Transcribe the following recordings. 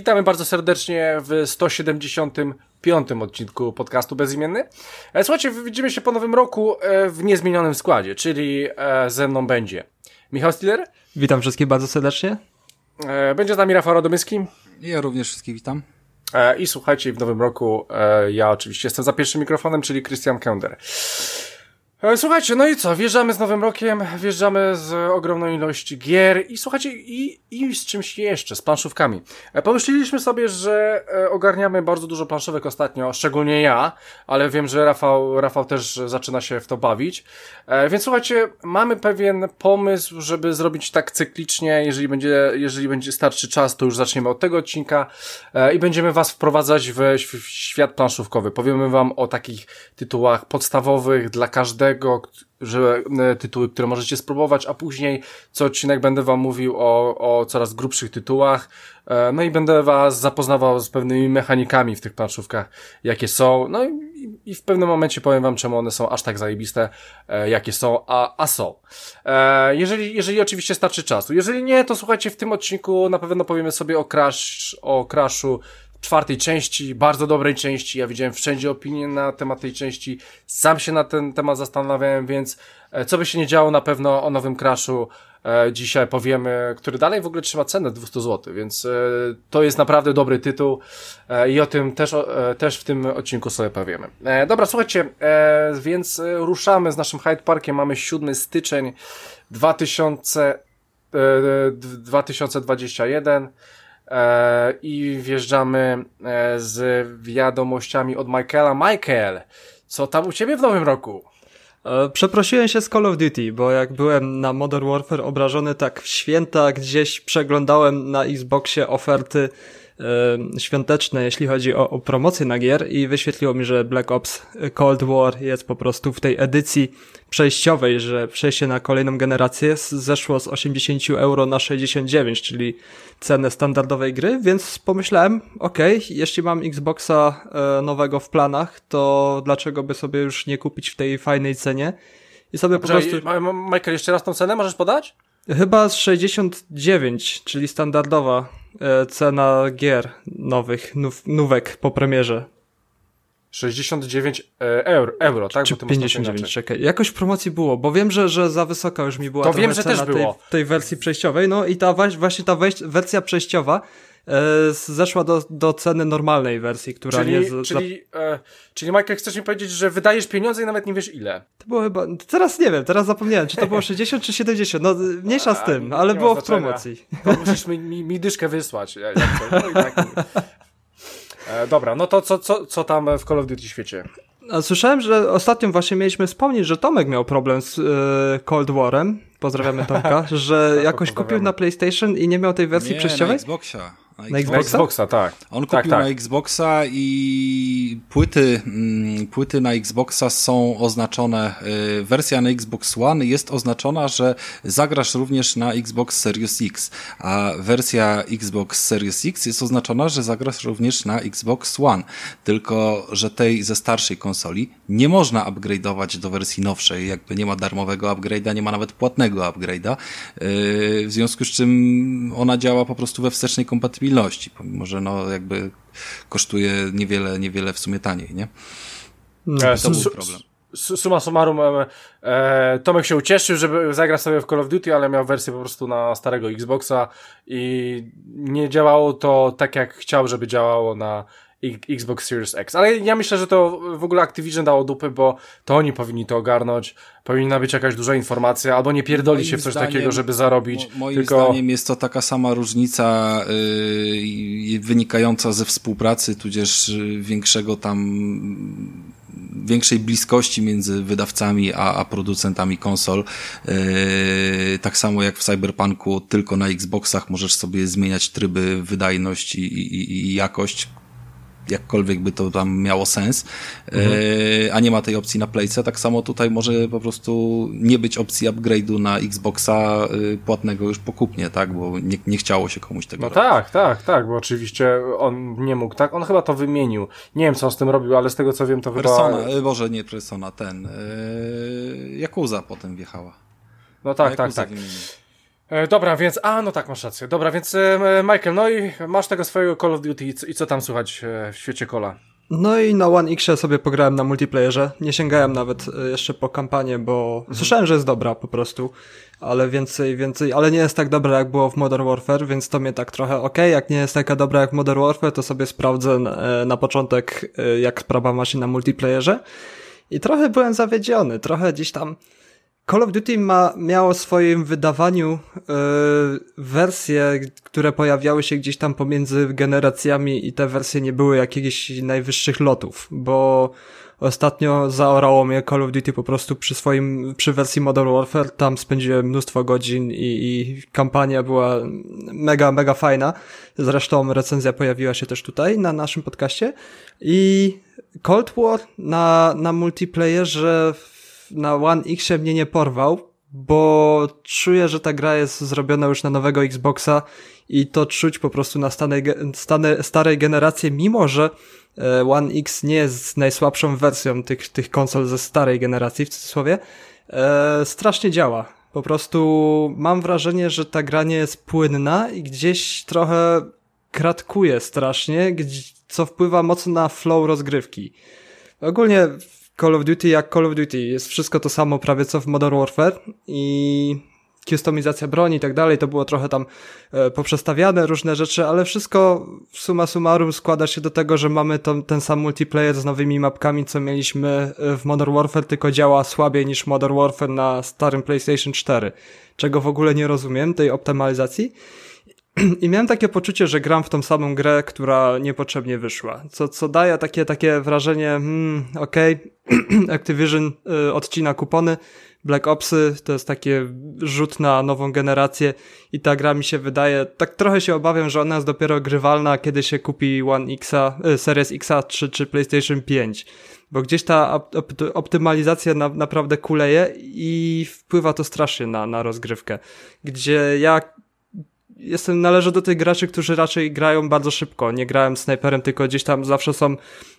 Witamy bardzo serdecznie w 175 odcinku podcastu Bezimienny. E, słuchajcie, widzimy się po nowym roku e, w niezmienionym składzie, czyli e, ze mną będzie Michał Stiller. Witam wszystkich bardzo serdecznie. Będzie z nami Rafał Radomyski. Ja również wszystkich witam. I słuchajcie, w nowym roku ja oczywiście jestem za pierwszym mikrofonem, czyli Christian Kender. E, słuchajcie, no i co? Wjeżdżamy z Nowym Rokiem, wjeżdżamy z ogromną ilości gier i słuchajcie, i, i z czymś jeszcze, z planszówkami. E, pomyśleliśmy sobie, że e, ogarniamy bardzo dużo planszówek ostatnio, szczególnie ja, ale wiem, że Rafał, Rafał też zaczyna się w to bawić. Więc słuchajcie, mamy pewien pomysł, żeby zrobić tak cyklicznie, jeżeli będzie, jeżeli będzie starczy czas, to już zaczniemy od tego odcinka i będziemy was wprowadzać w świat planszówkowy. Powiemy wam o takich tytułach podstawowych dla każdego tego, że e, tytuły, które możecie spróbować, a później co odcinek będę wam mówił o, o coraz grubszych tytułach, e, no i będę was zapoznawał z pewnymi mechanikami w tych planszówkach, jakie są, no i, i w pewnym momencie powiem wam, czemu one są aż tak zajebiste, e, jakie są, a, a są. Jeżeli, jeżeli oczywiście starczy czasu. Jeżeli nie, to słuchajcie, w tym odcinku na pewno powiemy sobie o Crash, o Crashu czwartej części, bardzo dobrej części. Ja widziałem wszędzie opinie na temat tej części. Sam się na ten temat zastanawiałem, więc e, co by się nie działo, na pewno o nowym Crashu e, dzisiaj powiemy, który dalej w ogóle trzyma cenę 200 zł, więc e, to jest naprawdę dobry tytuł i o tym też, też w tym odcinku sobie powiemy. Dobra, słuchajcie, więc ruszamy z naszym Hyde Parkiem. Mamy 7 styczeń 2000, 2021. E, i wjeżdżamy e, z wiadomościami od Michaela. Michael, co tam u ciebie w nowym roku? E, przeprosiłem się z Call of Duty, bo jak byłem na Modern Warfare obrażony tak w święta, gdzieś przeglądałem na Xboxie oferty świąteczne, jeśli chodzi o, o promocję na gier i wyświetliło mi, że Black Ops Cold War jest po prostu w tej edycji przejściowej, że przejście na kolejną generację zeszło z 80 euro na 69, czyli cenę standardowej gry, więc pomyślałem, okej, okay, jeśli mam Xboxa e, nowego w planach, to dlaczego by sobie już nie kupić w tej fajnej cenie? I sobie Dobrze, po prostu... Michael, jeszcze raz tą cenę możesz podać? Chyba z 69, czyli standardowa cena gier nowych, nów, nówek po premierze. 69 e, euro, euro tak? Czy 59, czekaj. Jakoś w promocji było, bo wiem, że, że za wysoka już mi była to wiem, że też tej, było. tej wersji przejściowej, no i ta właśnie ta wersja przejściowa e, zeszła do, do ceny normalnej wersji, która czyli, nie... Z, czyli, e, czyli Michael, chcesz mi powiedzieć, że wydajesz pieniądze i nawet nie wiesz ile? To było chyba... Teraz nie wiem, teraz zapomniałem, czy to było 60 czy 70, no mniejsza z tym, ale było w promocji. To musisz mi, mi, mi dyszkę wysłać. Jak to, no i tak, E, dobra, no to co, co, co tam w Call of Duty świecie? Słyszałem, że ostatnio właśnie mieliśmy wspomnieć, że Tomek miał problem z y, Cold Warem. Pozdrawiamy Tomka, że tak, jakoś kupił na PlayStation i nie miał tej wersji nie, przejściowej? Na Xboxa. Na Xboxa? Na Xboxa, tak. On tak, kupił tak. na Xboxa i płyty, mm, płyty na Xboxa są oznaczone, y, wersja na Xbox One jest oznaczona, że zagrasz również na Xbox Series X, a wersja Xbox Series X jest oznaczona, że zagrasz również na Xbox One. Tylko, że tej ze starszej konsoli nie można upgrade'ować do wersji nowszej, jakby nie ma darmowego upgrade'a, nie ma nawet płatnego upgrade'a, y, w związku z czym ona działa po prostu we wstecznej kompatybilności mobilności, pomimo że no jakby kosztuje niewiele, niewiele w sumie taniej, nie? No, to był problem. Suma summarum, e, e, Tomek się ucieszył, żeby zagrać sobie w Call of Duty, ale miał wersję po prostu na starego Xboxa i nie działało to tak, jak chciał, żeby działało na Xbox Series X. Ale ja myślę, że to w ogóle Activision dało dupy, bo to oni powinni to ogarnąć. Powinna być jakaś duża informacja, albo nie pierdoli się w coś zdaniem, takiego, żeby zarobić. Mo moim tylko... zdaniem jest to taka sama różnica yy, wynikająca ze współpracy, tudzież większego tam większej bliskości między wydawcami a, a producentami konsol. Yy, tak samo jak w Cyberpunku, tylko na Xboxach możesz sobie zmieniać tryby, wydajność i, i, i jakość, jakkolwiek by to tam miało sens, mhm. e, a nie ma tej opcji na Playce, tak samo tutaj może po prostu nie być opcji upgrade'u na Xboxa e, płatnego już pokupnie, tak, bo nie, nie chciało się komuś tego No robić. tak, tak, tak, bo oczywiście on nie mógł, tak, on chyba to wymienił, nie wiem co on z tym robił, ale z tego co wiem to Persona, chyba... E, Boże, nie Persona, ten, Yakuza potem wjechała. No tak, tak, tak. Wymienił. E, dobra, więc, a no tak, masz rację. Dobra, więc e, Michael, no i masz tego swojego Call of Duty i co, tam słychać e, w świecie Cola? No i na One X sobie pograłem na multiplayerze. Nie sięgałem nawet jeszcze po kampanię, bo mhm. słyszałem, że jest dobra po prostu, ale więcej, więcej, ale nie jest tak dobra jak było w Modern Warfare, więc to mnie tak trochę ok, jak nie jest taka dobra jak Modern Warfare, to sobie sprawdzę na, na początek jak sprawa ma się na multiplayerze. I trochę byłem zawiedziony, trochę gdzieś tam Call of Duty ma, miało w swoim wydawaniu yy, wersje, które pojawiały się gdzieś tam pomiędzy generacjami i te wersje nie były jakichś najwyższych lotów, bo ostatnio zaorało mnie Call of Duty po prostu przy swoim, przy wersji Modern Warfare, tam spędziłem mnóstwo godzin i, i kampania była mega, mega fajna. Zresztą recenzja pojawiła się też tutaj na naszym podcaście i Cold War na, na multiplayerze na One X mnie nie porwał, bo czuję, że ta gra jest zrobiona już na nowego Xboxa i to czuć po prostu na stanej, stane, starej generacji, mimo że e, One X nie jest najsłabszą wersją tych, tych konsol ze starej generacji, w cudzysłowie, e, strasznie działa. Po prostu mam wrażenie, że ta gra nie jest płynna i gdzieś trochę kratkuje strasznie, co wpływa mocno na flow rozgrywki. Ogólnie Call of Duty jak Call of Duty. Jest wszystko to samo prawie co w Modern Warfare i kustomizacja broni i tak dalej, to było trochę tam e, poprzestawiane, różne rzeczy, ale wszystko suma summarum składa się do tego, że mamy to, ten sam multiplayer z nowymi mapkami, co mieliśmy e, w Modern Warfare, tylko działa słabiej niż Modern Warfare na starym PlayStation 4, czego w ogóle nie rozumiem, tej optymalizacji. I miałem takie poczucie, że gram w tą samą grę, która niepotrzebnie wyszła. Co, co daje takie, takie wrażenie, hmm, okej, okay. Activision y, odcina kupony, Black Opsy to jest takie rzut na nową generację i ta gra mi się wydaje, tak trochę się obawiam, że ona jest dopiero grywalna, kiedy się kupi One X, y, Series X czy, czy PlayStation 5 bo gdzieś ta op optymalizacja na, naprawdę kuleje i wpływa to strasznie na, na rozgrywkę, gdzie ja jestem, należę do tych graczy, którzy raczej grają bardzo szybko. Nie grałem snajperem, tylko gdzieś tam zawsze są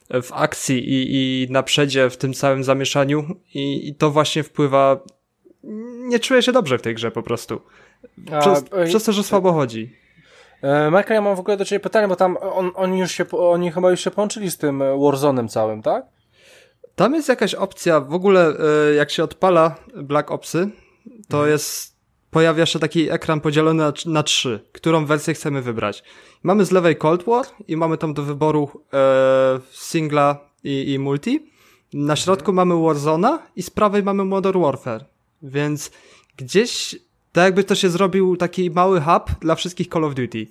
w akcji i, i na przedzie w tym całym zamieszaniu i, i to właśnie wpływa. Nie czuję się dobrze w tej grze po prostu. Przez, A, przez to, że słabo chodzi. E, Michael, ja mam w ogóle do Ciebie pytanie, bo tam on, oni już się, oni chyba już się połączyli z tym Warzone'em całym, tak? Tam jest jakaś opcja, w ogóle e, jak się odpala Black Opsy, to mhm. jest pojawia się taki ekran podzielony na, na trzy, którą wersję chcemy wybrać. Mamy z lewej Cold War i mamy tam do wyboru e, singla i, i multi. Na środku mhm. mamy Warzona i z prawej mamy Modern Warfare. Więc gdzieś tak jakby to się zrobił taki mały hub dla wszystkich Call of Duty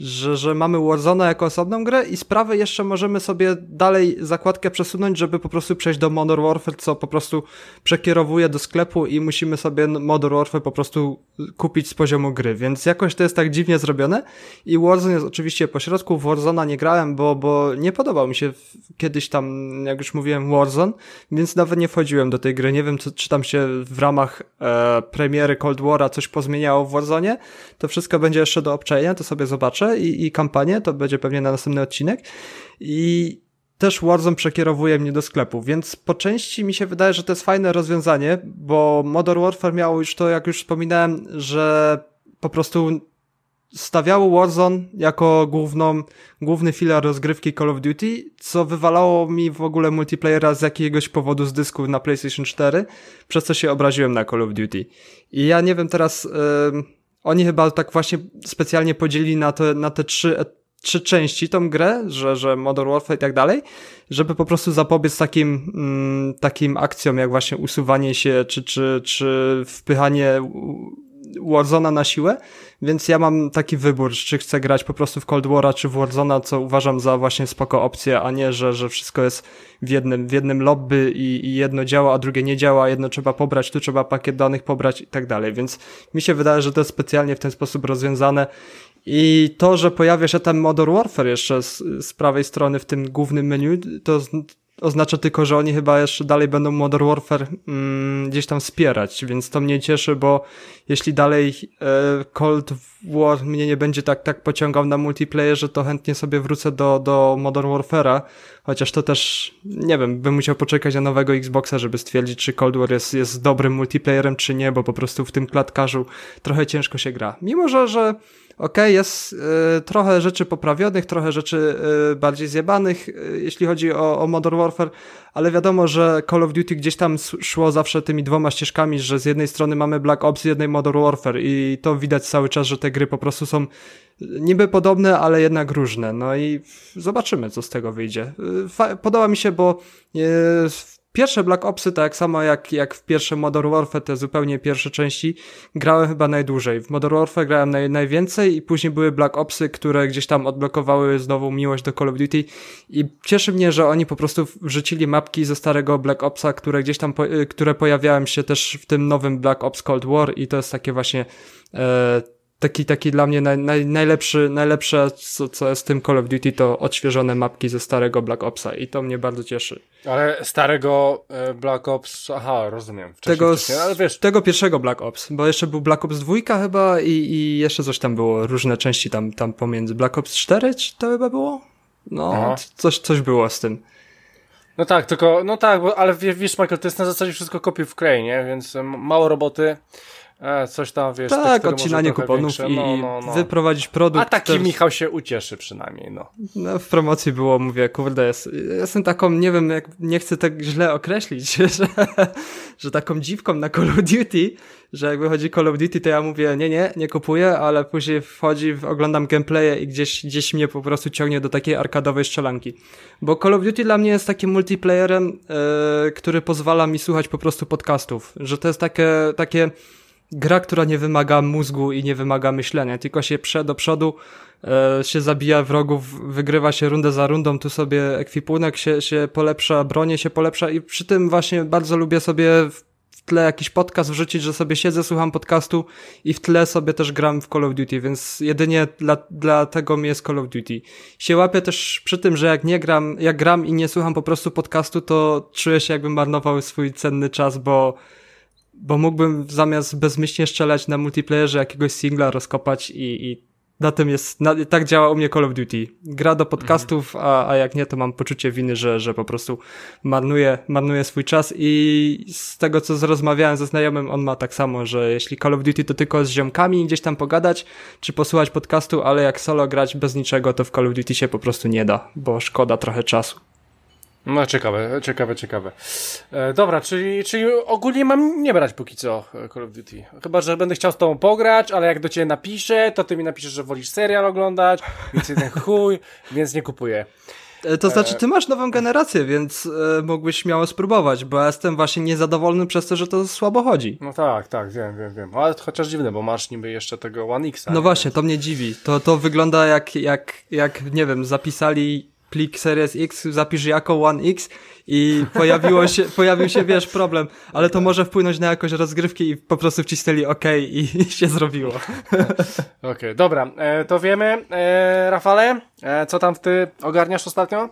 że, że mamy Warzone jako osobną grę i sprawę jeszcze możemy sobie dalej zakładkę przesunąć, żeby po prostu przejść do Modern Warfare, co po prostu przekierowuje do sklepu i musimy sobie Modern Warfare po prostu kupić z poziomu gry, więc jakoś to jest tak dziwnie zrobione i Warzone jest oczywiście po środku, w Warzona nie grałem, bo, bo nie podobał mi się kiedyś tam, jak już mówiłem, Warzone, więc nawet nie wchodziłem do tej gry, nie wiem, co, czy tam się w ramach e, premiery Cold War'a coś pozmieniało w Warzone, to wszystko będzie jeszcze do obczajenia, to sobie zobaczę, i, i kampanię, to będzie pewnie na następny odcinek. I też Warzone przekierowuje mnie do sklepu, więc po części mi się wydaje, że to jest fajne rozwiązanie, bo Modern Warfare miało już to, jak już wspominałem, że po prostu stawiało Warzone jako główną, główny filar rozgrywki Call of Duty, co wywalało mi w ogóle multiplayera z jakiegoś powodu z dysku na PlayStation 4, przez co się obraziłem na Call of Duty. I ja nie wiem teraz... Yy oni chyba tak właśnie specjalnie podzielili na te, na te trzy, trzy części tą grę, że, że Modern Warfare i tak dalej, żeby po prostu zapobiec takim, mm, takim akcjom, jak właśnie usuwanie się, czy, czy, czy wpychanie Warzona na siłę, więc ja mam taki wybór, czy chcę grać po prostu w Cold War'a, czy w Warzona, co uważam za właśnie spoko opcję, a nie, że, że wszystko jest w jednym, w jednym lobby i, i jedno działa, a drugie nie działa, jedno trzeba pobrać, tu trzeba pakiet danych pobrać i tak dalej, więc mi się wydaje, że to jest specjalnie w ten sposób rozwiązane. I to, że pojawia się ten Modern Warfare jeszcze z, z prawej strony w tym głównym menu, to oznacza tylko, że oni chyba jeszcze dalej będą Modern Warfare mm, gdzieś tam wspierać, więc to mnie cieszy, bo jeśli dalej e, Cold War mnie nie będzie tak, tak pociągał na multiplayerze, to chętnie sobie wrócę do, do Modern Warfare'a, chociaż to też, nie wiem, bym musiał poczekać na nowego Xboxa, żeby stwierdzić, czy Cold War jest, jest dobrym multiplayerem, czy nie, bo po prostu w tym klatkarzu trochę ciężko się gra. Mimo, że, że ok, jest y, trochę rzeczy poprawionych, trochę rzeczy y, bardziej zjebanych, y, jeśli chodzi o, o Modern Warfare, ale wiadomo, że Call of Duty gdzieś tam szło zawsze tymi dwoma ścieżkami, że z jednej strony mamy Black Ops, z jednej Modern Warfare i to widać cały czas, że te gry po prostu są niby podobne, ale jednak różne. No i zobaczymy, co z tego wyjdzie. Podoba mi się, bo Pierwsze Black Opsy, tak samo jak, jak w pierwsze Modern Warfare, te zupełnie pierwsze części, grałem chyba najdłużej. W Modern Warfare grałem naj, najwięcej i później były Black Opsy, które gdzieś tam odblokowały znowu miłość do Call of Duty i cieszy mnie, że oni po prostu wrzucili mapki ze starego Black Opsa, które gdzieś tam, po, y, które pojawiają się też w tym nowym Black Ops Cold War i to jest takie właśnie e, taki, taki dla mnie naj, naj, najlepszy, najlepsze, co, co jest w tym Call of Duty, to odświeżone mapki ze starego Black Opsa i to mnie bardzo cieszy. Ale starego e, Black Ops, aha, rozumiem. Wcześniej, tego, wcześniej, ale wiesz... tego pierwszego Black Ops, bo jeszcze był Black Ops 2 chyba i, i jeszcze coś tam było, różne części tam, tam pomiędzy. Black Ops 4 czy to chyba było? No, coś, coś było z tym. No tak, tylko, no tak, bo, ale wiesz, Michael, to jest na zasadzie wszystko kopiuj w klej, nie? Więc mało roboty. E, coś tam, wiesz... Tak, odcinanie kuponów i no, no, no. wyprowadzić produkt. A taki Michał się ucieszy przynajmniej, no. no. W promocji było, mówię, kurde, jest, jestem taką, nie wiem, jak, nie chcę tak źle określić, że, że taką dziwką na Call of Duty, że jak wychodzi Call of Duty, to ja mówię, nie, nie, nie kupuję, ale później wchodzi, oglądam gameplaye i gdzieś, gdzieś mnie po prostu ciągnie do takiej arkadowej strzelanki. Bo Call of Duty dla mnie jest takim multiplayerem, yy, który pozwala mi słuchać po prostu podcastów, że to jest takie, takie gra, która nie wymaga mózgu i nie wymaga myślenia, tylko się prze do przodu, e, się zabija wrogów, wygrywa się rundę za rundą, tu sobie ekwipunek się, się polepsza, bronie się polepsza i przy tym właśnie bardzo lubię sobie w tle jakiś podcast wrzucić, że sobie siedzę, słucham podcastu i w tle sobie też gram w Call of Duty, więc jedynie dla, dla tego mi jest Call of Duty. Się łapię też przy tym, że jak nie gram, jak gram i nie słucham po prostu podcastu, to czuję się jakbym marnował swój cenny czas, bo bo mógłbym zamiast bezmyślnie strzelać na multiplayerze jakiegoś singla rozkopać i, i na tym jest, na, tak działa u mnie Call of Duty. Gra do podcastów, a, a jak nie, to mam poczucie winy, że, że po prostu marnuję, marnuję swój czas i z tego, co rozmawiałem ze znajomym, on ma tak samo, że jeśli Call of Duty to tylko z ziomkami gdzieś tam pogadać, czy posłuchać podcastu, ale jak solo grać bez niczego, to w Call of Duty się po prostu nie da, bo szkoda trochę czasu. No ciekawe, ciekawe, ciekawe. E, dobra, czyli, czyli ogólnie mam nie brać póki co e, Call of Duty. Chyba, że będę chciał z tobą pograć, ale jak do ciebie napiszę, to ty mi napiszesz, że wolisz serial oglądać, więc jeden chuj, więc nie kupuję. E, to znaczy, ty masz nową generację, więc e, mógłbyś śmiało spróbować, bo ja jestem właśnie niezadowolony przez to, że to słabo chodzi. No tak, tak, wiem, wiem, wiem. Ale chociaż dziwne, bo masz niby jeszcze tego One X. No właśnie, to mnie dziwi. To, to wygląda jak, jak, jak, nie wiem, zapisali plik Series X, zapisz jako One X i pojawiło się, pojawił się, wiesz, problem, ale to może wpłynąć na jakość rozgrywki i po prostu wcisnęli OK i, i się zrobiło. Okej, okay, dobra, e, to wiemy. E, Rafale, e, co tam ty ogarniasz ostatnio?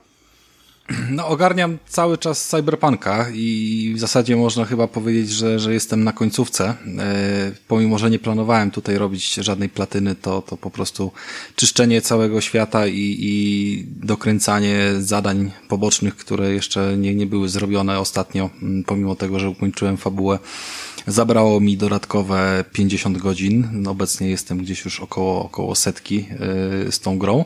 No, ogarniam cały czas Cyberpunka i w zasadzie można chyba powiedzieć, że, że jestem na końcówce. E, pomimo, że nie planowałem tutaj robić żadnej platyny, to, to po prostu czyszczenie całego świata i, i dokręcanie zadań pobocznych, które jeszcze nie, nie były zrobione ostatnio, pomimo tego, że ukończyłem fabułę. Zabrało mi dodatkowe 50 godzin. Obecnie jestem gdzieś już około, około setki yy, z tą grą.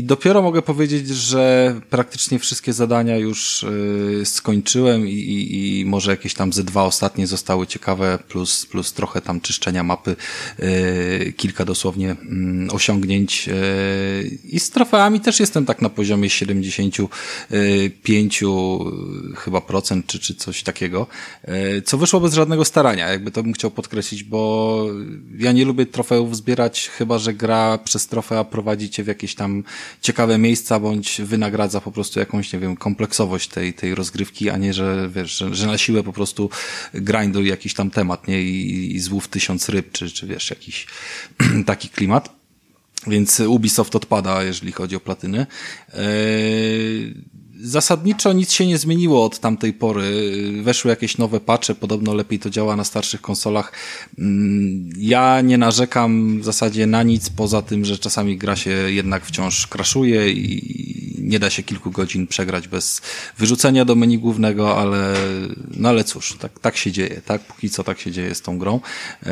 I dopiero mogę powiedzieć, że praktycznie wszystkie zadania już y, skończyłem i, i, i, może jakieś tam ze dwa ostatnie zostały ciekawe, plus, plus trochę tam czyszczenia mapy, y, kilka dosłownie y, osiągnięć. Y, I z trofeami też jestem tak na poziomie 75 y, chyba procent, czy, czy coś takiego, y, co wyszło bez żadnego starania, jakby to bym chciał podkreślić, bo ja nie lubię trofeów zbierać, chyba że gra przez trofea prowadzi cię w jakieś tam ciekawe miejsca, bądź wynagradza po prostu jakąś, nie wiem, kompleksowość tej, tej rozgrywki, a nie, że wiesz, że, że na siłę po prostu grinduj jakiś tam temat, nie? I, i złów tysiąc ryb, czy, czy wiesz, jakiś taki klimat. Więc Ubisoft odpada, jeżeli chodzi o platyny. Yy zasadniczo nic się nie zmieniło od tamtej pory. Weszły jakieś nowe patche, podobno lepiej to działa na starszych konsolach. Mm, ja nie narzekam w zasadzie na nic, poza tym, że czasami gra się jednak wciąż kraszuje i nie da się kilku godzin przegrać bez wyrzucenia do menu głównego, ale, no ale cóż, tak, tak się dzieje, tak? Póki co tak się dzieje z tą grą. Eee,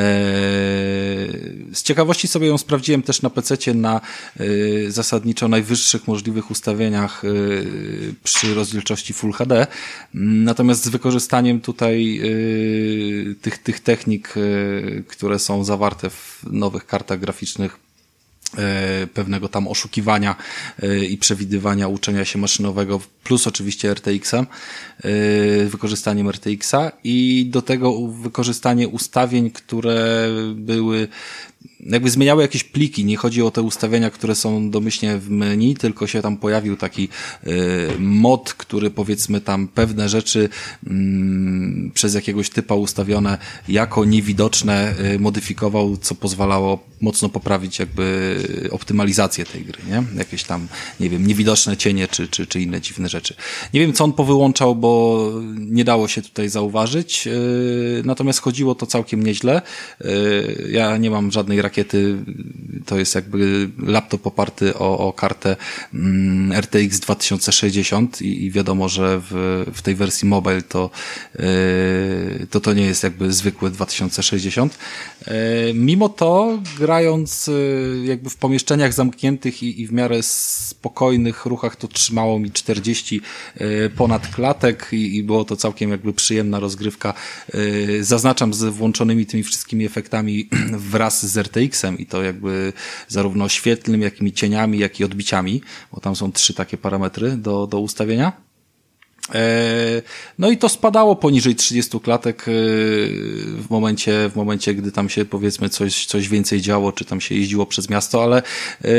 z ciekawości sobie ją sprawdziłem też na PC na e, zasadniczo najwyższych możliwych ustawieniach e, przy rozdzielczości Full HD. Natomiast z wykorzystaniem tutaj e, tych, tych technik, e, które są zawarte w nowych kartach graficznych, e, pewnego tam oszukiwania e, i przewidywania uczenia się maszynowego, plus oczywiście RTX-em, wykorzystaniem RTX-a i do tego wykorzystanie ustawień, które były jakby zmieniały jakieś pliki. Nie chodzi o te ustawienia, które są domyślnie w menu, tylko się tam pojawił taki y, mod, który powiedzmy tam pewne rzeczy y, przez jakiegoś typa ustawione jako niewidoczne y, modyfikował, co pozwalało mocno poprawić jakby optymalizację tej gry, nie? Jakieś tam, nie wiem, niewidoczne cienie czy, czy, czy inne dziwne rzeczy. Nie wiem, co on powyłączał, bo nie dało się tutaj zauważyć, y, natomiast chodziło to całkiem nieźle. Ja nie mam żadnej rakiety, to jest jakby laptop oparty o, o kartę mm, RTX 2060 i, i wiadomo, że w, w tej wersji mobile to, yy, to to nie jest jakby zwykły 2060. Yy, mimo to grając yy, jakby w pomieszczeniach zamkniętych i, i w miarę spokojnych ruchach to trzymało mi 40 yy, ponad klatek i, i było to całkiem jakby przyjemna rozgrywka. Zaznaczam z włączonymi tymi wszystkimi efektami wraz z RTX-em i to jakby zarówno świetlnym, jak i cieniami, jak i odbiciami, bo tam są trzy takie parametry do, do ustawienia. E, no i to spadało poniżej 30 klatek e, w momencie, w momencie, gdy tam się powiedzmy coś, coś więcej działo, czy tam się jeździło przez miasto, ale e,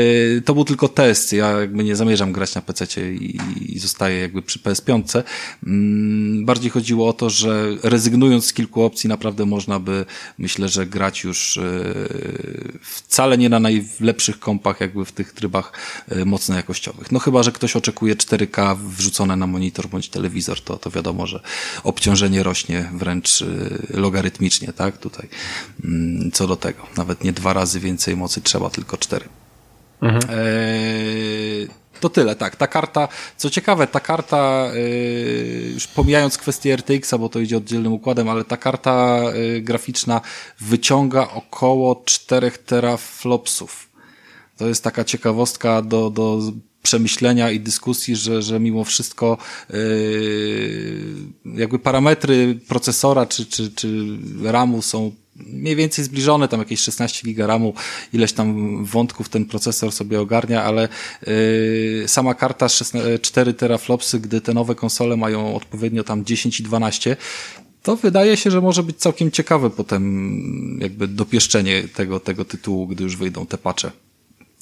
to był tylko test. Ja jakby nie zamierzam grać na PC i, i zostaję jakby przy PS5. Mm, bardziej chodziło o to, że rezygnując z kilku opcji, naprawdę można by, myślę, że grać już wcale nie na najlepszych kompach, jakby w tych trybach mocno jakościowych. No chyba, że ktoś oczekuje 4K wrzucone na monitor bądź telewizor telewizor, to, to wiadomo, że obciążenie rośnie wręcz y, logarytmicznie, tak? Tutaj mm, co do tego. Nawet nie dwa razy więcej mocy trzeba, tylko cztery. Mhm. Eee, to tyle, tak. Ta karta, co ciekawe, ta karta, yy, już pomijając kwestię RTX-a, bo to idzie oddzielnym układem, ale ta karta yy, graficzna wyciąga około 4 teraflopsów. To jest taka ciekawostka do, do przemyślenia i dyskusji, że, że mimo wszystko yy, jakby parametry procesora czy, czy, czy RAMu są mniej więcej zbliżone, tam jakieś 16 giga RAMu, ileś tam wątków ten procesor sobie ogarnia, ale yy, sama karta 16, 4 teraflopsy, gdy te nowe konsole mają odpowiednio tam 10 i 12, to wydaje się, że może być całkiem ciekawe potem jakby dopieszczenie tego, tego tytułu, gdy już wyjdą te pacze.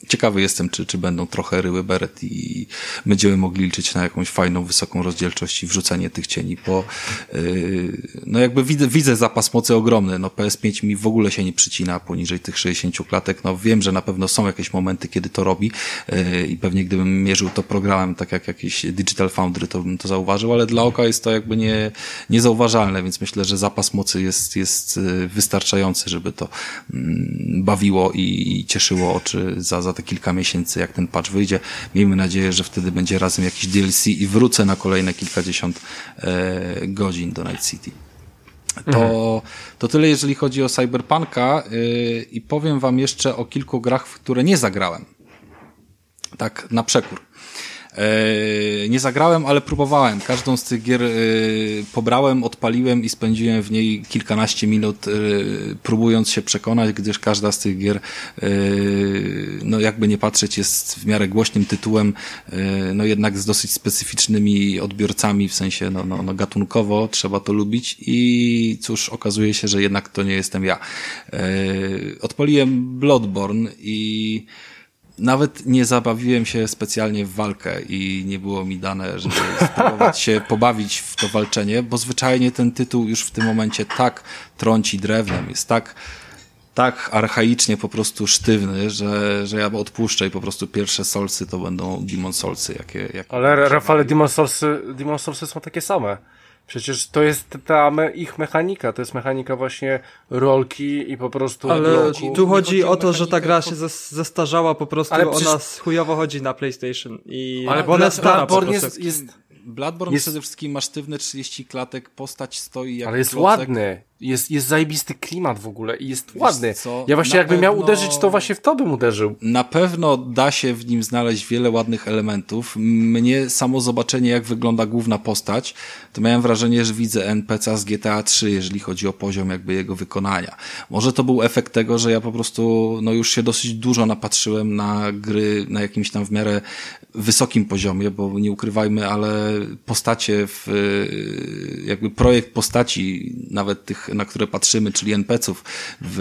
Ciekawy jestem, czy, czy będą trochę ryły beret i będziemy mogli liczyć na jakąś fajną, wysoką rozdzielczość i wrzucenie tych cieni, bo yy, no jakby widzę, widzę zapas mocy ogromny. No PS5 mi w ogóle się nie przycina poniżej tych 60 klatek. No wiem, że na pewno są jakieś momenty, kiedy to robi yy, i pewnie gdybym mierzył to programem, tak jak jakiś Digital Foundry, to bym to zauważył, ale dla oka jest to jakby nie, niezauważalne, więc myślę, że zapas mocy jest, jest y, wystarczający, żeby to yy, bawiło i, i cieszyło oczy za, za te kilka miesięcy, jak ten patch wyjdzie. Miejmy nadzieję, że wtedy będzie razem jakiś DLC i wrócę na kolejne kilkadziesiąt e, godzin do Night City. To, to tyle, jeżeli chodzi o Cyberpunka yy, i powiem wam jeszcze o kilku grach, w które nie zagrałem. Tak, na przekór. E, nie zagrałem, ale próbowałem. Każdą z tych gier e, pobrałem, odpaliłem i spędziłem w niej kilkanaście minut, e, próbując się przekonać, gdyż każda z tych gier, no jakby nie patrzeć, jest w miarę głośnym tytułem, no jednak z dosyć specyficznymi odbiorcami, w sensie no, no, no gatunkowo trzeba to lubić i cóż, okazuje się, że jednak to nie jestem ja. Odpaliłem Bloodborne i nawet nie zabawiłem się specjalnie w walkę i nie było mi dane, żeby spróbować się pobawić w to walczenie, bo zwyczajnie ten tytuł już w tym momencie tak trąci drewnem, jest tak tak archaicznie po prostu sztywny, że, że ja odpuszczę i po prostu pierwsze solsy to będą Demon Soulsy. Jakie, jakie Ale Rafale, Demon Soulsy, Demon Soulsy są takie same. Przecież to jest ta me, ich mechanika, to jest mechanika właśnie rolki i po prostu Ale bloku. tu chodzi chodzi o o to, że ta gra się zes- zestarzała po prostu, Ale ona przecież- chujowo chodzi na PlayStation i Ale bo ona jest stara po Bloodborne prostu. jest, jest, Bloodborne Jest- przede wszystkim ma sztywne 30 klatek, postać stoi jak ale jest klocek. ładny. Jest, jest zajebisty klimat w ogóle i jest ładny. co? Ja właśnie Na jakbym miał pewno- uderzyć, to właśnie w to bym uderzył. Na pewno da się w nim znaleźć wiele ładnych elementów. Mnie samo zobaczenie, jak wygląda główna postać, to miałem wrażenie, że widzę NPC'a z GTA 3, jeżeli chodzi o poziom jakby jego wykonania. Może to był efekt tego, że ja po prostu no już się dosyć dużo napatrzyłem na gry na jakimś tam w miarę wysokim poziomie, bo nie ukrywajmy, ale postacie w, jakby projekt postaci, nawet tych, na które patrzymy, czyli NPC-ów w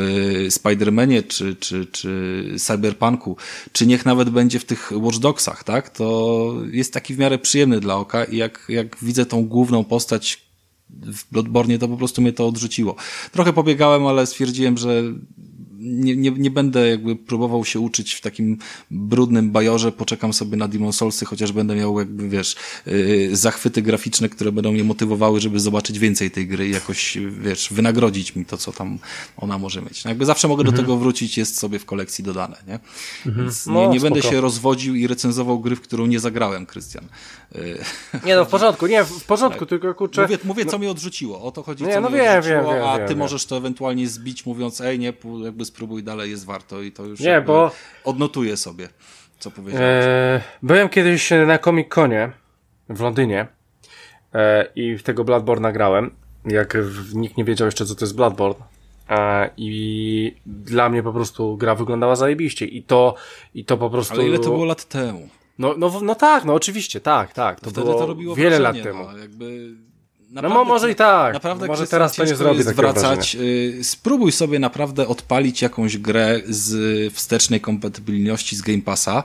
Spider-Manie, czy, czy, czy Cyberpunku, czy niech nawet będzie w tych Watch Dogsach, tak? To jest taki w miarę przyjemny dla oka i jak, jak widzę tą główną postać w Bloodborne, to po prostu mnie to odrzuciło. Trochę pobiegałem, ale stwierdziłem, że nie, nie, nie będę jakby próbował się uczyć w takim brudnym bajorze, poczekam sobie na Demon Soulsy, chociaż będę miał jakby, wiesz, yy, zachwyty graficzne, które będą mnie motywowały, żeby zobaczyć więcej tej gry i jakoś, wiesz, wynagrodzić mi to, co tam ona może mieć. No jakby zawsze mogę do tego wrócić, jest sobie w kolekcji dodane, nie? Więc nie, No, nie będę spoko. się rozwodził i recenzował gry, w którą nie zagrałem, Krystian. Yy, Nie no, w porządku, nie, w porządku, tylko kurczę... Mówię, mówię co mnie odrzuciło. O to chodzi, Nie, co no mnie wiem, odrzuciło, wiem, a wiem, ty wiem. możesz to ewentualnie zbić, mówiąc, ej, nie, jakby spróbuj dalej, jest warto i to już Nie, bo- odnotuję sobie, co powiedziałeś. E, byłem kiedyś na Comic Conie w Londynie e, i w tego Bloodborne grałem, jak nikt nie wiedział jeszcze co to jest Bloodborne. E, I dla mnie po prostu gra wyglądała zajebiście i to, i to po prostu... Ale ile to było lat temu? No, no, no tak, no oczywiście, tak, tak. To Wtedy było, to robiło wiele lat temu. No, jakby... mo- może i tak. Naprawdę Może teraz to nie ciężko zrobi jest takiego wracać. y, Spróbuj sobie naprawdę odpalić jakąś grę z wstecznej kompatybilności z Game Passa,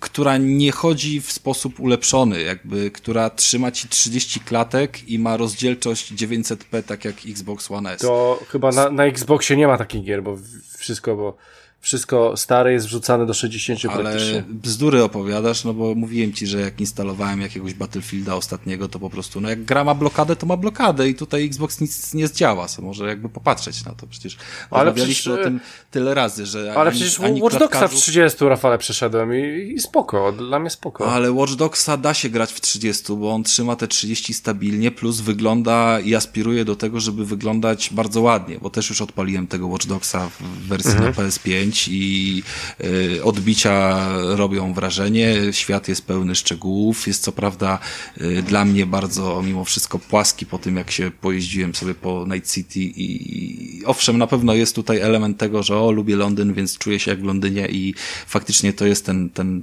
która nie chodzi w sposób ulepszony, jakby, która trzyma ci 30 klatek i ma rozdzielczość 900p, tak jak Xbox One S. To chyba na, na Xboxie nie ma takich gier, bo wszystko, bo wszystko stare jest wrzucane do 60 Ale praktycznie. bzdury opowiadasz, no bo mówiłem ci, że jak instalowałem jakiegoś Battlefielda ostatniego, to po prostu, no jak gra ma blokadę, to ma blokadę i tutaj Xbox nic nie zdziała, so może jakby popatrzeć na to. Przecież Ale przecież, o tym tyle razy, że Ale ani, przecież ani Watch Dogsa w klatkarzów- 30 Rafale przeszedłem i, i spoko, dla mnie spoko. Ale Watch Dogsa da się grać w 30, bo on trzyma te 30 stabilnie, plus wygląda i aspiruje do tego, żeby wyglądać bardzo ładnie, bo też już odpaliłem tego Watch Dogsa w wersji Mhm. na PS5 i y, odbicia robią wrażenie, świat jest pełny szczegółów, jest co prawda y, dla mnie bardzo mimo wszystko płaski po tym, jak się pojeździłem sobie po Night City i, i owszem, na pewno jest tutaj element tego, że o, lubię Londyn, więc czuję się jak w Londynie i faktycznie to jest ten, ten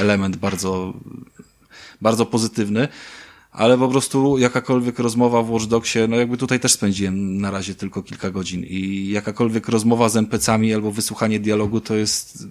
element bardzo bardzo pozytywny, ale po prostu jakakolwiek rozmowa w Watch Dogsie, no jakby tutaj też spędziłem na razie tylko kilka godzin i jakakolwiek rozmowa z NPC-ami albo wysłuchanie dialogu to jest,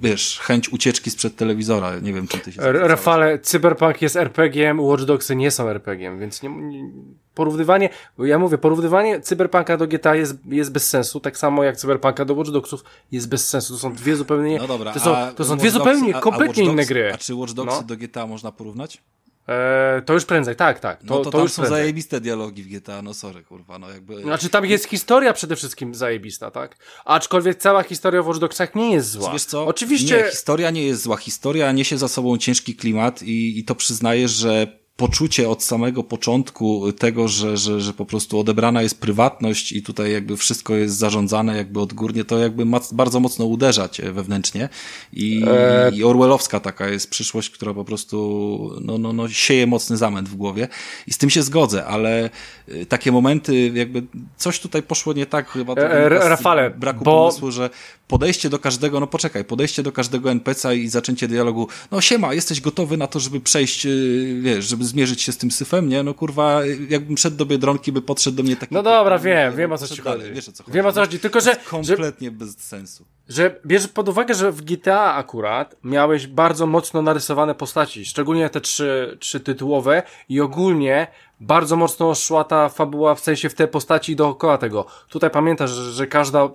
wiesz, chęć ucieczki sprzed telewizora. Nie wiem, czy ty się zgadzałeś. Rafale, Cyberpunk jest RPG-iem, Watch Dogsy nie są RPG-iem, więc nie, nie, porównywanie, bo ja mówię, porównywanie Cyberpunka do GTA jest, jest bez sensu, tak samo jak Cyberpunka do Watch Dogsów jest bez sensu. To są dwie zupełnie, No dobra, to są, to są dwie zupełnie, a- a kompletnie inne gry. A czy Watch Dogsy No. do GTA można porównać? E, to już prędzej, tak, tak. To, No to, to, już są prędzej. zajebiste dialogi w GTA, no sorry, kurwa, no jakby... Znaczy tam jest historia przede wszystkim zajebista, tak? Aczkolwiek cała historia w Watch Dogsach nie jest zła. Wiesz co? Oczywiście... Nie, historia nie jest zła. Historia niesie za sobą ciężki klimat i, i to przyznaję, że poczucie od samego początku tego, że, że, że po prostu odebrana jest prywatność i tutaj jakby wszystko jest zarządzane jakby odgórnie, to jakby ma bardzo mocno uderzać e, wewnętrznie. I, E, i Orwellowska taka jest przyszłość, która po prostu no, no, no, sieje mocny zamęt w głowie. I z tym się zgodzę, ale e, takie momenty jakby coś tutaj poszło nie tak chyba E, z Rafale, braku bo- pomysłu, że podejście do każdego, no poczekaj, podejście do każdego NPC-a i zaczęcie dialogu, no siema, jesteś gotowy na to, żeby przejść, yy, wiesz, żeby zmierzyć się z tym syfem, nie? No kurwa, jakbym szedł do Biedronki, by podszedł do mnie taki... No dobra, typ, wiem, nie, wiem o co ci szedł dalej, chodzi. Wiesz o co chodzi. Wiem o co chodzi, tylko że, że, Kompletnie bez sensu. że bierz pod uwagę, że w GTA akurat miałeś bardzo mocno narysowane postaci, szczególnie te trzy, trzy tytułowe i ogólnie bardzo mocno szła ta fabuła w sensie w te postaci dookoła tego. Tutaj pamiętasz, że, że każda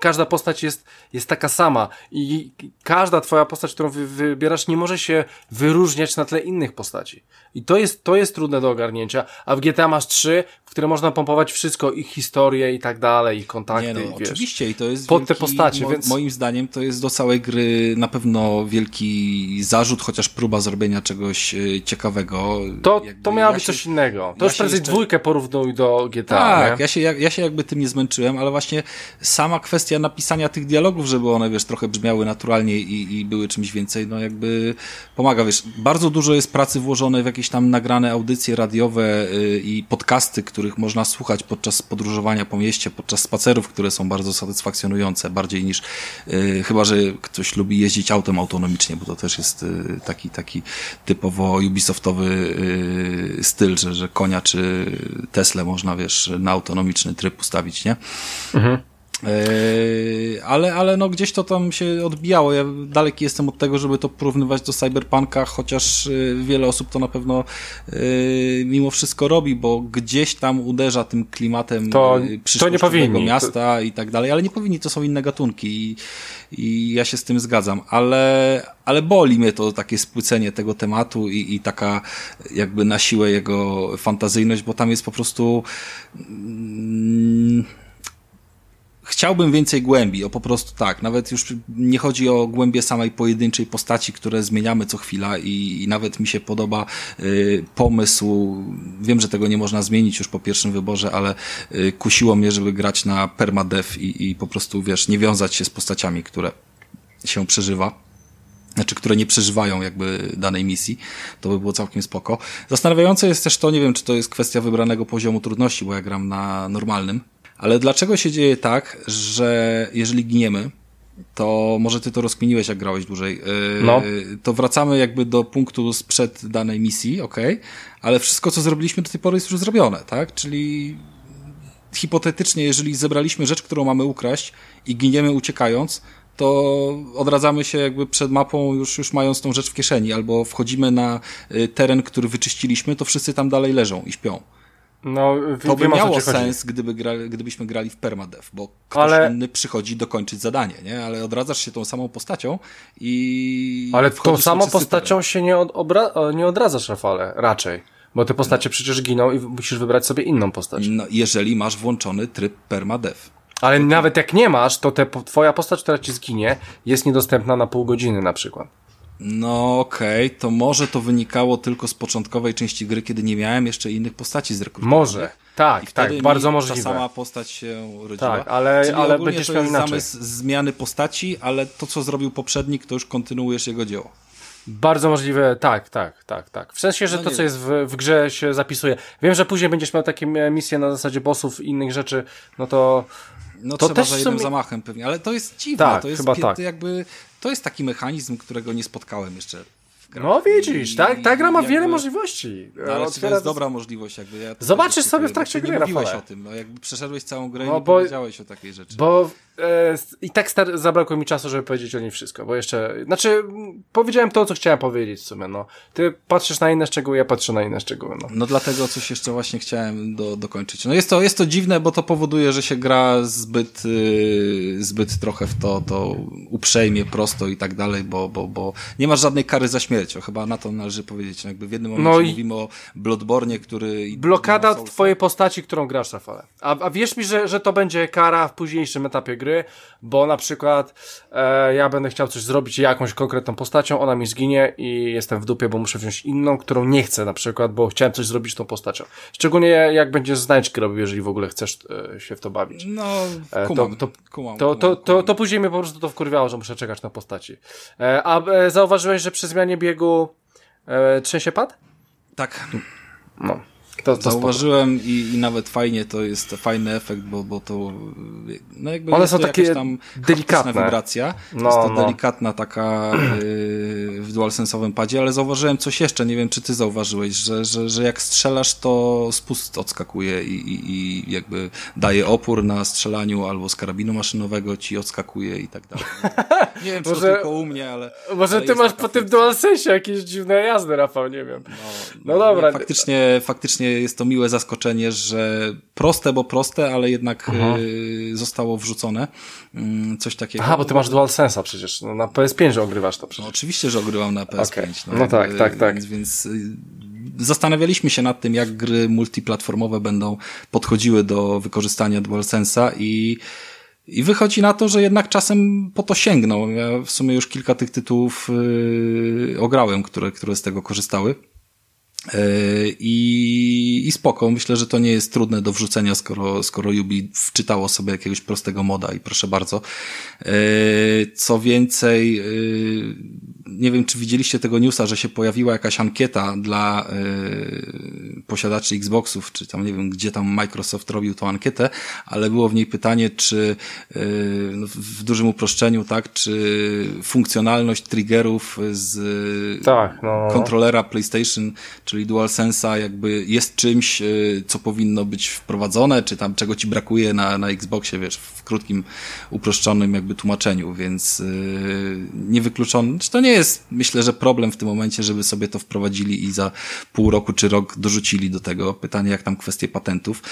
każda postać jest, jest taka sama i każda twoja postać, którą wy, wybierasz, nie może się wyróżniać na tle innych postaci. I to jest, to jest trudne do ogarnięcia, a w GTA masz trzy, które można pompować wszystko, ich historię i tak dalej, ich kontakty, nie no, wiesz, Oczywiście i to jest pod wielki, te postacie, mo więc... Moim zdaniem to jest do całej gry na pewno wielki zarzut, chociaż próba zrobienia czegoś e, ciekawego. To, jakby to miało ja być się, coś innego. To ja już prędzej jeszcze... dwójkę porównuj do GTA, Tak, nie? ja się, ja, ja się jakby tym nie zmęczyłem, ale właśnie sama kwestia napisania tych dialogów, żeby one, wiesz, trochę brzmiały naturalnie i, i były czymś więcej, no jakby pomaga, wiesz, bardzo dużo jest pracy włożone w jakieś tam nagrane audycje radiowe yy, i podcasty, których można słuchać podczas podróżowania po mieście, podczas spacerów, które są bardzo satysfakcjonujące, bardziej niż, yy, chyba, że ktoś lubi jeździć autem autonomicznie, bo to też jest yy, taki, taki typowo Ubisoftowy yy, styl, że, że konia czy Tesla można, wiesz, na autonomiczny tryb ustawić, nie? Mhm. Yy, ale, ale no gdzieś to tam się odbijało. Ja daleki jestem od tego, żeby to porównywać do Cyberpunka, chociaż yy, wiele osób to na pewno yy, mimo wszystko robi, bo gdzieś tam uderza tym klimatem To- to nie powinni. miasta i tak dalej, ale nie powinni, to są inne gatunki i, i ja się z tym zgadzam, ale, ale boli mnie to takie spłycenie tego tematu i, i taka jakby na siłę jego fantazyjność, bo tam jest po prostu mm, chciałbym więcej głębi, o po prostu tak. Nawet już nie chodzi o głębie samej pojedynczej postaci, które zmieniamy co chwila i, i nawet mi się podoba y, pomysł. Wiem, że tego nie można zmienić już po pierwszym wyborze, ale y, kusiło mnie, żeby grać na permadev i, i po prostu, wiesz, nie wiązać się z postaciami, które się przeżywa znaczy, które nie przeżywają jakby danej misji, to by było całkiem spoko. Zastanawiające jest też to, nie wiem, czy to jest kwestia wybranego poziomu trudności, bo ja gram na normalnym, ale dlaczego się dzieje tak, że jeżeli giniemy, to może ty to rozkminiłeś, jak grałeś dłużej, yy, No. to wracamy jakby do punktu sprzed danej misji, ok, ale wszystko, co zrobiliśmy do tej pory jest już zrobione, tak? Czyli hipotetycznie, jeżeli zebraliśmy rzecz, którą mamy ukraść i giniemy uciekając, to odradzamy się jakby przed mapą już, już mając tą rzecz w kieszeni, albo wchodzimy na y, teren, który wyczyściliśmy, to wszyscy tam dalej leżą i śpią. No, To by miało sens, gdyby grali, gdybyśmy grali w permadev, bo ktoś Ale- inny przychodzi dokończyć zadanie, nie? Ale odradzasz się tą samą postacią i... Ale tą samą postacią się nie, od, obra, nie odradzasz, Rafale, raczej. Bo te postacie przecież giną i musisz wybrać sobie inną postać. teren. No, jeżeli masz włączony tryb permadev. Ale nawet jak nie masz, to te, twoja postać, która ci zginie, jest niedostępna na pół godziny na przykład. No okej, to może to wynikało tylko z początkowej części gry, kiedy nie miałem jeszcze innych postaci zrekrutowanych. Może. Tak, tak, bardzo możliwe. Ta sama postać się urodziła. Tak, ale- Czyli ale będziesz to miał inaczej. zamysł zmiany postaci, ale to, co zrobił poprzednik, to już kontynuujesz jego dzieło. Bardzo możliwe, tak, tak, tak, tak. W sensie, że No to, co jest w, w grze się zapisuje. Wiem, że później będziesz miał takie misje na zasadzie bossów i innych rzeczy, no to No To trzeba też za jednym sumie- zamachem pewnie, ale to jest dziwne. Tak, to jest chyba tak. jakby, to jest taki mechanizm, którego nie spotkałem jeszcze. No widzisz, I- tak? Ta gra ma jakby- wiele możliwości. No, ale czy to jest dobra możliwość? Jakby ja Zobaczysz sobie w trakcie gry, nie mówiłeś Rafale. o tym, no jakby przeszedłeś całą grę No, i nie bo- powiedziałeś o takiej rzeczy. Bo e, i tak star- zabrakło mi czasu, żeby powiedzieć o niej wszystko, bo jeszcze, znaczy, powiedziałem to, co chciałem powiedzieć w sumie, no. Ty patrzysz na inne szczegóły, ja patrzę na inne szczegóły, no. No dlatego coś jeszcze właśnie chciałem do, dokończyć. No jest to, jest to dziwne, bo to powoduje, że się gra zbyt, yy, zbyt trochę w to, to uprzejmie, prosto i tak dalej, bo, bo, bo nie masz żadnej kary za śmierć. O, chyba na to należy powiedzieć. No Jakby w jednym momencie No i- mówimy o Bloodborne, który... Blokada twojej postaci, którą grasz, Rafale. A, a wierz mi, że, że to będzie kara w późniejszym etapie gry, bo na przykład e, ja będę chciał coś zrobić jakąś konkretną postacią, ona mi zginie i jestem w dupie, bo muszę wziąć inną, którą nie chcę na przykład, bo chciałem coś zrobić z tą postacią. Szczególnie jak będziesz znajdźki robił, jeżeli w ogóle chcesz e, się w to bawić. No, E, kumam, to, to, kumam, to, to, to, to później mnie po prostu to wkurwiało, że muszę czekać na postaci. E, a e, zauważyłeś, że przy zmianie biegu e, trzęsie pad? Tak, No. To, to. Zauważyłem i, i nawet fajnie to jest fajny efekt, bo, bo to no jakby One są takie jakaś tam delikatne. wibracja. No, jest to no. delikatna taka yy, w dualsensowym padzie, ale zauważyłem coś jeszcze, nie wiem czy ty zauważyłeś, że, że, że jak strzelasz to spust odskakuje i, i, i jakby daje opór na strzelaniu albo z karabinu maszynowego ci odskakuje i tak dalej. Nie wiem czy Może- to tylko u mnie, ale Może ale ty masz po tym funkcja. DualSensie jakieś dziwne jazdy, Rafał, nie wiem. No, No dobra. Nie, faktycznie, faktycznie jest to miłe zaskoczenie, że proste, bo proste, ale jednak y, zostało wrzucone. Mm, coś takiego. Aha, bo ty masz DualSense'a przecież. No, na PS5 ogrywasz to przecież. No, oczywiście, że ogrywam na PS5. Okay. No, no tak, tak, tak. Więc, więc zastanawialiśmy się nad tym, jak gry multiplatformowe będą podchodziły do wykorzystania DualSense'a i i wychodzi na to, że jednak czasem po to sięgną. Ja w sumie już kilka tych tytułów yy, ograłem, które, które z tego korzystały. E, I, I spoko, myślę, że to nie jest trudne do wrzucenia, skoro, skoro Yubi wczytało sobie jakiegoś prostego moda i proszę bardzo. E, co więcej, e, nie wiem, czy widzieliście tego newsa, że się pojawiła jakaś ankieta dla posiadaczy Xboxów, czy tam nie wiem, gdzie tam Microsoft robił tą ankietę, ale było w niej pytanie, czy no, w dużym uproszczeniu, tak, czy funkcjonalność triggerów z tak, no, no. kontrolera PlayStation, czy czyli DualSense'a jakby jest czymś, e, co powinno być wprowadzone, czy tam czego ci brakuje na, na Xboxie, wiesz, w krótkim, uproszczonym jakby tłumaczeniu, więc yy, niewykluczone, czy to nie jest, myślę, że problem w tym momencie, żeby sobie to wprowadzili i za pół roku czy rok dorzucili do tego. Pytanie, jak tam kwestie patentów.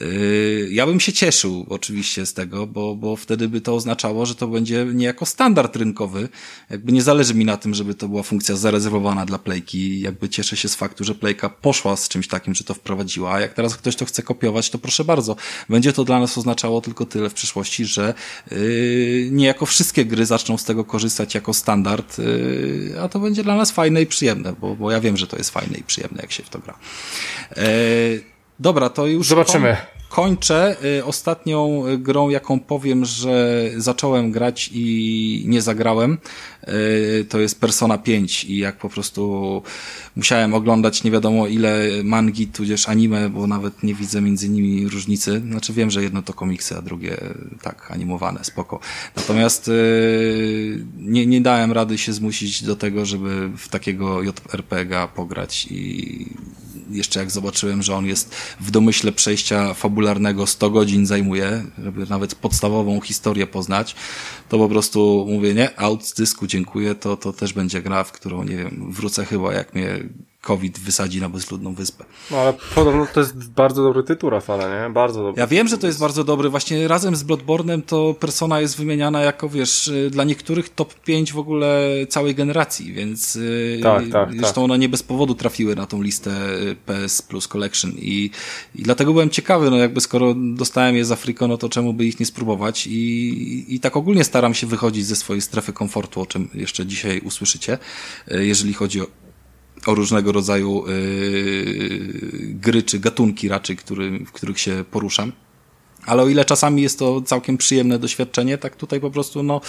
Yy, ja bym się cieszył oczywiście z tego, bo, bo wtedy by to oznaczało, że to będzie niejako standard rynkowy. Jakby nie zależy mi na tym, żeby to była funkcja zarezerwowana dla Playki. Jakby cieszę się z faktu, że Playka poszła z czymś takim, że to wprowadziła. A jak teraz ktoś to chce kopiować, to proszę bardzo. Będzie to dla nas oznaczało tylko tyle w przyszłości, że yy, niejako wszystkie gry zaczną z tego korzystać jako standard, yy, a to będzie dla nas fajne i przyjemne, bo, bo ja wiem, że to jest fajne i przyjemne, jak się w to gra. Yy, dobra, to już. Zobaczymy kończę y, ostatnią grą, jaką powiem, że zacząłem grać i nie zagrałem. Y, to jest Persona 5 i jak po prostu musiałem oglądać nie wiadomo ile mangi, tudzież anime, bo nawet nie widzę między nimi różnicy. Znaczy wiem, że jedno to komiksy, a drugie tak animowane, spoko. Natomiast y, nie, nie dałem rady się zmusić do tego, żeby w takiego JRPG pograć i jeszcze jak zobaczyłem, że on jest w domyśle przejścia fabularnego 100 godzin zajmuje, żeby nawet podstawową historię poznać, to po prostu mówię, nie, out z dysku, dziękuję, to, to też będzie gra, w którą, nie wiem, wrócę chyba, jak mnie COVID wysadzi na bezludną wyspę. No ale podobno to jest bardzo dobry tytuł, Rafale, nie? Bardzo dobry. Ja wiem, że to jest bardzo dobry. Właśnie razem z Bloodborne'em to Persona jest wymieniana jako, wiesz, y, dla niektórych top 5 w ogóle całej generacji, więc y, tak, tak, zresztą tak. one nie bez powodu trafiły na tą listę y, PS Plus Collection i, i dlatego byłem ciekawy, no jakby skoro dostałem je za Afriko, no to czemu by ich nie spróbować i, i tak ogólnie staram się wychodzić ze swojej strefy komfortu, o czym jeszcze dzisiaj usłyszycie, jeżeli chodzi o o różnego rodzaju yy, gry czy gatunki raczej, który, w których się poruszam. Ale o ile czasami jest to całkiem przyjemne doświadczenie, tak tutaj po prostu no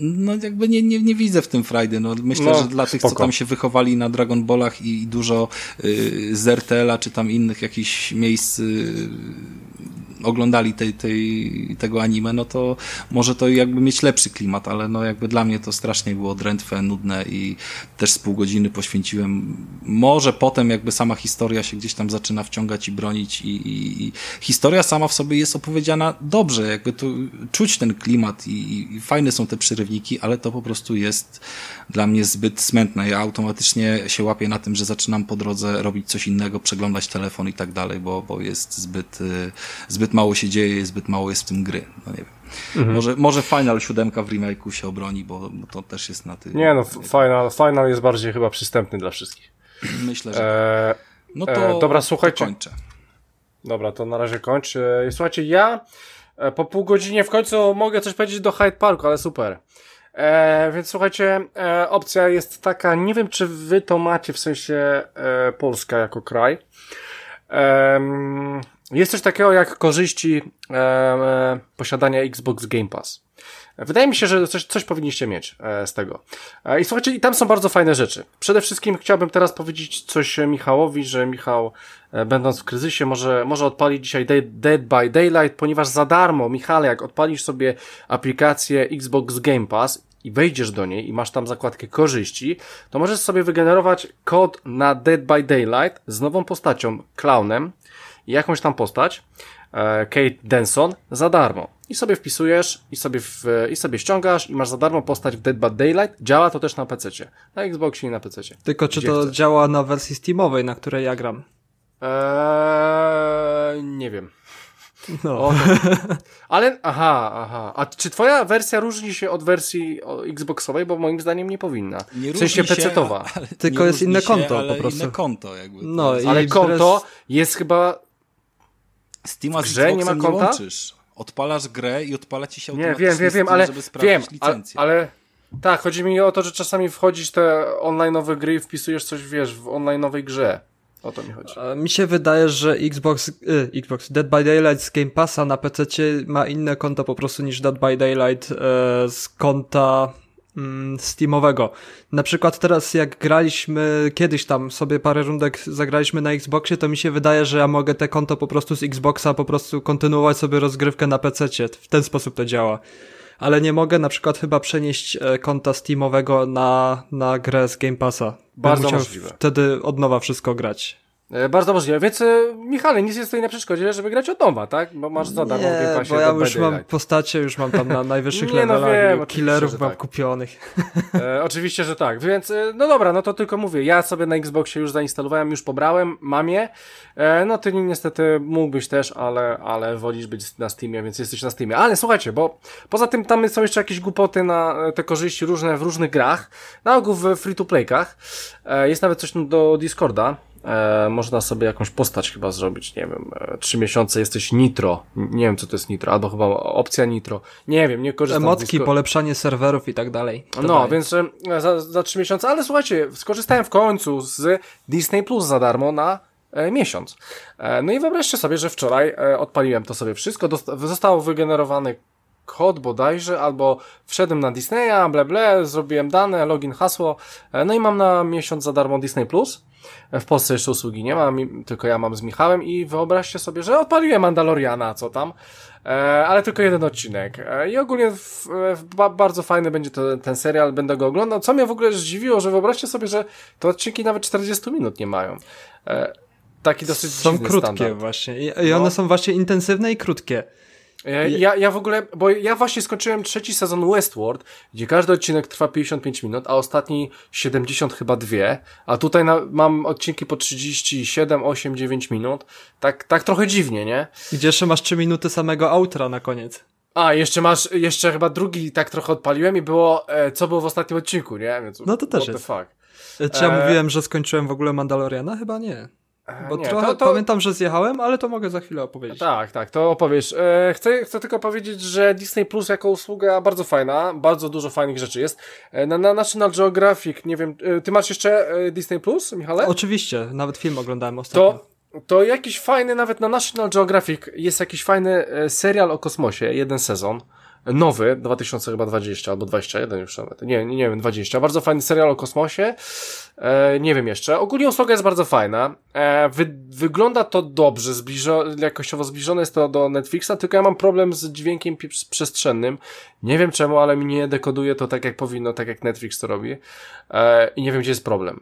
no jakby nie, nie, nie widzę w tym frajdy. No, myślę, no, że dla tych, co tam się wychowali na Dragon Ballach i, i dużo y, z RTL-a czy tam innych jakichś miejsc y, oglądali tej, tej, tego anime, no to może to jakby mieć lepszy klimat, ale no jakby dla mnie to strasznie było drętwe, nudne i też z pół godziny poświęciłem. Może potem jakby sama historia się gdzieś tam zaczyna wciągać i bronić i, i, i historia sama w sobie jest opowiedziana dobrze, jakby tu czuć ten klimat i, i fajne są te przyrywniki, ale to po prostu jest dla mnie zbyt smętne. Ja automatycznie się łapię na tym, że zaczynam po drodze robić coś innego, przeglądać telefon i tak dalej, bo, bo jest zbyt, y, zbyt mało się dzieje, zbyt mało jest w tym gry. No nie wiem. Mhm. Może, może Final 7 w remake'u się obroni, bo, bo to też jest na tym. Nie no, Final, Final jest bardziej chyba przystępny dla wszystkich. Myślę, że. E, no to. E, dobra, słuchajcie. Kończę. Dobra, to na razie kończę. Słuchajcie, ja e, po pół godzinie w końcu mogę coś powiedzieć do Hyde Parku, ale super. E, więc słuchajcie, e, opcja jest taka, nie wiem czy wy to macie w sensie e, Polska jako kraj. Jest coś takiego jak korzyści e, e, posiadania Xbox Game Pass. Wydaje mi się, że coś, coś powinniście mieć e, z tego. E, I słuchajcie, i tam są bardzo fajne rzeczy. Przede wszystkim chciałbym teraz powiedzieć coś Michałowi, że Michał, e, będąc w kryzysie, może, może odpalić dzisiaj Dead by Daylight, ponieważ za darmo, Michale, jak odpalisz sobie aplikację Xbox Game Pass i wejdziesz do niej i masz tam zakładkę korzyści, to możesz sobie wygenerować kod na Dead by Daylight z nową postacią, clownem, jakąś tam postać, e, Kate Denson, za darmo. I sobie wpisujesz, i sobie, w, i sobie ściągasz, i masz za darmo postać w Dead by Daylight. Działa to też na PC. Na Xboxie i na PC. Tylko czy to chcesz. działa na wersji Steamowej, na której ja gram? Eee, nie wiem. No. O. Ale, aha, aha. A czy twoja wersja różni się od wersji Xboxowej? Bo moim zdaniem nie powinna. Nie w sensie PC-towa. Tylko jest inne konto się, po prostu. inne konto jakby. No, ale konto jest chyba... Steama z grze nie ma konta? Nie łączysz. Odpalasz grę i odpala ci się automatycznie nie, wiem, wiem, wiem, ale, żeby wiem, licencję. ale tak, chodzi mi o to, że czasami wchodzisz te online'owe gry i wpisujesz coś, wiesz, w online'owej grze. O to mi chodzi. Mi się wydaje, że Xbox, y, Xbox Dead by Daylight z Game Passa na PC ma inne konto po prostu niż Dead by Daylight y, z konta Steamowego. Na przykład teraz jak graliśmy kiedyś tam sobie parę rundek zagraliśmy na Xboxie, to mi się wydaje, że ja mogę te konto po prostu z Xboxa po prostu kontynuować sobie rozgrywkę na PC. W ten sposób to działa ale nie mogę na przykład chyba przenieść e, konta Steamowego na, na grę z Game Passa. Bardzo możliwe. wtedy od nowa wszystko grać. E, bardzo możliwe, więc e, Michale, nic nie stoi na przeszkodzie, żeby grać od nowa, tak? Bo masz za darmo nie, bo ja już mam postacie, już mam tam na najwyższych nie, no levelach, wiem, killerów mam tak. kupionych. E, oczywiście, że tak, więc e, no dobra, no to tylko mówię, ja sobie na Xboxie już zainstalowałem, już pobrałem, mam je, e, no ty niestety mógłbyś też, ale, ale wolisz być na Steamie, więc jesteś na Steamie. Ale słuchajcie, bo poza tym tam są jeszcze jakieś głupoty na te korzyści różne w różnych grach, na ogół w free-to-playkach, e, jest nawet coś do Discorda, E, można sobie jakąś postać chyba zrobić, nie wiem, e, trzy miesiące jesteś nitro, nie wiem co to jest nitro, albo chyba opcja nitro, nie wiem, nie korzystam Emotki, polepszanie serwerów i tak dalej. To no, dalej. więc e, za, za trzy miesiące, ale słuchajcie, skorzystałem w końcu z Disney Plus za darmo na e, miesiąc. E, no i wyobraźcie sobie, że wczoraj e, odpaliłem to sobie wszystko, został wygenerowany kod bodajże, albo wszedłem na Disneya, ble ble, zrobiłem dane, login, hasło, e, no i mam na miesiąc za darmo Disney Plus. W Polsce jeszcze usługi nie ma, tylko ja mam z Michałem i wyobraźcie sobie, że odpaliłem Mandaloriana, co tam, e, ale tylko jeden odcinek. E, I ogólnie w, w, bardzo fajny będzie to, ten serial, będę go oglądał. Co mnie w ogóle zdziwiło, że wyobraźcie sobie, że te odcinki nawet 40 minut nie mają. E, taki dosyć Są krótkie standard. właśnie i, i one no. są właśnie intensywne i krótkie. Ja, ja w ogóle, bo ja właśnie skończyłem trzeci sezon Westworld, gdzie każdy odcinek trwa 55 minut, a ostatni 70 chyba dwie, a tutaj na, mam odcinki po 37, 8, 9 minut. Tak, tak trochę dziwnie, nie? Gdzie jeszcze masz 3 minuty samego outra na koniec. A, jeszcze masz, jeszcze chyba drugi tak trochę odpaliłem i było, e, co było w ostatnim odcinku, nie? Więc, no to też jest. Fuck. Czy ja e... mówiłem, że skończyłem w ogóle Mandaloriana? Chyba nie. Bo nie, trochę to, to... pamiętam, że zjechałem, ale to mogę za chwilę opowiedzieć. Tak, tak, to opowiesz. E, chcę, chcę tylko powiedzieć, że Disney Plus jako usługa bardzo fajna, bardzo dużo fajnych rzeczy jest. E, na, na National Geographic, nie wiem, e, ty masz jeszcze e, Disney Plus, Michale? Oczywiście, nawet film oglądałem ostatnio. To, to jakiś fajny, nawet na National Geographic jest jakiś fajny e, serial o kosmosie, jeden sezon nowy, 2020 albo 21 już nawet, nie, nie, nie wiem, 20. Bardzo fajny serial o kosmosie, e, nie wiem jeszcze. Ogólnie usługa jest bardzo fajna, e, wy, wygląda to dobrze, zbliżo, jakościowo zbliżone jest to do Netflixa, tylko ja mam problem z dźwiękiem przestrzennym. Nie wiem czemu, ale mi nie dekoduje to tak jak powinno, tak jak Netflix to robi e, i nie wiem gdzie jest problem.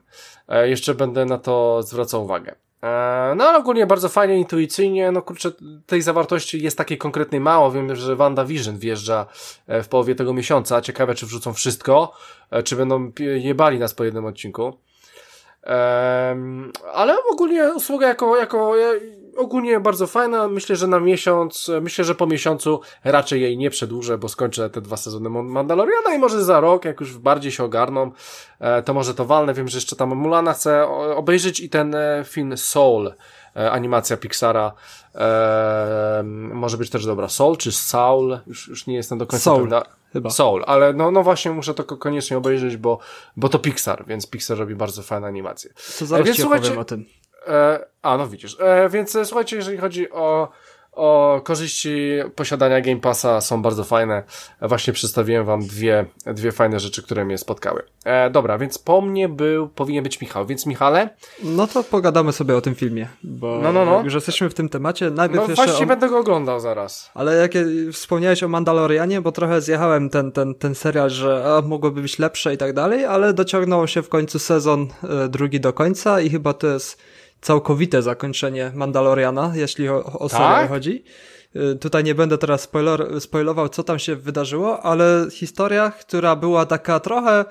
E, jeszcze będę na to zwracał uwagę. E, no ale ogólnie bardzo fajnie, intuicyjnie, no kurczę, tej zawartości jest takiej konkretnej mało, wiem, że WandaVision wjeżdża e, w połowie tego miesiąca, ciekawe czy wrzucą wszystko, e, czy będą jebali nas po jednym odcinku. ale ogólnie usługa jako, jako ogólnie bardzo fajna. Myślę, że na miesiąc, myślę, że po miesiącu raczej jej nie przedłużę, bo skończę te dwa sezony Mandaloriana i może za rok, jak już bardziej się ogarną, e, to może to walnę. Wiem, że jeszcze tam Mulana chcę obejrzeć i ten e, film Soul, e, animacja Pixara, może być też dobra. Soul czy Saul? Już, już nie jestem do końca Soul. pewna. Chyba. Soul, ale no, no właśnie muszę to koniecznie obejrzeć, bo, bo to Pixar, więc Pixar robi bardzo fajne animacje. To zaraz więc, ci opowiem o tym. E, a, no widzisz. E, więc e, słuchajcie, jeżeli chodzi o, o korzyści posiadania Game Passa, są bardzo fajne. Właśnie przedstawiłem wam dwie, dwie fajne rzeczy, które mnie spotkały. E, dobra, więc po mnie był, powinien być Michał, więc Michale? No to pogadamy sobie o tym filmie, bo no, no, no. już jesteśmy w tym temacie. Najpierw no właśnie o... będę go oglądał zaraz. Ale jak wspomniałeś o Mandalorianie, bo trochę zjechałem ten, ten, ten serial, że a, mogłoby być lepsze i tak dalej, ale dociągnął się w końcu sezon e, drugi do końca i chyba to jest całkowite zakończenie Mandaloriana, jeśli o, o serial Tak? chodzi. Y, Tutaj nie będę teraz spoiler, spoilował, co tam się wydarzyło, ale historia, która była taka trochę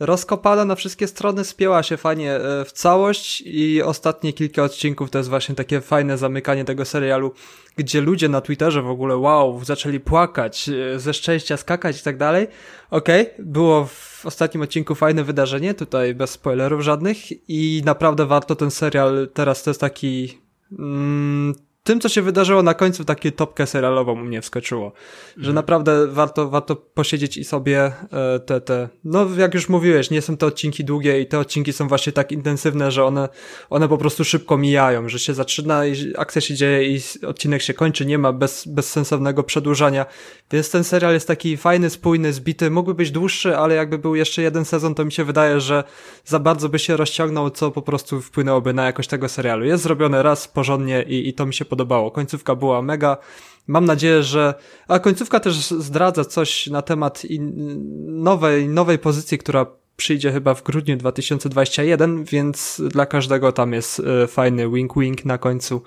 rozkopana na wszystkie strony, spięła się fajnie e, w całość i ostatnie kilka odcinków to jest właśnie takie fajne zamykanie tego serialu, gdzie ludzie na Twitterze w ogóle wow, zaczęli płakać, e, ze szczęścia skakać i tak dalej. Okej, było w ostatnim odcinku fajne wydarzenie, tutaj bez spoilerów żadnych i naprawdę warto ten serial, teraz to jest taki... Mm, tym, co się wydarzyło na końcu, takie topkę serialową u mnie wskoczyło. Że naprawdę warto, warto posiedzieć i sobie e, te, te, no jak już mówiłeś, nie są to odcinki długie i te odcinki są właśnie tak intensywne, że one, one po prostu szybko mijają, że się zaczyna i akcja się dzieje i odcinek się kończy, nie ma bez, bezsensownego przedłużania. Więc ten serial jest taki fajny, spójny, zbity, mógłby być dłuższy, ale jakby był jeszcze jeden sezon, to mi się wydaje, że za bardzo by się rozciągnął, co po prostu wpłynęłoby na jakość tego serialu. Jest zrobione raz porządnie i, i to mi się podobało. Końcówka była mega. Mam nadzieję, że. A końcówka też zdradza coś na temat nowej, nowej pozycji, która przyjdzie chyba w grudniu 2021, więc dla każdego tam jest e, fajny wink-wink na końcu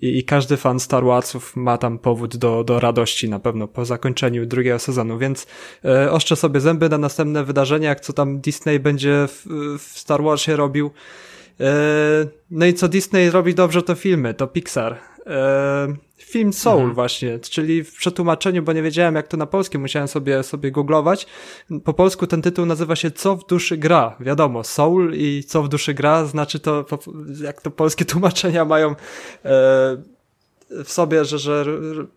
i, i każdy fan Star Warsów ma tam powód do, do radości na pewno po zakończeniu drugiego sezonu, więc e, oszczę sobie zęby na następne wydarzenia, jak co tam Disney będzie w, w Star Warsie robił. E, no i co Disney robi dobrze, to filmy, to Pixar. E, film Soul Mhm. właśnie, czyli w przetłumaczeniu, bo nie wiedziałem jak to na polskie, musiałem sobie, sobie googlować. Po polsku ten tytuł nazywa się Co w duszy gra. Wiadomo, Soul i Co w duszy gra, znaczy to, jak to polskie tłumaczenia mają e, w sobie, że, że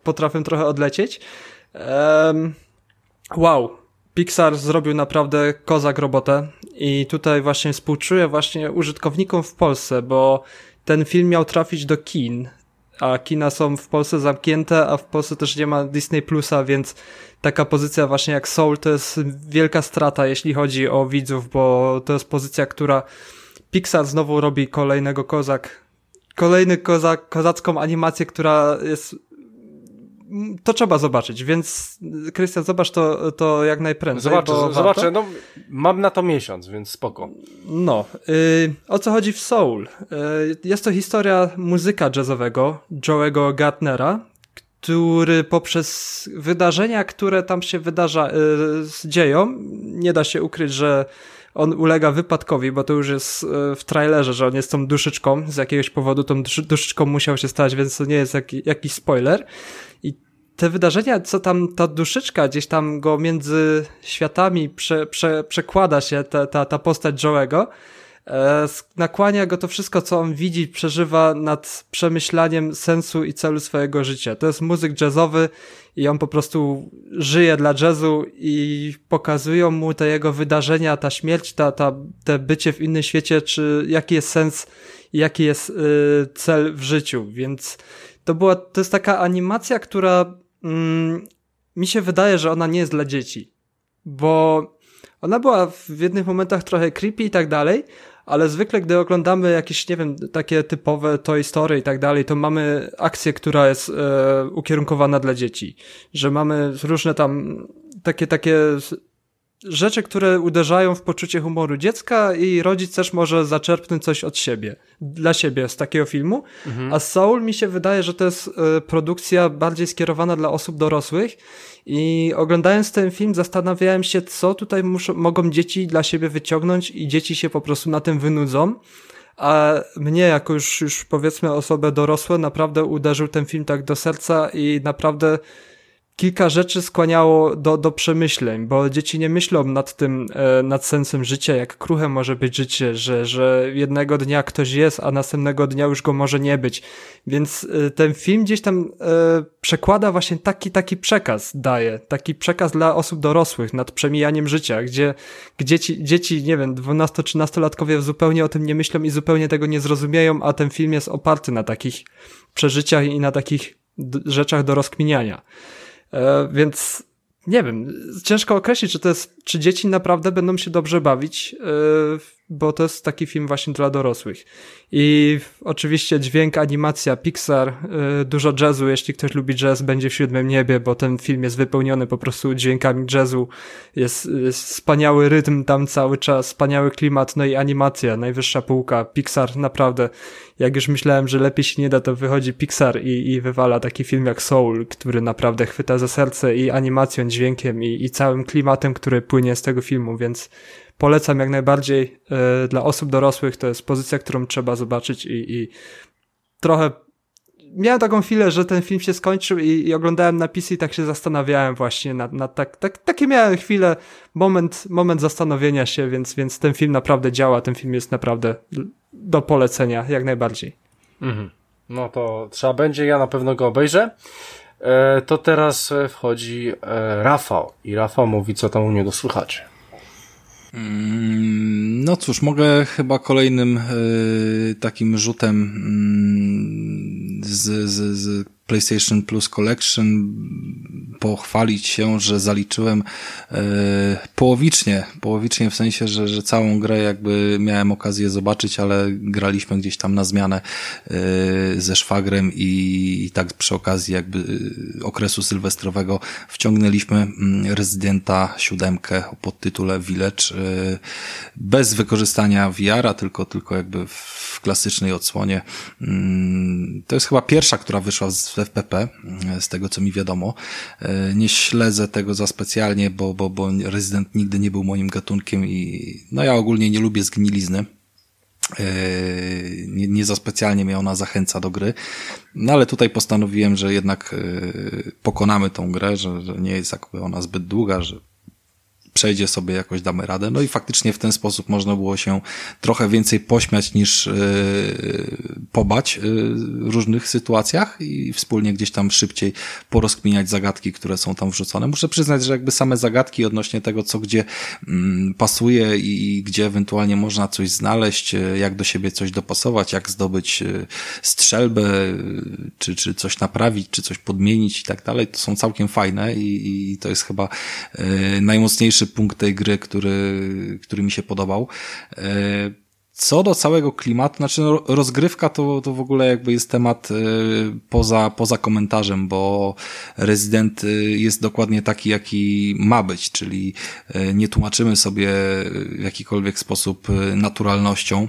potrafią trochę odlecieć. Wow, Pixar zrobił naprawdę kozak robotę i tutaj właśnie współczuję właśnie użytkownikom w Polsce, bo ten film miał trafić do kin, a kina są w Polsce zamknięte, a w Polsce też nie ma Disney Plusa, więc taka pozycja właśnie jak Soul to jest wielka strata, jeśli chodzi o widzów, bo to jest pozycja, która Pixar znowu robi kolejnego kozak, kolejny kozak, kozacką animację, która jest to trzeba zobaczyć, więc Krystian, zobacz to, to jak najprędzej. Zobaczę, zobaczę, no mam na to miesiąc, więc spoko. No, y, o co chodzi w Soul? Y, jest to historia muzyka jazzowego Joe'ego Gartnera, który poprzez wydarzenia, które tam się wydarza, y, dzieją, nie da się ukryć, że on ulega wypadkowi, bo to już jest y, w trailerze, że on jest tą duszyczką, z jakiegoś powodu tą duszy- duszyczką musiał się stać, więc to nie jest jaki, jakiś spoiler. I te wydarzenia, co tam ta duszyczka gdzieś tam go między światami prze, prze, przekłada się, ta, ta, ta postać Joe'ego, e, nakłania go to wszystko, co on widzi, przeżywa nad przemyślaniem sensu i celu swojego życia. To jest muzyk jazzowy i on po prostu żyje dla jazzu i pokazują mu te jego wydarzenia, ta śmierć, ta, ta, te bycie w innym świecie, czy jaki jest sens jaki jest y, cel w życiu, więc to była, to jest taka animacja, która mm, mi się wydaje, że ona nie jest dla dzieci, bo ona była w jednych momentach trochę creepy i tak dalej, ale zwykle, gdy oglądamy jakieś, nie wiem, takie typowe Toy Story i tak dalej, to mamy akcję, która jest e, ukierunkowana dla dzieci. Że mamy różne tam takie, takie rzeczy, które uderzają w poczucie humoru dziecka i rodzic też może zaczerpnąć coś od siebie, dla siebie z takiego filmu. A Soul mi się wydaje, że to jest e, produkcja bardziej skierowana dla osób dorosłych i oglądając ten film zastanawiałem się, co tutaj muszą, mogą dzieci dla siebie wyciągnąć i dzieci się po prostu na tym wynudzą. A mnie, jako już, już powiedzmy osobę dorosłą, naprawdę uderzył ten film tak do serca i naprawdę kilka rzeczy skłaniało do, do przemyśleń, bo dzieci nie myślą nad tym, e, nad sensem życia, jak kruche może być życie, że, że jednego dnia ktoś jest, a następnego dnia już go może nie być. Więc e, ten film gdzieś tam e, przekłada właśnie taki, taki przekaz, daje, taki przekaz dla osób dorosłych nad przemijaniem życia, gdzie, gdzie ci, dzieci, nie wiem, 12-13-latkowie zupełnie o tym nie myślą i zupełnie tego nie zrozumieją, a ten film jest oparty na takich przeżyciach i na takich rzeczach do rozkminiania. E, więc nie wiem, ciężko określić, czy to jest, czy dzieci naprawdę będą się dobrze bawić. Bo to jest taki film właśnie dla dorosłych. I oczywiście dźwięk, animacja, Pixar, yy, dużo jazzu, jeśli ktoś lubi jazz, będzie w siódmym niebie, bo ten film jest wypełniony po prostu dźwiękami jazzu. Jest, jest wspaniały rytm tam cały czas, wspaniały klimat, no i animacja, najwyższa półka. Pixar naprawdę, jak już myślałem, że lepiej się nie da, to wychodzi Pixar i, i wywala taki film jak Soul, który naprawdę chwyta za serce i animacją, dźwiękiem i, i całym klimatem, który płynie z tego filmu, więc polecam jak najbardziej e, dla osób dorosłych. To jest pozycja, którą trzeba zobaczyć i, i trochę miałem taką chwilę, że ten film się skończył i, i oglądałem napisy i tak się zastanawiałem właśnie nad, nad tak, tak, takie miałem chwilę, moment, moment zastanowienia się, więc, więc ten film naprawdę działa, ten film jest naprawdę do polecenia, jak najbardziej. Mhm. No to trzeba będzie, ja na pewno go obejrzę. E, to teraz wchodzi e, Rafał i Rafał mówi, co tam u niego słychać. Mm, no cóż, mogę chyba kolejnym y, takim rzutem y, z, z, z PlayStation Plus Collection pochwalić się, że zaliczyłem e, połowicznie, połowicznie w sensie, że, że całą grę jakby miałem okazję zobaczyć, ale graliśmy gdzieś tam na zmianę e, ze szwagrem i, i tak przy okazji jakby e, okresu sylwestrowego wciągnęliśmy mm, rezydenta siódemkę o podtytule Village e, bez wykorzystania VR-a, tylko, tylko jakby w klasycznej odsłonie. Mm, to jest chyba pierwsza, która wyszła z FPP, z tego co mi wiadomo. E, nie śledzę tego za specjalnie, bo, bo, bo Resident nigdy nie był moim gatunkiem i no ja ogólnie nie lubię zgnilizny. E, nie, nie za specjalnie mnie ona zachęca do gry. No ale tutaj postanowiłem, że jednak e, pokonamy tą grę, że, że nie jest jakby ona zbyt długa, że przejdzie sobie, jakoś damy radę. No i faktycznie w ten sposób można było się trochę więcej pośmiać niż yy, pobać yy, w różnych sytuacjach i wspólnie gdzieś tam szybciej porozkminiać zagadki, które są tam wrzucone. Muszę przyznać, że jakby same zagadki odnośnie tego, co gdzie yy, pasuje i gdzie ewentualnie można coś znaleźć, y, jak do siebie coś dopasować, jak zdobyć strzelbę, czy, czy coś naprawić, czy coś podmienić i tak dalej, to są całkiem fajne i, i to jest chyba najmocniejszy punkt tej gry, który, który mi się podobał. E, co do całego klimatu, znaczy no, rozgrywka to, to w ogóle jakby jest temat e, poza, poza komentarzem, bo rezydent e, jest dokładnie taki, jaki ma być, czyli nie tłumaczymy sobie w jakikolwiek sposób naturalnością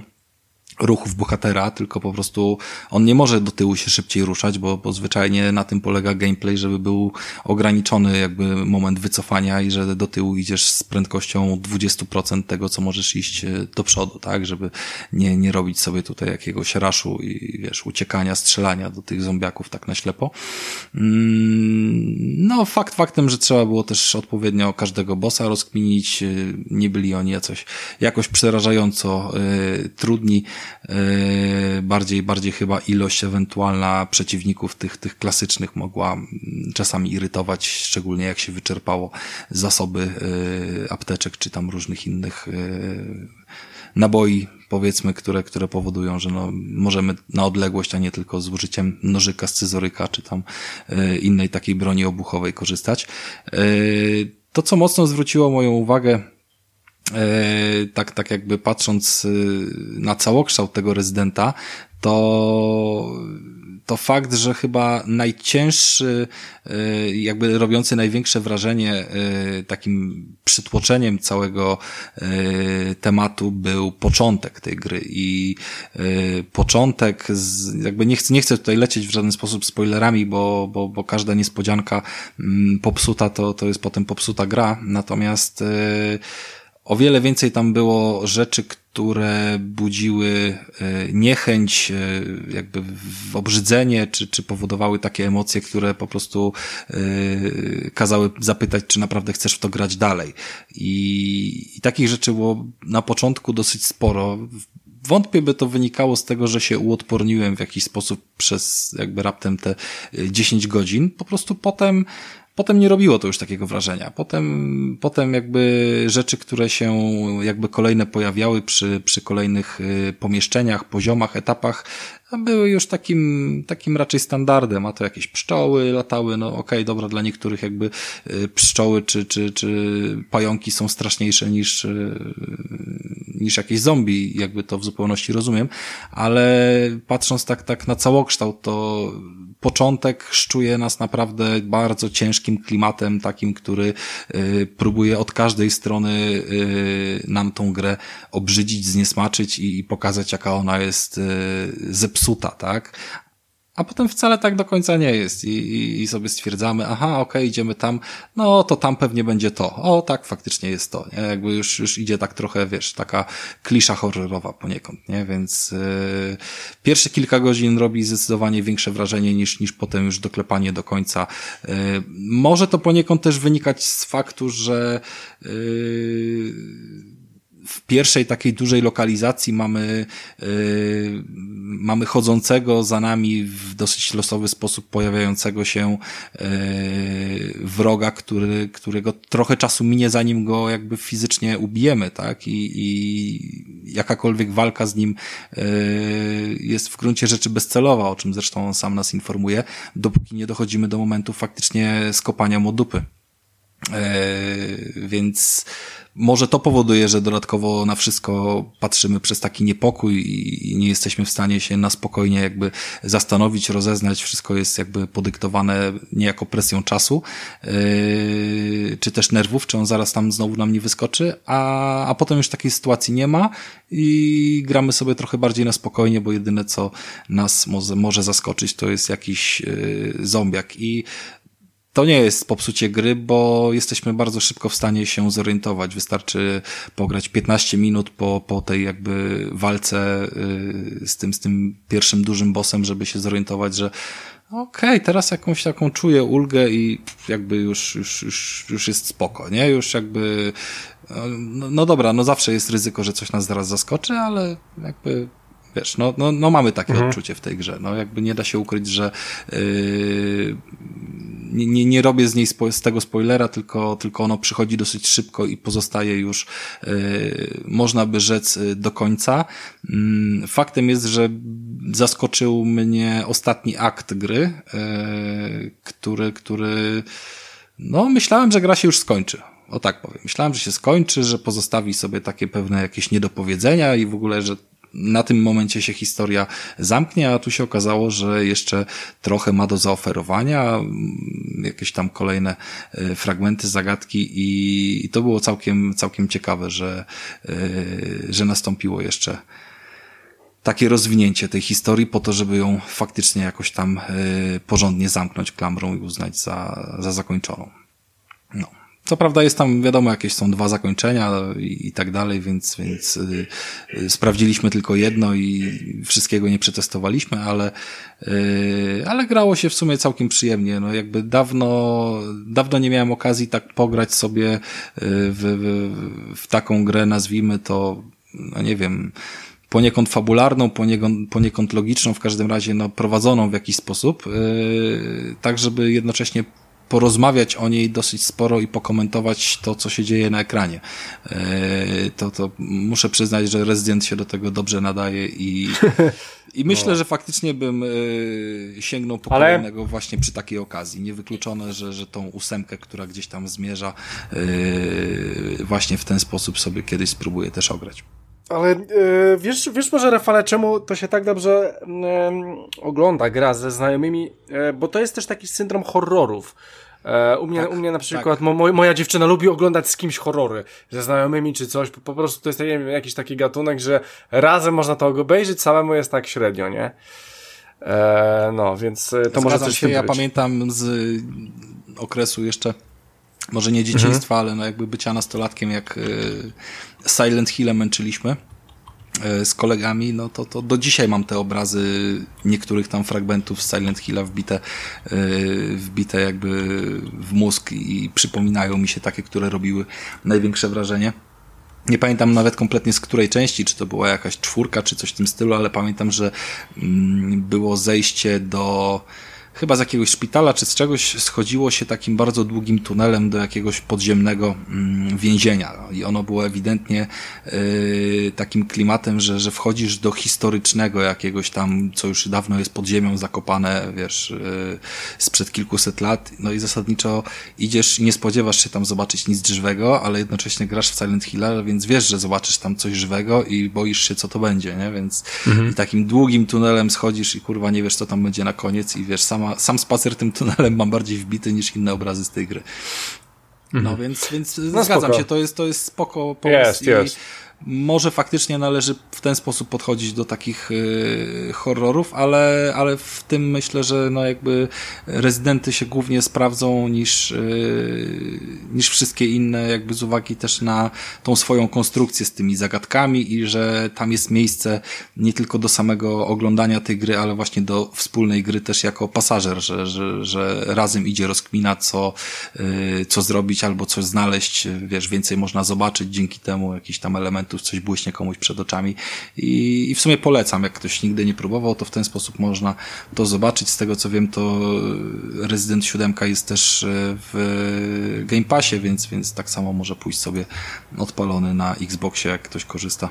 ruchów bohatera, tylko po prostu on nie może do tyłu się szybciej ruszać, bo, bo zwyczajnie na tym polega gameplay, żeby był ograniczony jakby moment wycofania i że do tyłu idziesz z prędkością 20% tego, co możesz iść e, do przodu, tak, żeby nie, nie robić sobie tutaj jakiegoś raszu i wiesz, uciekania, strzelania do tych zombiaków tak na ślepo. Mm, no, fakt faktem, że trzeba było też odpowiednio każdego bossa rozkminić, e, nie byli oni jakoś, jakoś przerażająco y, trudni, E, bardziej, bardziej chyba ilość ewentualna przeciwników tych, tych klasycznych mogła mm, czasami irytować, szczególnie jak się wyczerpało zasoby e, apteczek czy tam różnych innych e, naboi, powiedzmy, które, które powodują, że no, możemy na odległość, a nie tylko z użyciem nożyka, scyzoryka, czy tam innej takiej broni obuchowej korzystać. To, co mocno zwróciło moją uwagę tak, tak jakby patrząc y, na całokształt tego rezydenta, to, to fakt, że chyba najcięższy, y, jakby robiący największe wrażenie takim przytłoczeniem całego tematu był początek tej gry. I początek, z, jakby nie chcę, nie chcę tutaj lecieć w żaden sposób spoilerami, bo, bo, bo każda niespodzianka mm, popsuta to, to jest potem popsuta gra, natomiast o wiele więcej tam było rzeczy, które budziły e, niechęć, e, jakby obrzydzenie, czy, czy powodowały takie emocje, które po prostu e, kazały zapytać, czy naprawdę chcesz w to grać dalej. I, i takich rzeczy było na początku dosyć sporo. Wątpię by to wynikało z tego, że się uodporniłem w jakiś sposób przez jakby raptem te 10 godzin. Po prostu potem Potem nie robiło to już takiego wrażenia. Potem, potem jakby rzeczy, które się jakby kolejne pojawiały przy, przy kolejnych y, pomieszczeniach, poziomach, etapach, były już takim, takim raczej standardem, a to jakieś pszczoły latały, no okej, okay, dobra, dla niektórych jakby y, pszczoły czy, czy, czy pająki są straszniejsze niż, y, niż jakieś zombie, jakby to w zupełności rozumiem, ale patrząc tak, tak na całokształt, to początek szczuje nas naprawdę bardzo ciężkim klimatem, takim, który y, próbuje od każdej strony nam tą grę obrzydzić, zniesmaczyć i, pokazać, jaka ona jest y, zepsuta, tak? A potem wcale tak do końca nie jest i, i, i sobie stwierdzamy, aha, okej, okay, idziemy tam, no to tam pewnie będzie to. O, tak, faktycznie jest to, nie? Jakby już, już idzie tak trochę, wiesz, taka klisza horrorowa poniekąd, nie? Więc yy, pierwsze kilka godzin robi zdecydowanie większe wrażenie niż, niż potem już doklepanie do końca. Yy, może to poniekąd też wynikać z faktu, że yy, w pierwszej takiej dużej lokalizacji mamy, yy, mamy chodzącego za nami w dosyć losowy sposób pojawiającego się yy, wroga, który, którego trochę czasu minie zanim go jakby fizycznie ubijemy, tak? I, i jakakolwiek walka z nim yy, jest w gruncie rzeczy bezcelowa, o czym zresztą on sam nas informuje, dopóki nie dochodzimy do momentu faktycznie skopania mu dupy. Yy, więc może to powoduje, że dodatkowo na wszystko patrzymy przez taki niepokój i nie jesteśmy w stanie się na spokojnie jakby zastanowić, rozeznać. Wszystko jest jakby podyktowane niejako presją czasu, yy, czy też nerwów, czy on zaraz tam znowu nam nie wyskoczy, a, a potem już takiej sytuacji nie ma i gramy sobie trochę bardziej na spokojnie, bo jedyne co nas może, może zaskoczyć to jest jakiś yy, zombiak i to nie jest popsucie gry, bo jesteśmy bardzo szybko w stanie się zorientować. Wystarczy pograć 15 minut po, po tej jakby walce y, z tym, z tym pierwszym dużym bossem, żeby się zorientować, że okej, okay, teraz jakąś taką czuję ulgę i jakby już, już, już, już jest spoko, nie? Już jakby, no, no dobra, no zawsze jest ryzyko, że coś nas zaraz zaskoczy, ale jakby wiesz, no, no, no mamy takie mhm. odczucie w tej grze. No jakby nie da się ukryć, że yy, nie, nie, nie robię z niej z tego spoilera, tylko, tylko ono przychodzi dosyć szybko i pozostaje już, yy, można by rzec, yy, do końca. Yy, faktem jest, że zaskoczył mnie ostatni akt gry, yy, który, który, no myślałem, że gra się już skończy. O tak powiem. Myślałem, że się skończy, że pozostawi sobie takie pewne jakieś niedopowiedzenia i w ogóle, że na tym momencie się historia zamknie, a tu się okazało, że jeszcze trochę ma do zaoferowania, jakieś tam kolejne e, fragmenty, zagadki i, to było całkiem, całkiem ciekawe, że, e, że nastąpiło jeszcze takie rozwinięcie tej historii po to, żeby ją faktycznie jakoś tam e, porządnie zamknąć klamrą i uznać za, za zakończoną. No. Co prawda jest tam, wiadomo, jakieś są dwa zakończenia i, i tak dalej, więc, więc y, y, sprawdziliśmy tylko jedno i wszystkiego nie przetestowaliśmy, ale, y, ale grało się w sumie całkiem przyjemnie. No jakby dawno, dawno nie miałem okazji tak pograć sobie y, w, w, w taką grę, nazwijmy to, no nie wiem, poniekąd fabularną, poniekąd, poniekąd logiczną, w każdym razie no, prowadzoną w jakiś sposób, yy, tak żeby jednocześnie porozmawiać o niej dosyć sporo i pokomentować to, co się dzieje na ekranie. E, to, to muszę przyznać, że Resident się do tego dobrze nadaje i, i myślę, no. że faktycznie bym e, sięgnął po Ale... kolejnego właśnie przy takiej okazji. Niewykluczone, że, że tą ósemkę, która gdzieś tam zmierza, e, właśnie w ten sposób sobie kiedyś spróbuję też ograć. Ale yy, wiesz, wiesz może, Rafale, czemu to się tak dobrze yy, ogląda, gra ze znajomymi? Yy, bo to jest też taki syndrom horrorów. E, u mnie, tak, u mnie na przykład tak. mo, moja dziewczyna lubi oglądać z kimś horrory, ze znajomymi czy coś. Po, po prostu to jest wiem, jakiś taki gatunek, że razem można to obejrzeć, samemu jest tak średnio, nie? No, więc to Zgadzam może coś się. Ja pamiętam z okresu jeszcze, może nie dzieciństwa, mhm. ale no jakby bycia nastolatkiem, jak Silent Hill męczyliśmy E, z kolegami, no to, to do dzisiaj mam te obrazy niektórych tam fragmentów z Silent Hilla wbite, e, wbite jakby w mózg i przypominają mi się takie, które robiły największe wrażenie. Nie pamiętam nawet kompletnie z której części, czy to była jakaś czwórka, czy coś w tym stylu, ale pamiętam, że mm, było zejście do chyba z jakiegoś szpitala czy z czegoś schodziło się takim bardzo długim tunelem do jakiegoś podziemnego mm, więzienia. I ono było ewidentnie y, takim klimatem, że, że wchodzisz do historycznego jakiegoś tam, co już dawno jest pod ziemią zakopane, wiesz, y, sprzed kilkuset lat. No i zasadniczo idziesz i nie spodziewasz się tam zobaczyć nic żywego, ale jednocześnie grasz w Silent Hill, więc wiesz, że zobaczysz tam coś żywego i boisz się, co to będzie, nie? Więc mhm. takim długim tunelem schodzisz i kurwa nie wiesz, co tam będzie na koniec i wiesz, sama, sam spacer tym tunelem mam bardziej wbity niż inne obrazy z tej gry. No mhm. więc, więc no zgadzam spoko. się, to jest, to jest spoko pomysł jest, i, może faktycznie należy w ten sposób podchodzić do takich y, horrorów, ale, ale w tym myślę, że no jakby rezydenty się głównie sprawdzą niż, y, niż wszystkie inne, jakby z uwagi też na tą swoją konstrukcję z tymi zagadkami i że tam jest miejsce nie tylko do samego oglądania tej gry, ale właśnie do wspólnej gry też jako pasażer, że, że, że razem idzie rozkmina, co, y, co zrobić albo coś znaleźć, wiesz, więcej można zobaczyć dzięki temu jakiś tam coś błyśnie komuś przed oczami I, i w sumie polecam, jak ktoś nigdy nie próbował, to w ten sposób można to zobaczyć. Z tego co wiem, to Resident 7 jest też e, w Game Passie, więc, więc tak samo może pójść sobie odpalony na Xboxie, jak ktoś korzysta.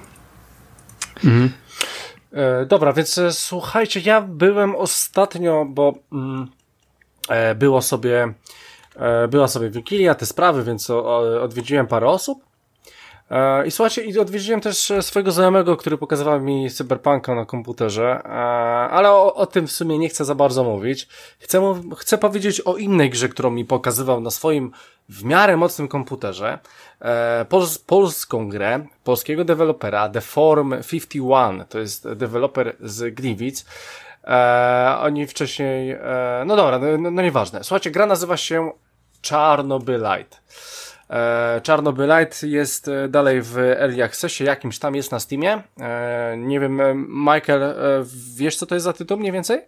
Mhm. E, dobra, więc e, słuchajcie, ja byłem ostatnio, bo mm, było sobie była sobie Wikilia, te sprawy, więc o, odwiedziłem parę osób I słuchajcie, i odwiedziłem też e, swojego znajomego, który pokazywał mi Cyberpunka na komputerze, e, ale o, o tym w sumie nie chcę za bardzo mówić. Chcę, chcę powiedzieć o innej grze, którą mi pokazywał na swoim w miarę mocnym komputerze. Pols polską grę, polskiego dewelopera, The Form 51, to jest deweloper z Gliwic. oni wcześniej, no dobra, no, no, no nieważne. Słuchajcie, gra nazywa się Czarnobylite. E, Czarnobylite jest e, dalej w Early Accessie, jakimś tam jest na Steamie. E, nie wiem, Michael, wiesz co to jest za tytuł mniej więcej?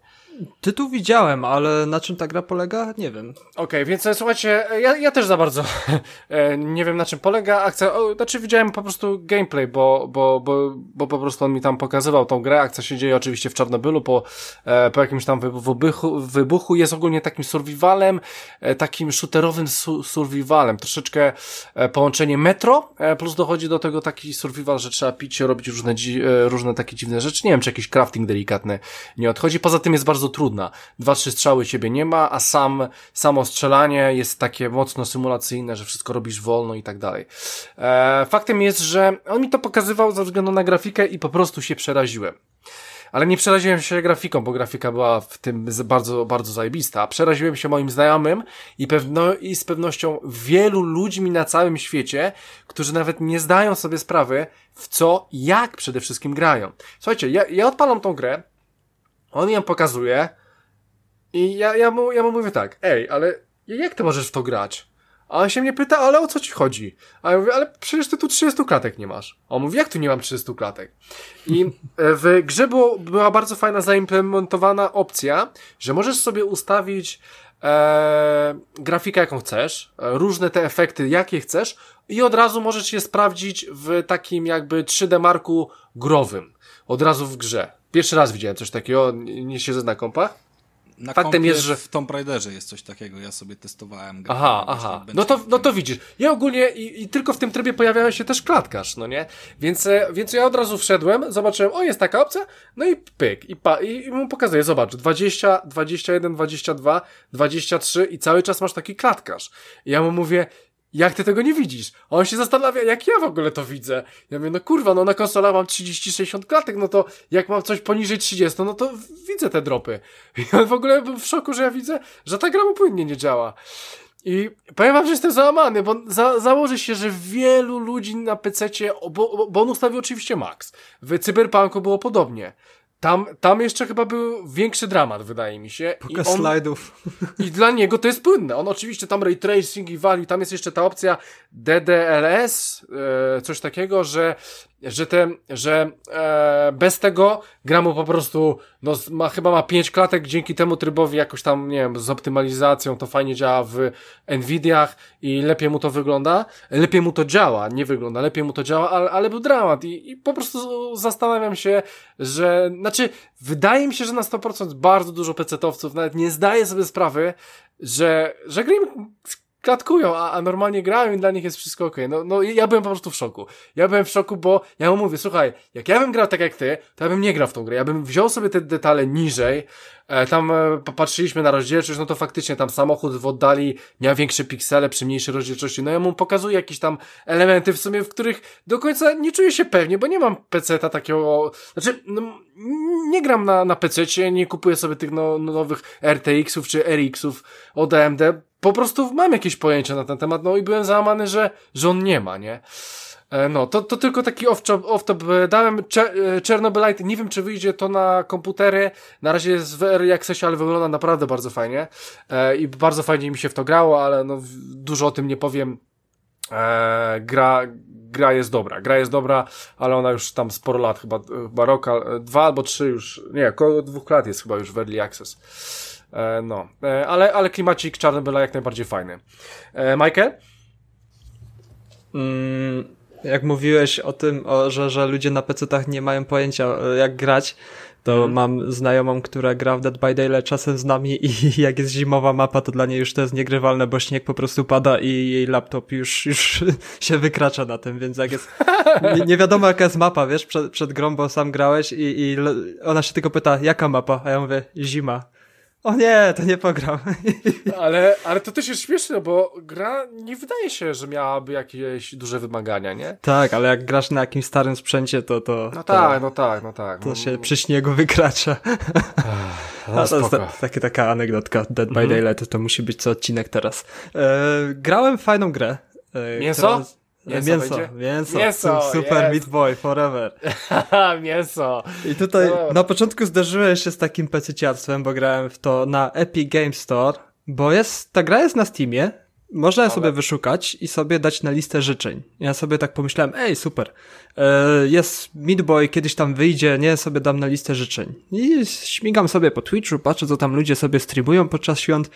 Tytuł widziałem, ale na czym ta gra polega? Nie wiem. Okej, okay, więc e, słuchajcie, ja, ja też za bardzo e, nie wiem na czym polega akcja. O, znaczy widziałem po prostu gameplay, bo, bo, bo, bo po prostu on mi tam pokazywał tą grę. Akcja się dzieje oczywiście w Czarnobylu po, e, po jakimś tam wybuchu, wybuchu. Jest ogólnie takim survivalem, takim shooterowym su survivalem. Troszeczkę połączenie metro, plus dochodzi do tego taki survival, że trzeba pić, robić różne, różne takie dziwne rzeczy. Nie wiem, czy jakiś crafting delikatny nie odchodzi. Poza tym jest bardzo bardzo trudna. Dwa, trzy strzały ciebie nie ma, a sam, samo strzelanie jest takie mocno symulacyjne, że wszystko robisz wolno i tak dalej. E, faktem jest, że on mi to pokazywał ze względu na grafikę i po prostu się przeraziłem. Ale nie przeraziłem się grafiką, bo grafika była w tym bardzo, bardzo zajebista. Przeraziłem się moim znajomym i, pewno, i z pewnością wielu ludźmi na całym świecie, którzy nawet nie zdają sobie sprawy, w co, jak przede wszystkim grają. Słuchajcie, ja, ja odpalam tą grę, on ją pokazuje i ja, ja, mu, ja mu mówię tak, ej, ale jak ty możesz w to grać? A on się mnie pyta, ale o co ci chodzi? A ja mówię, ale przecież ty tu 30 klatek nie masz. A on mówi, jak tu nie mam 30 klatek? I w grze było, była bardzo fajna zaimplementowana opcja, że możesz sobie ustawić e, grafikę jaką chcesz, e, różne te efekty jakie chcesz i od razu możesz je sprawdzić w takim jakby 3D marku growym. Od razu w grze. Pierwszy raz widziałem coś takiego, nie siedzę na kompach. Na Faktem jest, że w Tomb Raiderze jest coś takiego, ja sobie testowałem. Grę, aha, aha. No to, no to widzisz. Ja ogólnie i, i, tylko w tym trybie pojawiał się też klatkarz, no nie? Więc, e, więc ja od razu wszedłem, zobaczyłem, o jest taka opcja, no i pyk. I, pa, i, i mu pokazuję, zobacz, 20, 21, 22, 23 i cały czas masz taki klatkarz. I ja mu mówię, jak ty tego nie widzisz? A on się zastanawia, jak ja w ogóle to widzę. Ja mówię, no kurwa, no na konsola mam 30-60 klatek, no to jak mam coś poniżej 30, no to widzę te dropy. I on w ogóle był w szoku, że ja widzę, że ta gra mu płynnie nie działa. I powiem wam, że jestem załamany, bo za, założy się, że wielu ludzi na PC, bo, bo on ustawił oczywiście max. W Cyberpunku było podobnie. Tam, tam jeszcze chyba był większy dramat, wydaje mi się. Pokaz I on, slajdów. I dla niego to jest płynne. On oczywiście tam ray tracing i value, tam jest jeszcze ta opcja DDLS, e, coś takiego, że że te, że e, bez tego gra mu po prostu, no ma, chyba ma pięć klatek, dzięki temu trybowi jakoś tam, nie wiem, z optymalizacją to fajnie działa w Nvidiach i lepiej mu to wygląda, lepiej mu to działa, nie wygląda, lepiej mu to działa, ale, ale był dramat i, i po prostu zastanawiam się, że, znaczy, wydaje mi się, że na 100% bardzo dużo PC-towców nawet nie zdaje sobie sprawy, że, że gry klatkują, a, a normalnie grają i dla nich jest wszystko ok. No, no ja byłem po prostu w szoku. Ja byłem w szoku, bo ja mu mówię, słuchaj, jak ja bym grał tak jak ty, to ja bym nie grał w tą grę. Ja bym wziął sobie te detale niżej, tam e, popatrzyliśmy na rozdzielczość, no to faktycznie tam samochód w oddali miał większe piksele przy mniejszej rozdzielczości. No ja mu pokazuję jakieś tam elementy w sumie, w których do końca nie czuję się pewnie, bo nie mam PC-ta takiego, znaczy, no, nie gram na, na PC-cie, nie kupuję sobie tych no, nowych RTX-ów czy RX-ów od AMD, po prostu mam jakieś pojęcie na ten temat, no i byłem załamany, że, że on nie ma, nie? E, no, to, to tylko taki off-top, off-top dałem. E, Chernobylite, nie wiem czy wyjdzie to na komputery. Na razie jest w Early Accessie, ale wygląda naprawdę bardzo fajnie. E, I bardzo fajnie mi się w to grało, ale no, dużo o tym nie powiem. E, gra, gra jest dobra. Gra jest dobra, ale ona już tam sporo lat, chyba, chyba rok, dwa albo trzy już, nie, około dwóch lat jest chyba już w Early Access. E, no, e, ale, ale klimacik Czarnobyla jak najbardziej fajny. E, Michael? Mm, jak mówiłeś o tym, o, że, że ludzie na PC-tach nie mają pojęcia jak grać, to hmm. mam znajomą, która gra w Dead by Daylight czasem z nami i jak jest zimowa mapa, to dla niej już to jest niegrywalne, bo śnieg po prostu pada i jej laptop już, już się wykracza na tym, więc jak jest nie, nie wiadomo jaka jest mapa, wiesz, przed, przed grą, bo sam grałeś i, i ona się tylko pyta, jaka mapa? A ja mówię, zima. O nie, to nie pogram. Ale, ale to też jest śmieszne, bo gra nie wydaje się, że miałaby jakieś duże wymagania, nie? Tak, ale jak grasz na jakimś starym sprzęcie, to to. No tak, no tak, no tak. To no, się przy śniegu wykracza. No, to jest ta, taka, taka anegdotka. Dead by mhm. Daylight to musi być co odcinek teraz. E, grałem fajną grę. E, Mięso? Która... Mięso, mięso, mięso, mięso super Meat Boy forever. mięso. I tutaj no. na początku zderzyłem się z takim pecyciarstwem, bo grałem w to na Epic Game Store, bo jest, ta gra jest na Steamie, można Ale... sobie wyszukać i sobie dać na listę życzeń. Ja sobie tak pomyślałem, ej, super, e, jest Meat Boy, kiedyś tam wyjdzie, nie, sobie dam na listę życzeń. I śmigam sobie po Twitchu, patrzę, co tam ludzie sobie streamują podczas świąt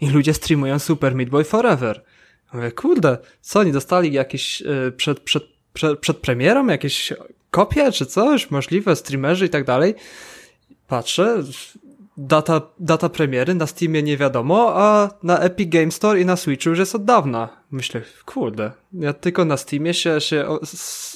i ludzie streamują Super Meat Boy Forever. Mówię, kurde, co oni dostali jakieś yy, przed, przed, przed, przed premierą, jakieś kopie czy coś, możliwe, streamerzy i tak dalej. Patrzę, data, data premiery na Steamie nie wiadomo, a na Epic Game Store i na Switchu już jest od dawna. Myślę, kurde, ja tylko na Steamie się, się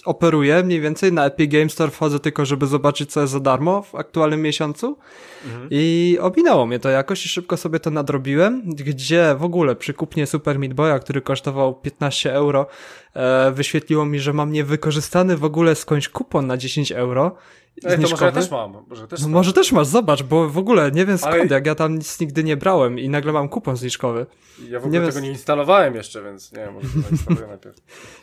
operuję, mniej więcej na Epic Game Store wchodzę tylko, żeby zobaczyć co jest za darmo w aktualnym miesiącu mhm. i ominęło mnie to jakoś i szybko sobie to nadrobiłem, gdzie w ogóle przy kupnie Super Meat Boya, który kosztował 15 euro, e, wyświetliło mi, że mam niewykorzystany w ogóle skądś kupon na 10 euro Ej, to może ja też mam. Może też, no może też masz, zobacz, bo w ogóle nie wiem skąd, Ale... jak ja tam nic nigdy nie brałem i nagle mam kupon zniżkowy. Ja w ogóle nie tego wiem... nie instalowałem jeszcze, więc nie wiem, może zainstaluję najpierw.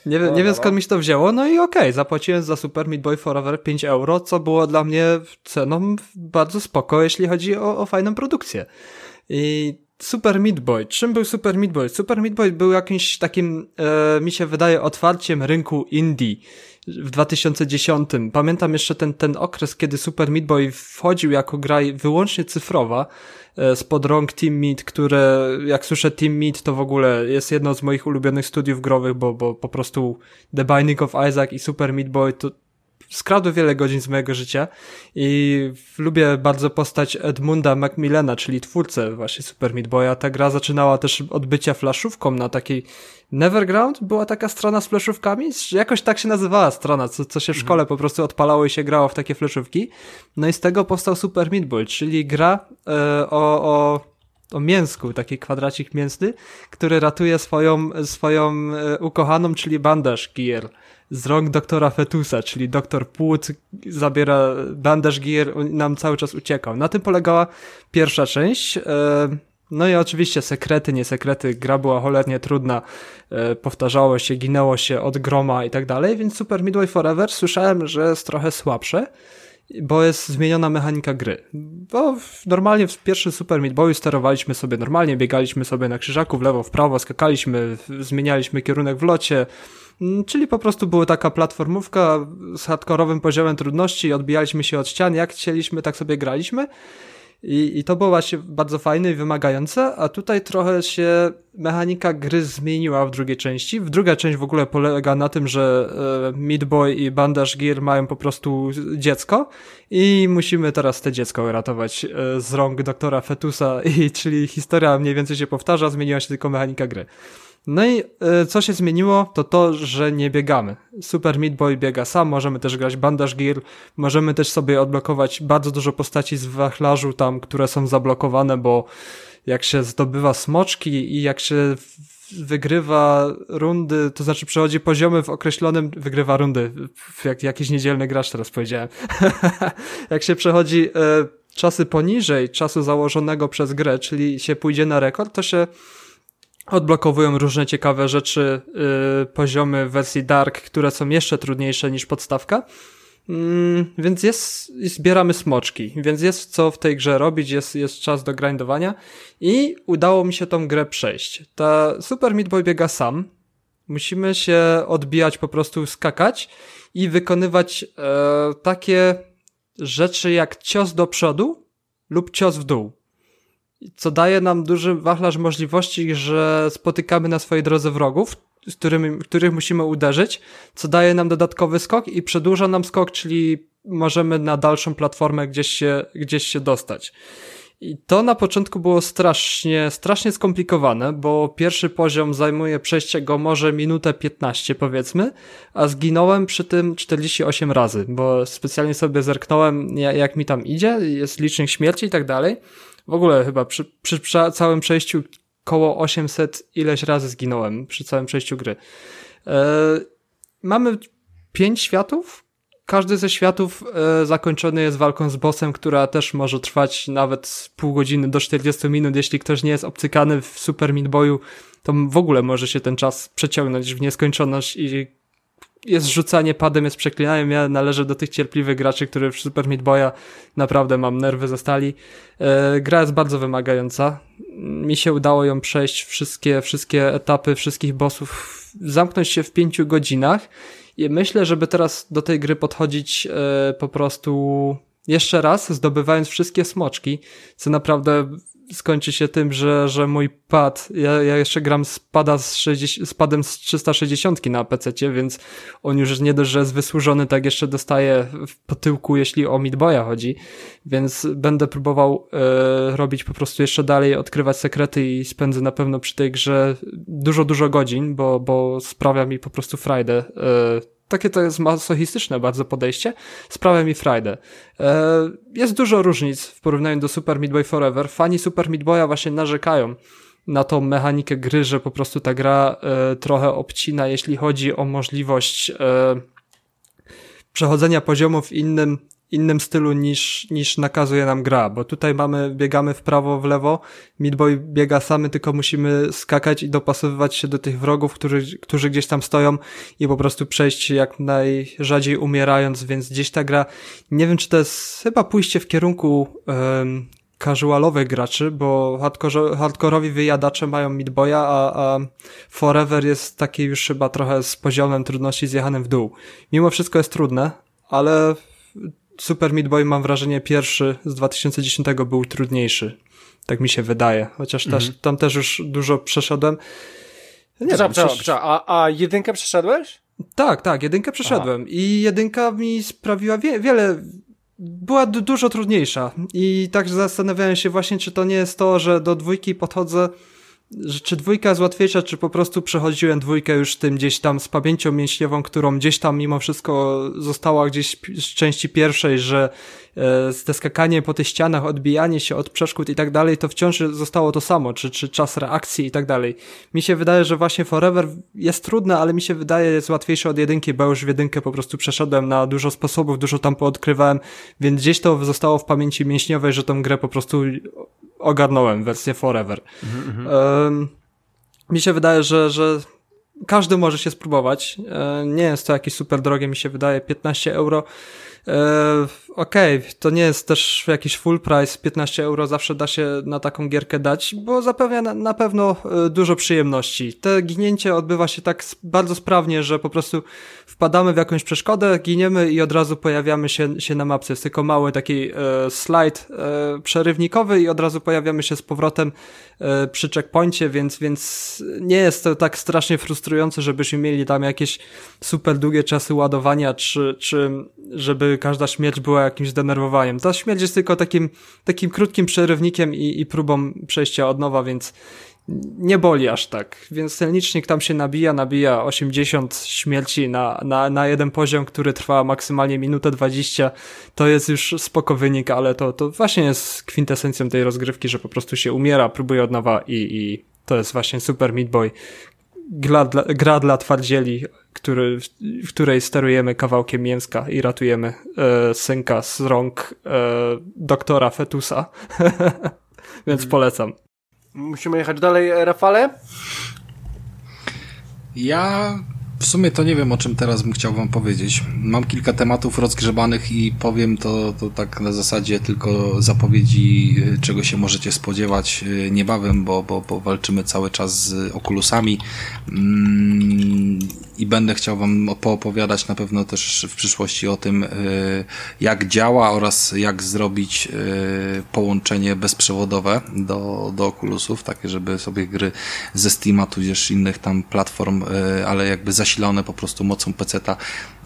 nie, no, nie no, wiem skąd no. mi się to wzięło, no i okej, okay, zapłaciłem za Super Meat Boy Forever 5 euro, co było dla mnie ceną bardzo spoko, jeśli chodzi o, o fajną produkcję. I Super Meat Boy. Czym był Super Meat Boy? Super Meat Boy był jakimś takim, e, mi się wydaje, otwarciem rynku indie w 2010. Pamiętam jeszcze ten, ten okres, kiedy Super Meat Boy wchodził jako gra wyłącznie cyfrowa e, spod rąk Team Meat, które jak słyszę Team Meat to w ogóle jest jedno z moich ulubionych studiów growych, bo, bo po prostu The Binding of Isaac i Super Meat Boy to skradły wiele godzin z mojego życia i lubię bardzo postać Edmunda Macmillana, czyli twórcę właśnie Super Meat Boya. Ta gra zaczynała też od bycia flaszówką na takiej Neverground była taka strona z fleszówkami, jakoś tak się nazywała strona, co, co się w szkole po prostu odpalało i się grało w takie fleszówki. No i z tego powstał Super Meat Boy, czyli gra e, o, o o mięsku, taki kwadracik mięsny, który ratuje swoją, swoją e, ukochaną, czyli bandaż Gear z rąk doktora Fetusa, czyli doktor Płód zabiera bandaż Gear, nam cały czas uciekał. Na tym polegała pierwsza część. E, no i oczywiście sekrety, nie sekrety, gra była cholernie trudna, e, powtarzało się, ginęło się od groma i tak dalej, więc Super Midway Forever słyszałem, że jest trochę słabsze bo jest zmieniona mechanika gry. Bo normalnie w pierwszym Super Meat Boyu sterowaliśmy sobie normalnie, biegaliśmy sobie na krzyżaku w lewo, w prawo, skakaliśmy, zmienialiśmy kierunek w locie, mm, czyli po prostu była taka platformówka z hardkorowym poziomem trudności, odbijaliśmy się od ścian, jak chcieliśmy, tak sobie graliśmy. I, I to było właśnie bardzo fajne i wymagające, a tutaj trochę się mechanika gry zmieniła w drugiej części. W druga część w ogóle polega na tym, że e, Meat Boy i Bandage Gear mają po prostu dziecko i musimy teraz te dziecko uratować e, z rąk doktora Fetusa, i, czyli historia mniej więcej się powtarza, zmieniła się tylko mechanika gry. No i y, co się zmieniło, to to, że nie biegamy. Super Meat Boy biega sam, możemy też grać Bandage Gear, możemy też sobie odblokować bardzo dużo postaci z wachlarzu tam, które są zablokowane, bo jak się zdobywa smoczki i jak się wygrywa rundy, to znaczy przechodzi poziomy w określonym, wygrywa rundy, jak jakiś niedzielny gracz teraz powiedziałem. jak się przechodzi y, czasy poniżej czasu założonego przez grę, czyli się pójdzie na rekord, to się odblokowują różne ciekawe rzeczy, yy, poziomy wersji Dark, które są jeszcze trudniejsze niż podstawka. Mm, więc jest, zbieramy smoczki, więc jest co w tej grze robić, jest, jest czas do grindowania i udało mi się tą grę przejść. Ta Super Meat Boy biega sam, musimy się odbijać, po prostu skakać i wykonywać e, takie rzeczy jak cios do przodu lub cios w dół co daje nam duży wachlarz możliwości, że spotykamy na swojej drodze wrogów, z którymi, których musimy uderzyć, co daje nam dodatkowy skok i przedłuża nam skok, czyli możemy na dalszą platformę gdzieś się, gdzieś się dostać. I to na początku było strasznie, strasznie skomplikowane, bo pierwszy poziom zajmuje przejście go może minutę 15 powiedzmy, a zginąłem przy tym 48 razy, bo specjalnie sobie zerknąłem jak mi tam idzie, jest licznik śmierci i tak dalej. W ogóle chyba przy, przy, przy całym przejściu koło 800 ileś razy zginąłem przy całym przejściu gry. E, mamy pięć światów. Każdy ze światów e, zakończony jest walką z bossem, która też może trwać nawet pół godziny do 40 minut. Jeśli ktoś nie jest obcykany w Super Meat Boyu, to w ogóle może się ten czas przeciągnąć w nieskończoność i jest rzucanie padem, jest przeklinaniem. Ja należę do tych cierpliwych graczy, którzy w Super Meat Boya naprawdę mam nerwy ze stali. E, gra jest bardzo wymagająca. Mi się udało ją przejść wszystkie, wszystkie etapy, wszystkich bossów, zamknąć się w pięciu godzinach. I myślę, żeby teraz do tej gry podchodzić e, po prostu jeszcze raz, zdobywając wszystkie smoczki, co naprawdę skończy się tym, że, że mój pad, ja, ja jeszcze gram z pada z, 60, z padem z 360 na PC, więc on już nie dość, że jest wysłużony, tak jeszcze dostaje po tyłku, jeśli o Midboya chodzi, więc będę próbował e, robić po prostu jeszcze dalej, odkrywać sekrety i spędzę na pewno przy tej grze dużo, dużo godzin, bo, bo sprawia mi po prostu frajdę e, takie to jest masochistyczne bardzo podejście, sprawia mi frajdę. E, jest dużo różnic w porównaniu do Super Meat Boy Forever. Fani Super Meat Boya właśnie narzekają na tą mechanikę gry, że po prostu ta gra e, trochę obcina, jeśli chodzi o możliwość e, przechodzenia poziomu w innym innym stylu niż, niż nakazuje nam gra, bo tutaj mamy, biegamy w prawo, w lewo, Midboy biega samy, tylko musimy skakać i dopasowywać się do tych wrogów, którzy, którzy gdzieś tam stoją i po prostu przejść jak najrzadziej umierając, więc gdzieś ta gra, nie wiem czy to jest chyba pójście w kierunku um, casualowych graczy, bo hardcore, hardkorowi wyjadacze mają Midboya, a, a Forever jest taki już chyba trochę z poziomem trudności zjechanym w dół. Mimo wszystko jest trudne, ale Super Meat Boy mam wrażenie pierwszy z 2010 był trudniejszy. Tak mi się wydaje. Chociaż mhm. też, tam też już dużo przeszedłem. Nie wiem, przecież... a, a jedynkę przeszedłeś? Tak, tak, jedynkę przeszedłem. Aha. I jedynka mi sprawiła wie, wiele była dużo trudniejsza. I tak zastanawiałem się właśnie, czy to nie jest to, że do dwójki podchodzę czy dwójka jest łatwiejsza, czy po prostu przechodziłem dwójkę już tym gdzieś tam z pamięcią mięśniową, którą gdzieś tam mimo wszystko została gdzieś z części pierwszej, że e, te skakanie po tych ścianach, odbijanie się od przeszkód i tak dalej, to wciąż zostało to samo, czy, czy czas reakcji i tak dalej. Mi się wydaje, że właśnie Forever jest trudne, ale mi się wydaje jest łatwiejsze od jedynki, bo już w jedynkę po prostu przeszedłem na dużo sposobów, dużo tam poodkrywałem, więc gdzieś to zostało w pamięci mięśniowej, że tą grę po prostu ogarnąłem wersję Forever. Mi się wydaje, że, że każdy może się spróbować. E, nie jest to jakieś super drogie, mi się wydaje, 15 euro. E, Okej, okay, to nie jest też jakiś full price, 15 euro zawsze da się na taką gierkę dać, bo zapewnia na, pewno e, dużo przyjemności. Te ginięcie odbywa się tak bardzo sprawnie, że po prostu wpadamy w jakąś przeszkodę, giniemy i od razu pojawiamy się, się na mapce. Jest tylko mały taki e, slajd e, przerywnikowy i od razu pojawiamy się z powrotem przy checkpoincie, więc, więc nie jest to tak strasznie frustrujące, żebyśmy mieli tam jakieś super długie czasy ładowania, czy, czy żeby każda śmierć była jakimś zdenerwowaniem. Ta śmierć jest tylko takim, takim krótkim przerywnikiem i, i próbą przejścia od nowa, więc nie boli aż tak. Więc ten licznik tam się nabija, nabija 80 śmierci na, na, na jeden poziom, który trwa maksymalnie minutę 20. To jest już spoko wynik, ale to, to właśnie jest kwintesencją tej rozgrywki, że po prostu się umiera, próbuje od nowa i, i to jest właśnie Super Meat Boy. Gra dla, gra dla twardzieli, który, w której sterujemy kawałkiem mięska i ratujemy e, synka z rąk e, doktora Fetusa. Więc mhm. polecam. Musimy jechać dalej, Rafale? Ja w sumie to nie wiem, o czym teraz bym chciał wam powiedzieć. Mam kilka tematów rozgrzebanych i powiem to, to tak na zasadzie tylko zapowiedzi, y, czego się możecie spodziewać y, niebawem, bo, bo, bo walczymy cały czas z okulusami. Mm, i będę chciał Wam poopowiadać na pewno też w przyszłości o tym, y, jak działa oraz jak zrobić połączenie bezprzewodowe do, do Oculusów, takie, żeby sobie gry ze Steama, tudzież innych tam platform, ale jakby zasilone po prostu mocą PC-ta,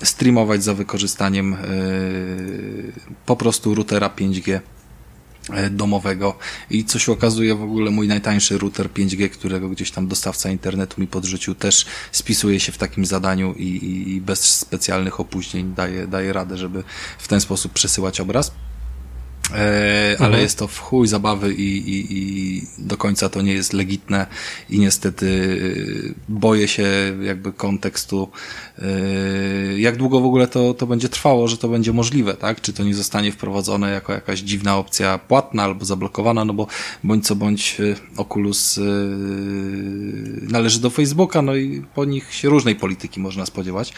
streamować za wykorzystaniem po prostu routera 5G E, domowego i co się okazuje w ogóle mój najtańszy router 5G, którego gdzieś tam dostawca internetu mi podrzucił też spisuje się w takim zadaniu i, i bez specjalnych opóźnień daje, daje radę, żeby w ten sposób przesyłać obraz. E, ale mhm. jest to w chuj zabawy i, i, i do końca to nie jest legitne i niestety y, boję się jakby kontekstu, y, jak długo w ogóle to, to będzie trwało, że to będzie możliwe, tak? Czy to nie zostanie wprowadzone jako jakaś dziwna opcja płatna albo zablokowana, no bo bądź co bądź Oculus należy do Facebooka, no i po nich się różnej polityki można spodziewać.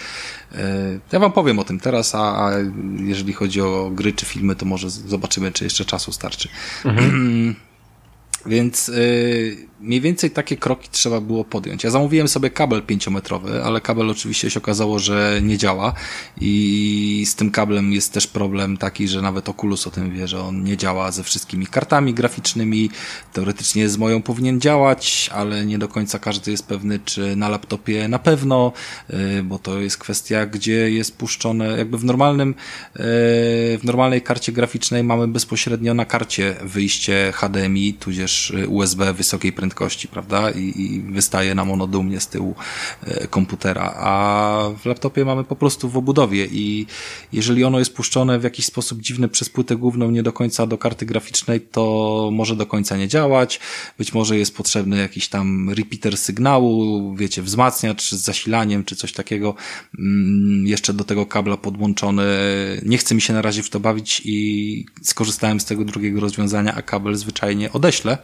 Ja wam powiem o tym teraz, a, a jeżeli chodzi o gry czy filmy, to może zobaczymy zobaczymy, czy jeszcze czasu starczy. Mhm. Więc y, mniej więcej takie kroki trzeba było podjąć. Ja zamówiłem sobie kabel pięciometrowy, ale kabel oczywiście się okazało, że nie działa i z tym kablem jest też problem taki, że nawet Oculus o tym wie, że on nie działa ze wszystkimi kartami graficznymi. Teoretycznie z moją powinien działać, ale nie do końca każdy jest pewny, czy na laptopie na pewno, y, bo to jest kwestia, gdzie jest puszczone, jakby w normalnym, y, w normalnej karcie graficznej mamy bezpośrednio na karcie wyjście HDMI, tudzież USB wysokiej prędkości prędkości, prawda? I, i wystaje nam ono dumnie z tyłu e, komputera, a w laptopie mamy po prostu w obudowie i jeżeli ono jest puszczone w jakiś sposób dziwny przez płytę główną, nie do końca do karty graficznej, to może do końca nie działać. Być może jest potrzebny jakiś tam repeater sygnału, wiecie, wzmacniacz z zasilaniem, czy coś takiego. Mm, jeszcze do tego kabla podłączony. Nie chce mi się na razie w to bawić i skorzystałem z tego drugiego rozwiązania, a kabel zwyczajnie odeślę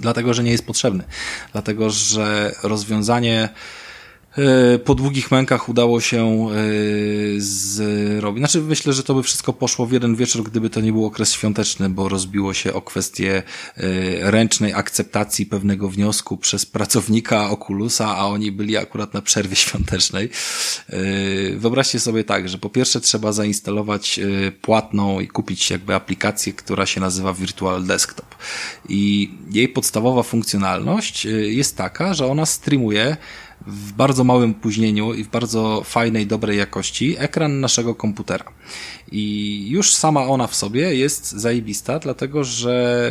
Dlatego, że nie jest potrzebny. Dlatego, że rozwiązanie po długich mękach udało się e, zrobić. Znaczy, myślę, że to by wszystko poszło w jeden wieczór, gdyby to nie był okres świąteczny, bo rozbiło się o kwestię e, ręcznej akceptacji pewnego wniosku przez pracownika Oculusa, a oni byli akurat na przerwie świątecznej. Wyobraźcie sobie tak, że po pierwsze trzeba zainstalować płatną i kupić jakby aplikację, która się nazywa Virtual Desktop. I jej podstawowa funkcjonalność jest taka, że ona streamuje w bardzo małym opóźnieniu i w bardzo fajnej, dobrej jakości ekran naszego komputera. I już sama ona w sobie jest zajebista, dlatego że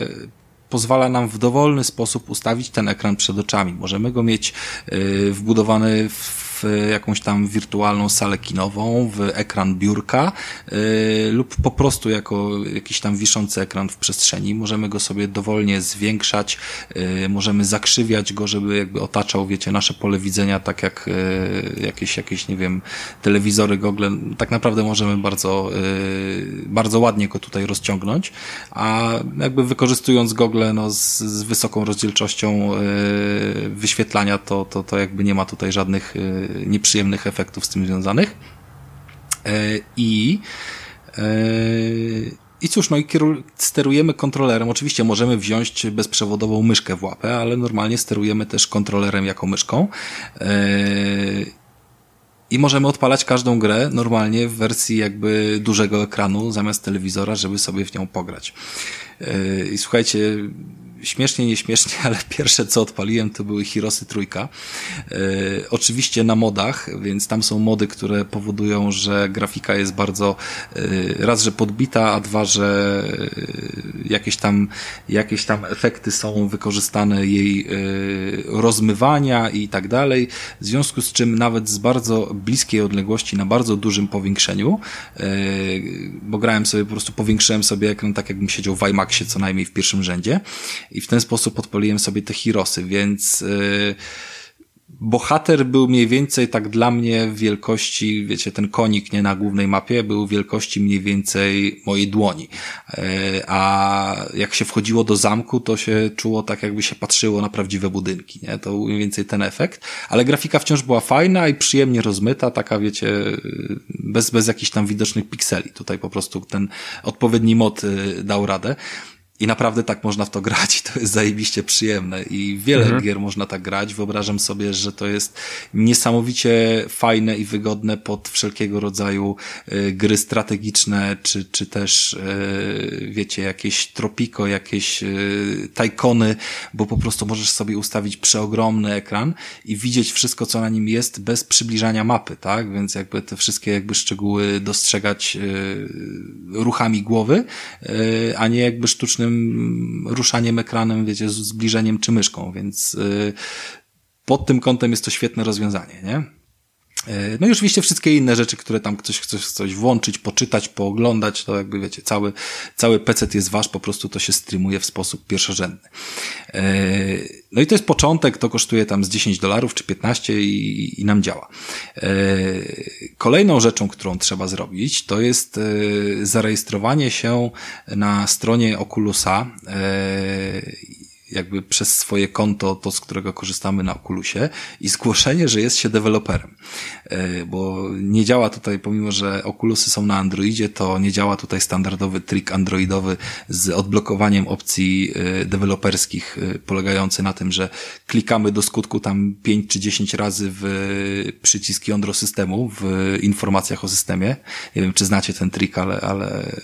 pozwala nam w dowolny sposób ustawić ten ekran przed oczami. Możemy go mieć y, wbudowany w w jakąś tam wirtualną salę kinową, w ekran biurka yy, lub po prostu jako jakiś tam wiszący ekran w przestrzeni. Możemy go sobie dowolnie zwiększać, yy, możemy zakrzywiać go, żeby jakby otaczał, wiecie, nasze pole widzenia, tak jak jakieś, jakieś, nie wiem, telewizory, gogle. Tak naprawdę możemy bardzo, bardzo ładnie go tutaj rozciągnąć, a jakby wykorzystując gogle no, z, z wysoką rozdzielczością wyświetlania, to, to, to jakby nie ma tutaj żadnych nieprzyjemnych efektów z tym związanych. E, I I cóż, no i sterujemy kontrolerem. Oczywiście możemy wziąć bezprzewodową myszkę w łapę, ale normalnie sterujemy też kontrolerem jako myszką. I możemy odpalać każdą grę normalnie w wersji jakby dużego ekranu zamiast telewizora, żeby sobie w nią pograć. I słuchajcie, śmiesznie, nieśmiesznie, ale pierwsze co odpaliłem to były Hirosy trójka. E, oczywiście na modach, więc tam są mody, które powodują, że grafika jest bardzo e, raz, że podbita, a dwa, że e, jakieś tam, jakieś tam efekty są wykorzystane jej rozmywania i tak dalej. W związku z czym nawet z bardzo bliskiej odległości na bardzo dużym powiększeniu, bo grałem sobie po prostu powiększyłem sobie ekran tak jakbym siedział w IMAXie co najmniej w pierwszym rzędzie i w ten sposób odpaliłem sobie te Hirosy, więc yy, bohater był mniej więcej tak dla mnie wielkości, wiecie, ten konik nie na głównej mapie był wielkości mniej więcej mojej dłoni. Yy, a jak się wchodziło do zamku, to się czuło tak, jakby się patrzyło na prawdziwe budynki, nie? To mniej więcej ten efekt. Ale grafika wciąż była fajna i przyjemnie rozmyta, taka wiecie, bez, bez jakichś tam widocznych pikseli. Tutaj po prostu ten odpowiedni mod yy, dał radę. I naprawdę tak można w to grać i to jest zajebiście przyjemne i wiele mhm. gier można tak grać. Wyobrażam sobie, że to jest niesamowicie fajne i wygodne pod wszelkiego rodzaju y, gry strategiczne, czy, czy też, y, wiecie, jakieś tropiko, jakieś y, tajkony, bo po prostu możesz sobie ustawić przeogromny ekran i widzieć wszystko, co na nim jest bez przybliżania mapy, tak? Więc jakby te wszystkie jakby szczegóły dostrzegać ruchami głowy, a nie jakby sztucznym ruszaniem ekranem, wiecie, z zbliżeniem czy myszką, więc y, pod tym kątem jest to świetne rozwiązanie, nie? Y, no i oczywiście wszystkie inne rzeczy, które tam ktoś chce coś włączyć, poczytać, pooglądać, to jakby wiecie, cały, cały PC jest wasz, po prostu to się streamuje w sposób pierwszorzędny. Y, no i to jest początek, to kosztuje tam z 10 dolarów czy 15 i, i nam działa. Kolejną rzeczą, którą trzeba zrobić, to jest zarejestrowanie się na stronie Oculusa jakby przez swoje konto, to z którego korzystamy na Oculusie i zgłoszenie, że jest się deweloperem. E, bo nie działa tutaj, pomimo że Oculusy są na Androidzie, to nie działa tutaj standardowy trik androidowy z odblokowaniem opcji e, deweloperskich, e, polegający na tym, że klikamy do skutku tam 5 czy 10 razy w przycisk jądro systemu w informacjach o systemie. Nie wiem, czy znacie ten trik, ale, ale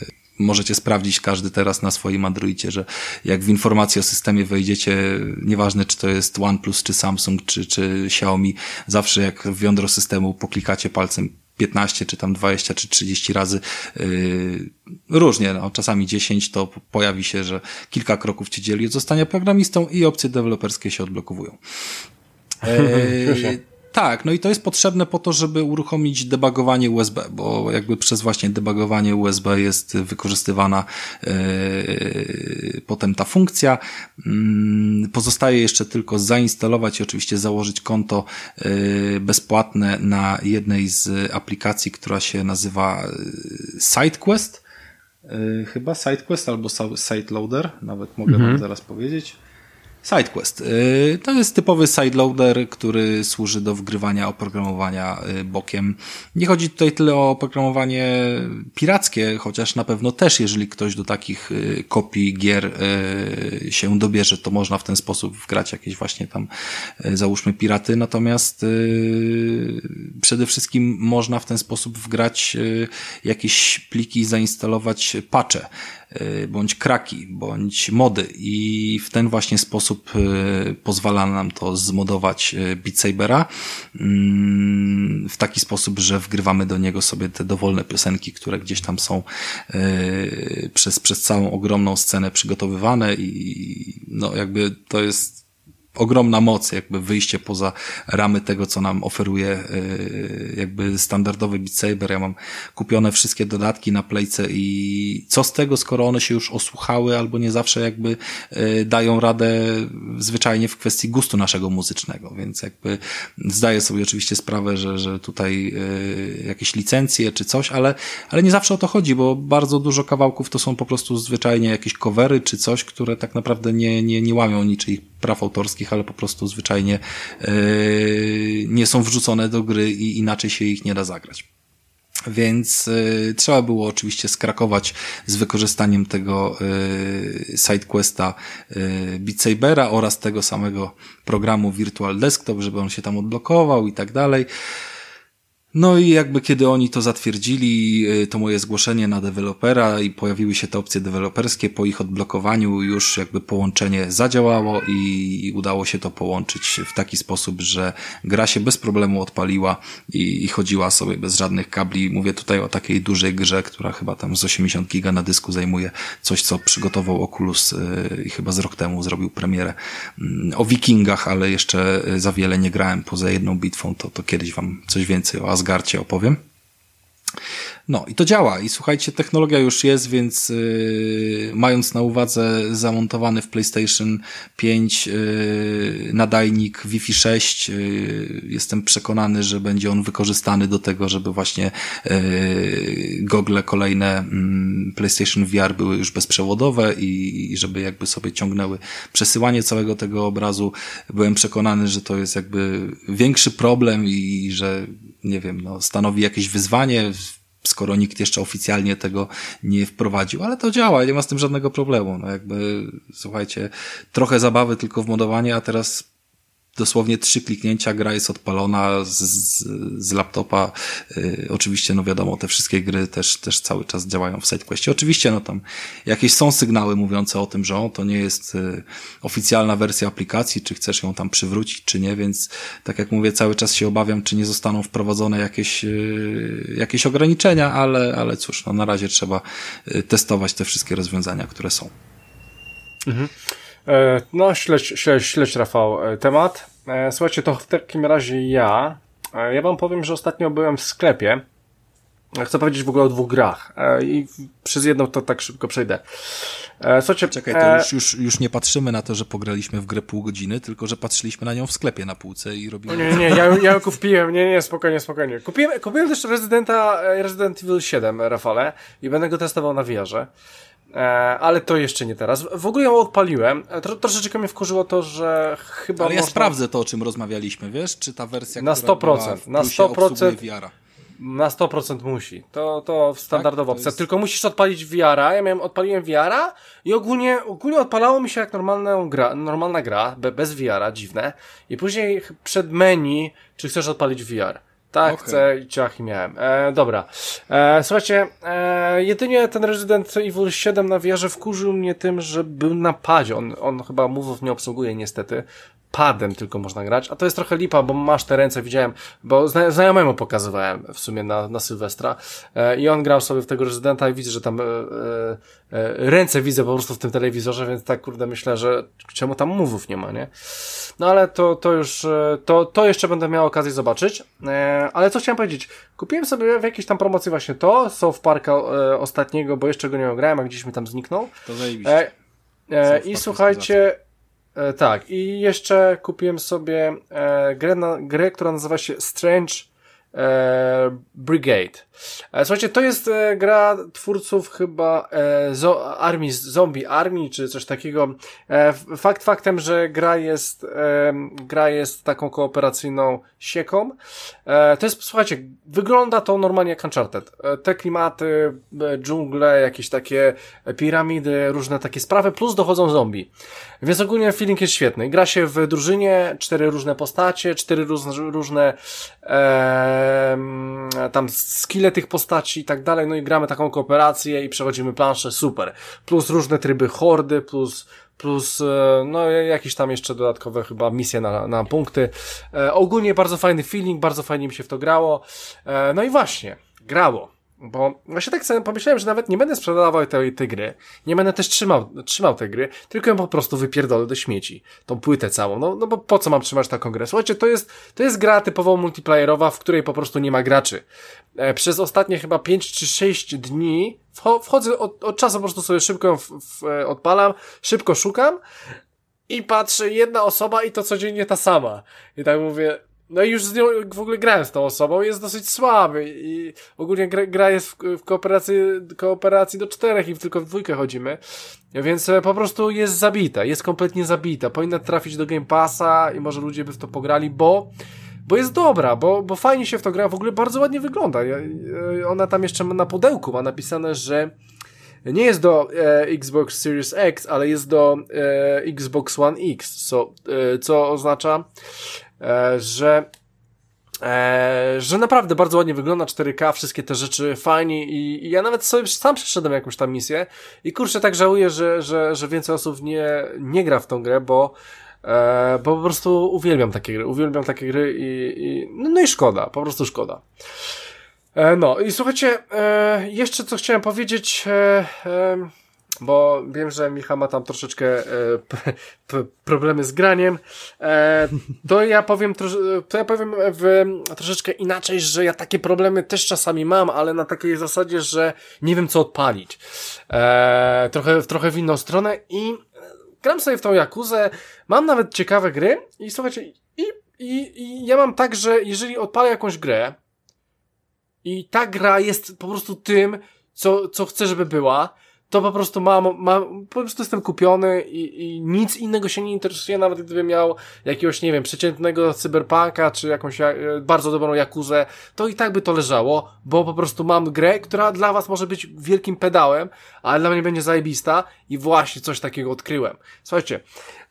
możecie sprawdzić każdy teraz na swoim Androidzie, że jak w informacje o systemie wejdziecie, nieważne czy to jest OnePlus, czy Samsung, czy, czy Xiaomi, zawsze jak w jądro systemu poklikacie palcem 15 czy tam 20 czy 30 razy yy, różnie, no, czasami 10 to pojawi się, że kilka kroków ci dzieli od zostania programistą i opcje deweloperskie się odblokowują. Yy, tak, no i to jest potrzebne po to, żeby uruchomić debugowanie USB, bo jakby przez właśnie debugowanie USB jest wykorzystywana yy, potem ta funkcja. Yy, pozostaje jeszcze tylko zainstalować i oczywiście założyć konto yy, bezpłatne na jednej z aplikacji, która się nazywa SideQuest. Chyba SideQuest albo SiteLoader, nawet mogę mhm. wam zaraz powiedzieć. SideQuest. Y, to jest typowy sideloader, który służy do wgrywania oprogramowania y, bokiem. Nie chodzi tutaj tyle o oprogramowanie pirackie, chociaż na pewno też, jeżeli ktoś do takich y, kopii gier się dobierze, to można w ten sposób wgrać jakieś właśnie tam, załóżmy, piraty. Natomiast przede wszystkim można w ten sposób wgrać jakieś pliki, zainstalować patche bądź kraki, bądź mody. I w ten właśnie sposób y, pozwala nam to zmodować y, Beat Sabera mm, w taki sposób, że wgrywamy do niego sobie te dowolne piosenki, które gdzieś tam są przez, przez całą ogromną scenę przygotowywane i no jakby to jest ogromna moc, jakby wyjście poza ramy tego, co nam oferuje y, jakby standardowy Beat Saber. Ja mam kupione wszystkie dodatki na playce i co z tego, skoro one się już osłuchały albo nie zawsze jakby y, dają radę zwyczajnie w kwestii gustu naszego muzycznego, więc jakby zdaję sobie oczywiście sprawę, że, że tutaj y, jakieś licencje czy coś, ale, ale nie zawsze o to chodzi, bo bardzo dużo kawałków to są po prostu zwyczajnie jakieś covery czy coś, które tak naprawdę nie, nie, nie łamią niczyich praw autorskich, ale po prostu zwyczajnie yy, nie są wrzucone do gry i inaczej się ich nie da zagrać. Więc y, trzeba było oczywiście skrakować z wykorzystaniem tego y, sidequesta y, Beat Sabera oraz tego samego programu Virtual Desktop, żeby on się tam odblokował i tak dalej. No i jakby kiedy oni to zatwierdzili, y, to moje zgłoszenie na dewelopera i pojawiły się te opcje deweloperskie, po ich odblokowaniu już jakby połączenie zadziałało i udało się to połączyć w taki sposób, że gra się bez problemu odpaliła i, i chodziła sobie bez żadnych kabli. Mówię tutaj o takiej dużej grze, która chyba tam z 80 giga na dysku zajmuje coś, co przygotował Oculus y, i chyba z rok temu zrobił premierę mm, o wikingach, ale jeszcze za wiele nie grałem poza jedną bitwą, to, to kiedyś wam coś więcej o Asgarcie opowiem. No i to działa. I słuchajcie, technologia już jest, więc yy, mając na uwadze zamontowany w PlayStation 5 yy, nadajnik Wi-Fi 6, yy, jestem przekonany, że będzie on wykorzystany do tego, żeby właśnie yy, gogle kolejne yy, PlayStation VR były już bezprzewodowe i, i żeby jakby sobie ciągnęły przesyłanie całego tego obrazu. Byłem przekonany, że to jest jakby większy problem i, i że nie wiem, no, stanowi jakieś wyzwanie skoro nikt jeszcze oficjalnie tego nie wprowadził, ale to działa, nie ma z tym żadnego problemu. No jakby, słuchajcie, trochę zabawy tylko w modowanie, a teraz dosłownie trzy kliknięcia, gra jest odpalona z, z, z laptopa. Yy, oczywiście, no wiadomo, te wszystkie gry też, też cały czas działają w SideQuestie. Oczywiście, no tam jakieś są sygnały mówiące o tym, że o, to nie jest yy, oficjalna wersja aplikacji, czy chcesz ją tam przywrócić, czy nie, więc tak jak mówię, cały czas się obawiam, czy nie zostaną wprowadzone jakieś, yy, jakieś ograniczenia, ale, ale cóż, no na razie trzeba yy, testować te wszystkie rozwiązania, które są. Mhm. E, no, śledź, śledź, śledź Rafał e, temat. E, słuchajcie, to w takim razie ja. Ja wam powiem, że ostatnio byłem w sklepie. Chcę powiedzieć w ogóle o dwóch grach. I przez jedną to tak szybko przejdę. Słuchajcie, Czekaj, to już, już, już nie patrzymy na to, że pograliśmy w grę pół godziny, tylko że patrzyliśmy na nią w sklepie na półce i robimy... Nie, nie, ja, ja ją kupiłem, nie, nie, spokojnie, spokojnie. Kupiłem, kupiłem też Residenta, Resident Evil 7, Rafale, i będę go testował na VR-ze. E, ale to jeszcze nie teraz. W ogóle ją odpaliłem. E, tro, troszeczkę mnie wkurzyło to, że chyba. Ale ja można... sprawdzę to, o czym rozmawialiśmy, wiesz? Czy ta wersja. Na 100%. na 100%. Na 100% musi. To, to standardowa tak? opcja. Jest... Tylko musisz odpalić VR-a. Ja miałem, odpaliłem VR-a i ogólnie, ogólnie odpalało mi się jak normalna gra, normalna gra, bez VR-a, dziwne. I później przed menu, czy chcesz odpalić VR. Tak, okay. chcę i ciach i miałem. E, dobra. E, słuchajcie, e, jedynie ten Resident Evil 7 na wieży wkurzył mnie tym, że był na padzie. On, on chyba mówów nie obsługuje niestety padem tylko można grać, a to jest trochę lipa, bo masz te ręce, widziałem, bo zna znajomemu pokazywałem w sumie na, na Sylwestra e, i on grał sobie w tego rezydenta i widzę, że tam e, e, e, ręce widzę po prostu w tym telewizorze, więc tak kurde myślę, że czemu tam mówów nie ma, nie? No ale to, to już, e, to, to jeszcze będę miał okazję zobaczyć, e, ale co chciałem powiedzieć, kupiłem sobie w jakiejś tam promocji właśnie to, South Parka ostatniego, bo jeszcze go nie grałem, a gdzieś mi tam zniknął. To zajebiście. I słuchajcie, E, tak, i jeszcze kupiłem sobie e, grę, na, grę, która nazywa się Strange e, Brigade. E, słuchajcie, to jest e, gra twórców chyba e, zo, Army, Zombie Army, czy coś takiego. Fakt faktem, że gra jest, gra jest taką kooperacyjną sieką. To jest, słuchajcie, wygląda to normalnie jak Uncharted. Te klimaty, dżungle, jakieś takie piramidy, różne takie sprawy, plus dochodzą zombie. Więc ogólnie feeling jest świetny. Gra się w drużynie, cztery różne postacie, cztery różne, różne e, tam skille tych postaci i tak dalej, no i gramy taką kooperację i przechodzimy planszę, super. Plus różne tryby hordy, plus plus e, no jakieś tam jeszcze dodatkowe chyba misje na, na punkty. E, ogólnie bardzo fajny feeling, bardzo fajnie mi się w to grało. E, no i właśnie, grało. Bo właśnie tak sobie pomyślałem, że nawet nie będę sprzedawał tej, tej gry, nie będę też trzymał, trzymał tej gry, tylko ją po prostu wypierdolę do śmieci. Tą płytę całą. No, no bo po co mam trzymać taką grę? Słuchajcie, to jest, to jest gra typowo multiplayerowa, w której po prostu nie ma graczy. E, przez ostatnie chyba 5 czy 6 dni wchodzę od, od czasu po prostu sobie szybko w, w, e, odpalam, szybko szukam i patrzę, jedna osoba i to codziennie ta sama. I tak mówię, no i już z nią w ogóle grałem z tą osobą, jest dosyć słaby i ogólnie gra, gra jest w, w, kooperacji, kooperacji do czterech i tylko w dwójkę chodzimy, więc e, po prostu jest zabita, jest kompletnie zabita. Powinna trafić do Game Passa i może ludzie by w to pograli, bo bo jest dobra, bo, bo fajnie się w to gra, w ogóle bardzo ładnie wygląda. Ona tam jeszcze na pudełku ma napisane, że nie jest do e, Xbox Series X, ale jest do e, Xbox One X, co, e, co oznacza, e, że e, że naprawdę bardzo ładnie wygląda 4K, wszystkie te rzeczy fajnie i, i, ja nawet sobie sam przeszedłem jakąś tam misję i kurczę tak żałuję, że, że, że więcej osób nie, nie gra w tą grę, bo e, bo po prostu uwielbiam takie gry, uwielbiam takie gry i, i no, no i szkoda, po prostu szkoda. E, no i słuchajcie, e, jeszcze co chciałem powiedzieć, e, bo wiem, że Micha ma tam troszeczkę problemy z graniem, to ja powiem, to ja powiem w, troszeczkę inaczej, że ja takie problemy też czasami mam, ale na takiej zasadzie, że nie wiem co odpalić. trochę, trochę w inną stronę i gram sobie w tą Jakuzę, mam nawet ciekawe gry i słuchajcie, i, i, i ja mam tak, że jeżeli odpalę jakąś grę, i ta gra jest po prostu tym, co, co chcę, żeby była. To po prostu mam, mam po prostu jestem kupiony i, i nic innego się nie interesuje, nawet gdybym miał jakiegoś, nie wiem, przeciętnego cyberpunka, czy jakąś e, bardzo dobrą jakuzę, to i tak by to leżało, bo po prostu mam grę, która dla was może być wielkim pedałem, ale dla mnie będzie zajebista i właśnie coś takiego odkryłem. Słuchajcie,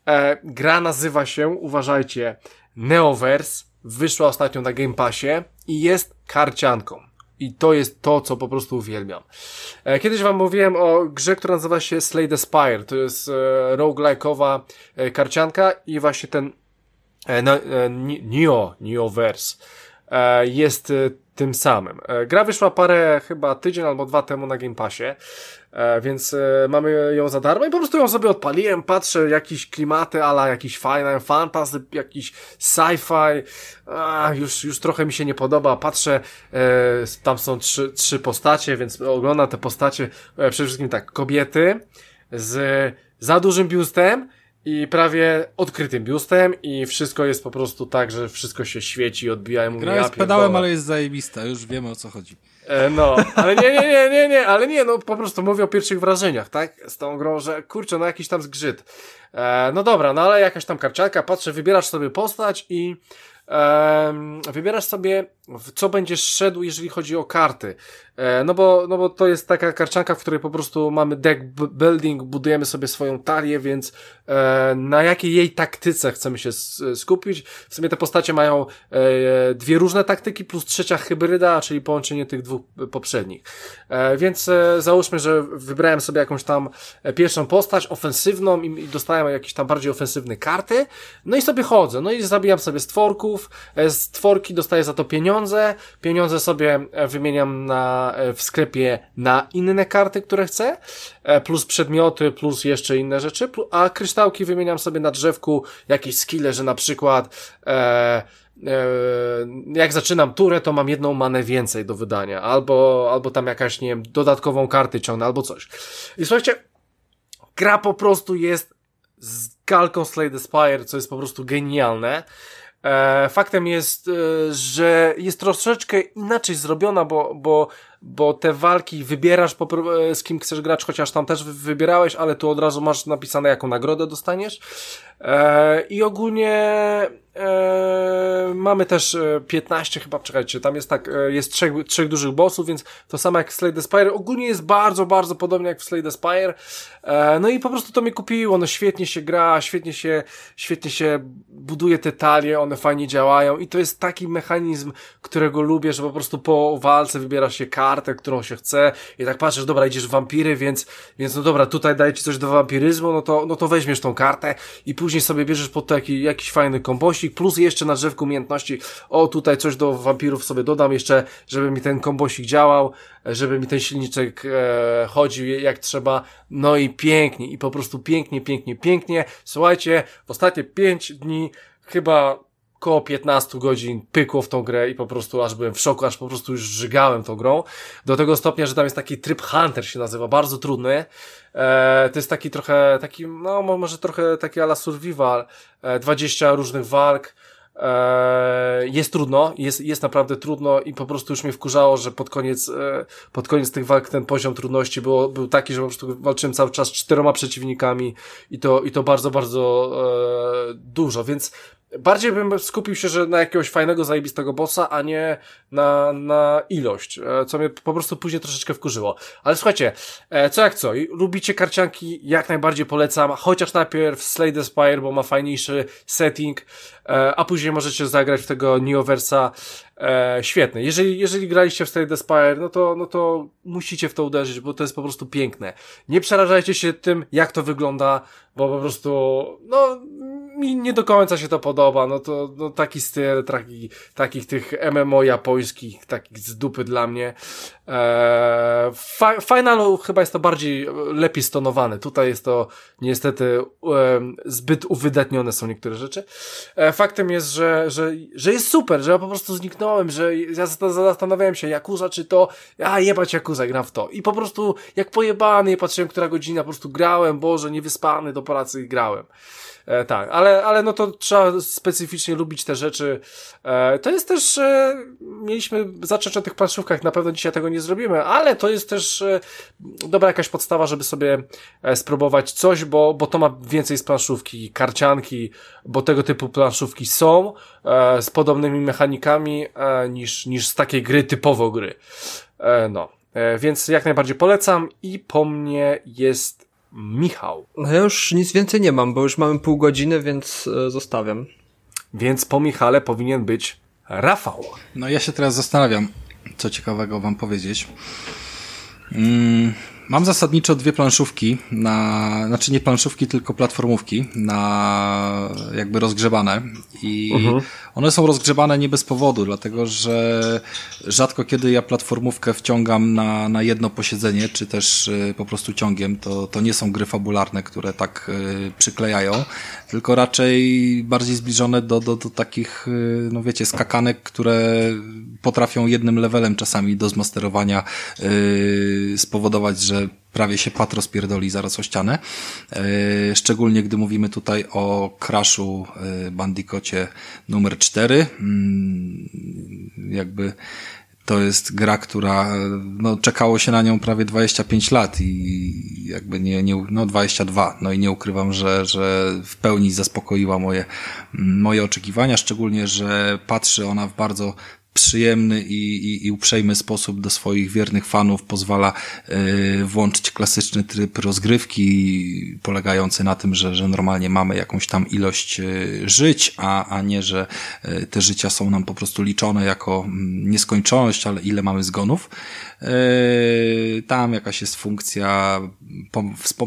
e, gra nazywa się, uważajcie, Neoverse, wyszła ostatnio na Game Passie i jest karcianką. I to jest to, co po prostu uwielbiam. E, kiedyś wam mówiłem o grze, która nazywa się Slay the Spire. To jest e, roguelike'owa e, karcianka i właśnie ten Neo, Neoverse jest tym samym. Gra wyszła parę, chyba tydzień albo dwa temu na Game Passie. E, więc e, mamy ją za darmo i po prostu ją sobie odpaliłem, patrzę jakieś klimaty ala jakiś Final Fantasy, jakiś sci-fi, już, już trochę mi się nie podoba, patrzę, e, tam są trzy, trzy postacie, więc oglądam te postacie, przede wszystkim tak, kobiety z za dużym biustem, i prawie odkrytym biustem i wszystko jest po prostu tak, że wszystko się świeci i odbija. Gra jest pedałem, ale jest zajebista, już wiemy o co chodzi. E, no, ale nie, nie, nie, nie, nie, ale nie, no po prostu mówię o pierwszych wrażeniach, tak? Z tą grą, że kurczę, no jakiś tam zgrzyt. E, no dobra, no ale jakaś tam karciarka, patrzę, wybierasz sobie postać i e, wybierasz sobie, w co będziesz szedł, jeżeli chodzi o karty. E, no bo, no bo to jest taka karczanka, w której po prostu mamy deck building, budujemy sobie swoją talię, więc e, na jakiej jej taktyce chcemy się skupić. W sumie te postacie mają e, dwie różne taktyki plus trzecia hybryda, czyli połączenie tych dwóch poprzednich. E, więc e, załóżmy, że wybrałem sobie jakąś tam e, pierwszą postać ofensywną i, i dostałem jakieś tam bardziej ofensywne karty, no i sobie chodzę, no i zabijam sobie stworków, e, stworki dostaję za to pieniądze, pieniądze sobie e, wymieniam na E, w sklepie na inne karty, które chcę, e, plus przedmioty, plus jeszcze inne rzeczy, a kryształki wymieniam sobie na drzewku jakieś skille, że na przykład e, e, jak zaczynam turę, to mam jedną manę więcej do wydania, albo, albo tam jakaś, nie wiem, dodatkową kartę ciągnę, albo coś. I słuchajcie, gra po prostu jest z kalką Slay the Spire, co jest po prostu genialne. Faktem jest, że jest troszeczkę inaczej zrobiona, bo, bo bo te walki wybierasz e, z kim chcesz grać, chociaż tam też wybierałeś, ale tu od razu masz napisane jaką nagrodę dostaniesz. E, I ogólnie e, mamy też 15 e, chyba, czekajcie, tam jest tak, jest trzech, trzech dużych bossów, więc to samo jak w Slay the Spire. Ogólnie jest bardzo, bardzo podobnie jak w Slay the Spire. No i po prostu to mnie kupiło, no świetnie się gra, świetnie się, świetnie się buduje te talie, one fajnie działają i to jest taki mechanizm, którego lubię, że po prostu po walce wybiera się kartę, którą się chce i tak patrzysz, dobra, idziesz w wampiry, więc, więc no dobra, tutaj daje ci coś do wampiryzmu, no to, no to weźmiesz tą kartę i później sobie bierzesz pod to jakiś, jakiś fajny kombosik, plus jeszcze na drzewku umiejętności, o tutaj coś do wampirów sobie dodam jeszcze, żeby mi ten kombosik działał, żeby mi ten silniczek e, chodził jak trzeba, no i pięknie, i po prostu pięknie, pięknie, pięknie. Słuchajcie, w ostatnie pięć dni chyba koło 15 godzin pykło w tą grę i po prostu aż byłem w szoku, aż po prostu już żygałem tą grą. Do tego stopnia, że tam jest taki tryb Hunter się nazywa, bardzo trudny. E, to jest taki trochę, taki, no może trochę taki ala survival, e, 20 różnych walk, e, jest trudno, jest, jest naprawdę trudno i po prostu już mnie wkurzało, że pod koniec, e, pod koniec tych walk ten poziom trudności było, był taki, że po prostu walczyłem cały czas czteroma przeciwnikami i to, i to bardzo, bardzo e, dużo, więc bardziej bym skupił się, że na jakiegoś fajnego, zajebistego bossa, a nie na, na ilość, e, co mnie po prostu później troszeczkę wkurzyło. Ale słuchajcie, e, co jak co, lubicie karcianki, jak najbardziej polecam, chociaż najpierw Slay the Spire, bo ma fajniejszy setting, e, a później możecie zagrać w tego Neoversa, świetny. Jeżeli, jeżeli graliście w Slay the Spire, no to, no to musicie w to uderzyć, bo to jest po prostu piękne. Nie przerażajcie się tym, jak to wygląda, bo po prostu, no, mi nie do końca się to podoba, no to no, taki styl, taki, takich tych MMO japońskich, takich z dupy dla mnie. Eee, Finalu chyba jest to bardziej, lepiej stonowane. Tutaj jest to niestety e, zbyt uwydatnione są niektóre rzeczy. E, faktem jest, że, że, że jest super, że ja po prostu zniknąłem, że ja zastanawiałem się, Jakuza czy to, a jebać Jakuza, gram w to. I po prostu jak pojebany, patrzyłem, która godzina, po prostu grałem, Boże, niewyspany do pracy i grałem. E, tak, ale, ale no to trzeba specyficznie lubić te rzeczy. E, to jest też, e, mieliśmy zacząć o tych planszówkach, na pewno dzisiaj tego nie zrobimy, ale to jest też e, dobra jakaś podstawa, żeby sobie e, spróbować coś, bo, bo to ma więcej z planszówki, karcianki, bo tego typu planszówki są e, z podobnymi mechanikami niż, niż z takiej gry, typowo gry. no. Więc jak najbardziej polecam i po mnie jest Michał. No ja już nic więcej nie mam, bo już mamy pół godziny, więc e, zostawiam. Więc po Michale powinien być Rafał. No ja się teraz zastanawiam, co ciekawego wam powiedzieć. Mm, Mam zasadniczo dwie planszówki na, znaczy nie planszówki, tylko platformówki na jakby rozgrzebane i mhm. One są rozgrzebane nie bez powodu, dlatego że rzadko kiedy ja platformówkę wciągam na, na jedno posiedzenie, czy też y, po prostu ciągiem, to, to nie są gry fabularne, które tak y, przyklejają, tylko raczej bardziej zbliżone do, do, do takich, y, no wiecie, skakanek, które potrafią jednym levelem czasami do zmasterowania spowodować, że prawie się pat rozpierdoli zaraz o ścianę. E, szczególnie gdy mówimy tutaj o Crashu e, Bandicocie numer 4. Mm, jakby to jest gra, która no, czekało się na nią prawie 25 lat i jakby nie, nie no 22. No i nie ukrywam, że, że w pełni zaspokoiła moje, moje oczekiwania, szczególnie, że patrzy ona w bardzo przyjemny i, i, i uprzejmy sposób do swoich wiernych fanów pozwala y, włączyć klasyczny tryb rozgrywki, polegający na tym, że, że normalnie mamy jakąś tam ilość y, żyć, a, a nie, że y, te życia są nam po prostu liczone jako mm, nieskończoność, ale ile mamy zgonów. Tam jakaś jest funkcja,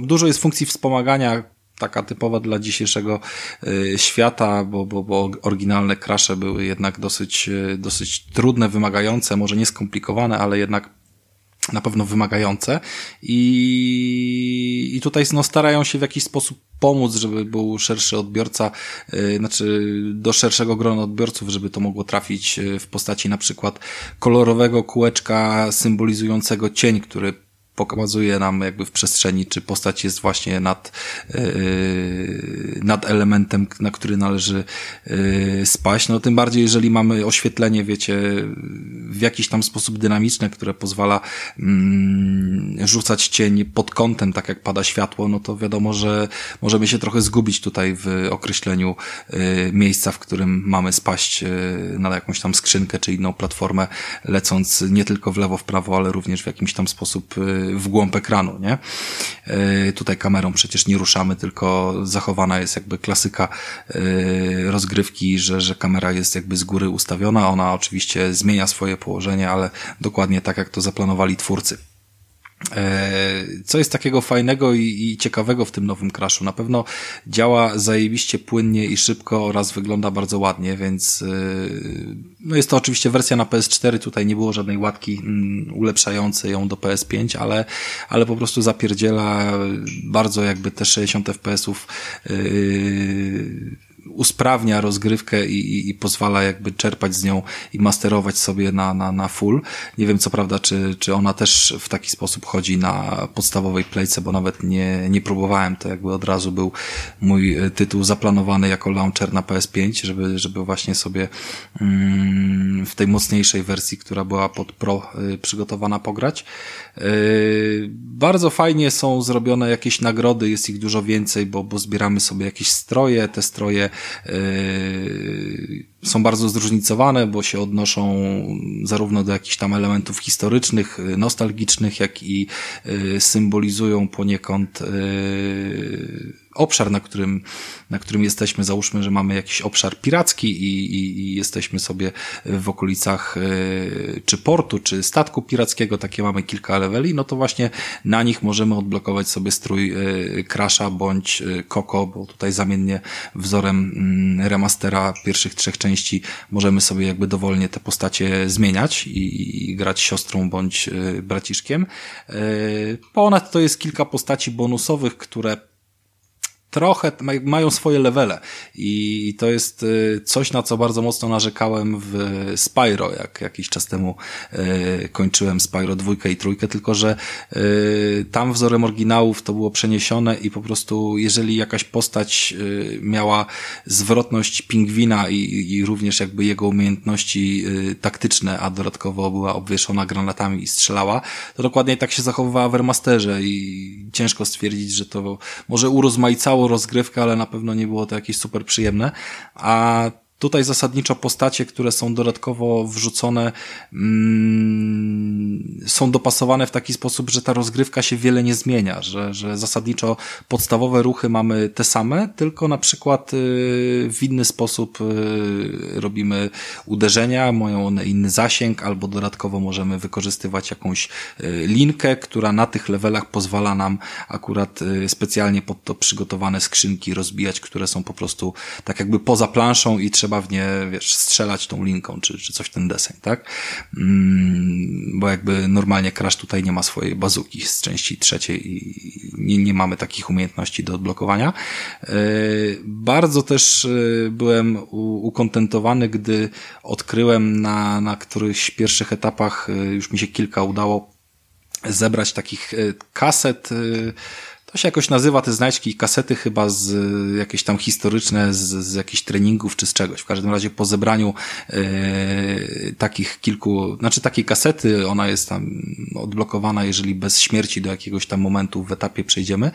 dużo jest funkcji wspomagania taka typowa dla dzisiejszego y, świata, bo, bo, bo oryginalne krasze były jednak dosyć, y, dosyć trudne, wymagające, może nie skomplikowane, ale jednak na pewno wymagające. I, i tutaj no, starają się w jakiś sposób pomóc, żeby był szerszy odbiorca, yy, znaczy do szerszego grona odbiorców, żeby to mogło trafić y, w postaci na przykład kolorowego kółeczka symbolizującego cień, który pokazuje nam jakby w przestrzeni, czy postać jest właśnie nad, yy, nad elementem, na który należy yy, spaść. No tym bardziej, jeżeli mamy oświetlenie, wiecie, w jakiś tam sposób dynamiczne, które pozwala yy, rzucać cień pod kątem, tak jak pada światło, no to wiadomo, że możemy się trochę zgubić tutaj w określeniu miejsca, w którym mamy spaść na jakąś tam skrzynkę, czy inną platformę, lecąc nie tylko w lewo, w prawo, ale również w jakimś tam sposób w głąb ekranu, nie? E, tutaj kamerą przecież nie ruszamy, tylko zachowana jest jakby klasyka e, rozgrywki, że, że kamera jest jakby z góry ustawiona. Ona oczywiście zmienia swoje położenie, ale dokładnie tak, jak to zaplanowali twórcy. E, co jest takiego fajnego i, ciekawego w tym nowym Crashu? Na pewno działa zajebiście płynnie i szybko oraz wygląda bardzo ładnie, więc e, no jest to oczywiście wersja na PS4, tutaj nie było żadnej łatki mm, ulepszającej ją do PS5, ale, ale po prostu zapierdziela bardzo jakby te 60 FPS-ów yy, usprawnia rozgrywkę i, i, i, pozwala jakby czerpać z nią i masterować sobie na, na, na full. Nie wiem co prawda, czy, czy ona też w taki sposób chodzi na podstawowej playce, bo nawet nie, nie próbowałem. To jakby od razu był mój e, tytuł zaplanowany jako launcher na PS5, żeby, żeby właśnie sobie mm, w tej mocniejszej wersji, która była pod Pro y, przygotowana pograć. Y, bardzo fajnie są zrobione jakieś nagrody, jest ich dużo więcej, bo, bo zbieramy sobie jakieś stroje, te stroje są bardzo zróżnicowane, bo się odnoszą zarówno do jakichś tam elementów historycznych, nostalgicznych, jak i symbolizują poniekąd obszar, na którym, na którym jesteśmy. Załóżmy, że mamy jakiś obszar piracki i, i, i jesteśmy sobie w okolicach e, czy portu, czy statku pirackiego, takie mamy kilka leveli, no to właśnie na nich możemy odblokować sobie strój Crasha e, bądź Koko, e, bo tutaj zamiennie wzorem mm, remastera pierwszych trzech części możemy sobie jakby dowolnie te postacie zmieniać i, i grać siostrą bądź braciszkiem. Ponad to jest kilka postaci bonusowych, które trochę mają swoje levele. I to jest y, coś, na co bardzo mocno narzekałem w Spyro, jak jakiś czas temu y, kończyłem Spyro dwójkę i trójkę, tylko że y, tam wzorem oryginałów to było przeniesione i po prostu jeżeli jakaś postać miała zwrotność pingwina i, i również jakby jego umiejętności taktyczne, a dodatkowo była obwieszona granatami i strzelała, to dokładnie tak się zachowywała w remasterze i ciężko stwierdzić, że to może urozmaicało rozgrywkę, ale na pewno nie było to jakieś super przyjemne. A Tutaj zasadniczo postacie, które są dodatkowo wrzucone, mm, są dopasowane w taki sposób, że ta rozgrywka się wiele nie zmienia, że, że zasadniczo podstawowe ruchy mamy te same, tylko na przykład y, w inny sposób y, robimy uderzenia, mają one inny zasięg, albo dodatkowo możemy wykorzystywać jakąś y, linkę, która na tych levelach pozwala nam akurat specjalnie pod to przygotowane skrzynki rozbijać, które są po prostu tak jakby poza planszą i trzeba nie, wiesz, strzelać tą linką, czy, czy coś ten deseń, tak? Mm, bo jakby normalnie Crash tutaj nie ma swojej bazuki z części trzeciej i nie, nie mamy takich umiejętności do odblokowania. E, bardzo też e, byłem ukontentowany, gdy odkryłem na, na którychś pierwszych etapach, e, już mi się kilka udało zebrać takich kaset, to się jakoś nazywa te znajdźki i kasety chyba z y, jakieś tam historyczne, z, z jakichś treningów czy z czegoś. W każdym razie po zebraniu e, takich kilku, znaczy takiej kasety, ona jest tam odblokowana, jeżeli bez śmierci do jakiegoś tam momentu w etapie przejdziemy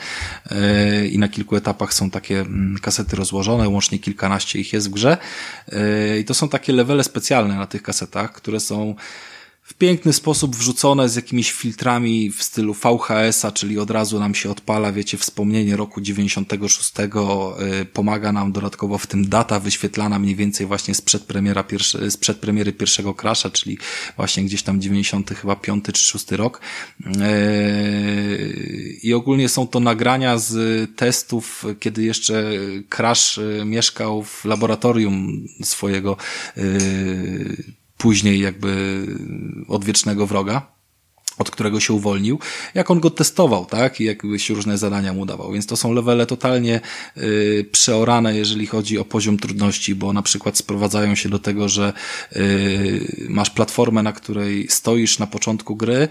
e, i na kilku etapach są takie mm, kasety rozłożone, łącznie kilkanaście ich jest w grze i to są takie levele specjalne na tych kasetach, które są w piękny sposób wrzucone z jakimiś filtrami w stylu VHS-a, czyli od razu nam się odpala, wiecie, wspomnienie roku 96, y, pomaga nam dodatkowo w tym data wyświetlana mniej więcej właśnie sprzed, premiera pierwsze, sprzed premiery pierwszego Crasha, czyli właśnie gdzieś tam 90 chyba 5 czy 6 rok. Y, I ogólnie są to nagrania z testów, kiedy jeszcze Crash y, mieszkał w laboratorium swojego później jakby odwiecznego wroga od którego się uwolnił, jak on go testował, tak, i jakby się różne zadania mu dawał. Więc to są levele totalnie y, przeorane, jeżeli chodzi o poziom trudności, bo na przykład sprowadzają się do tego, że y, masz platformę, na której stoisz na początku gry,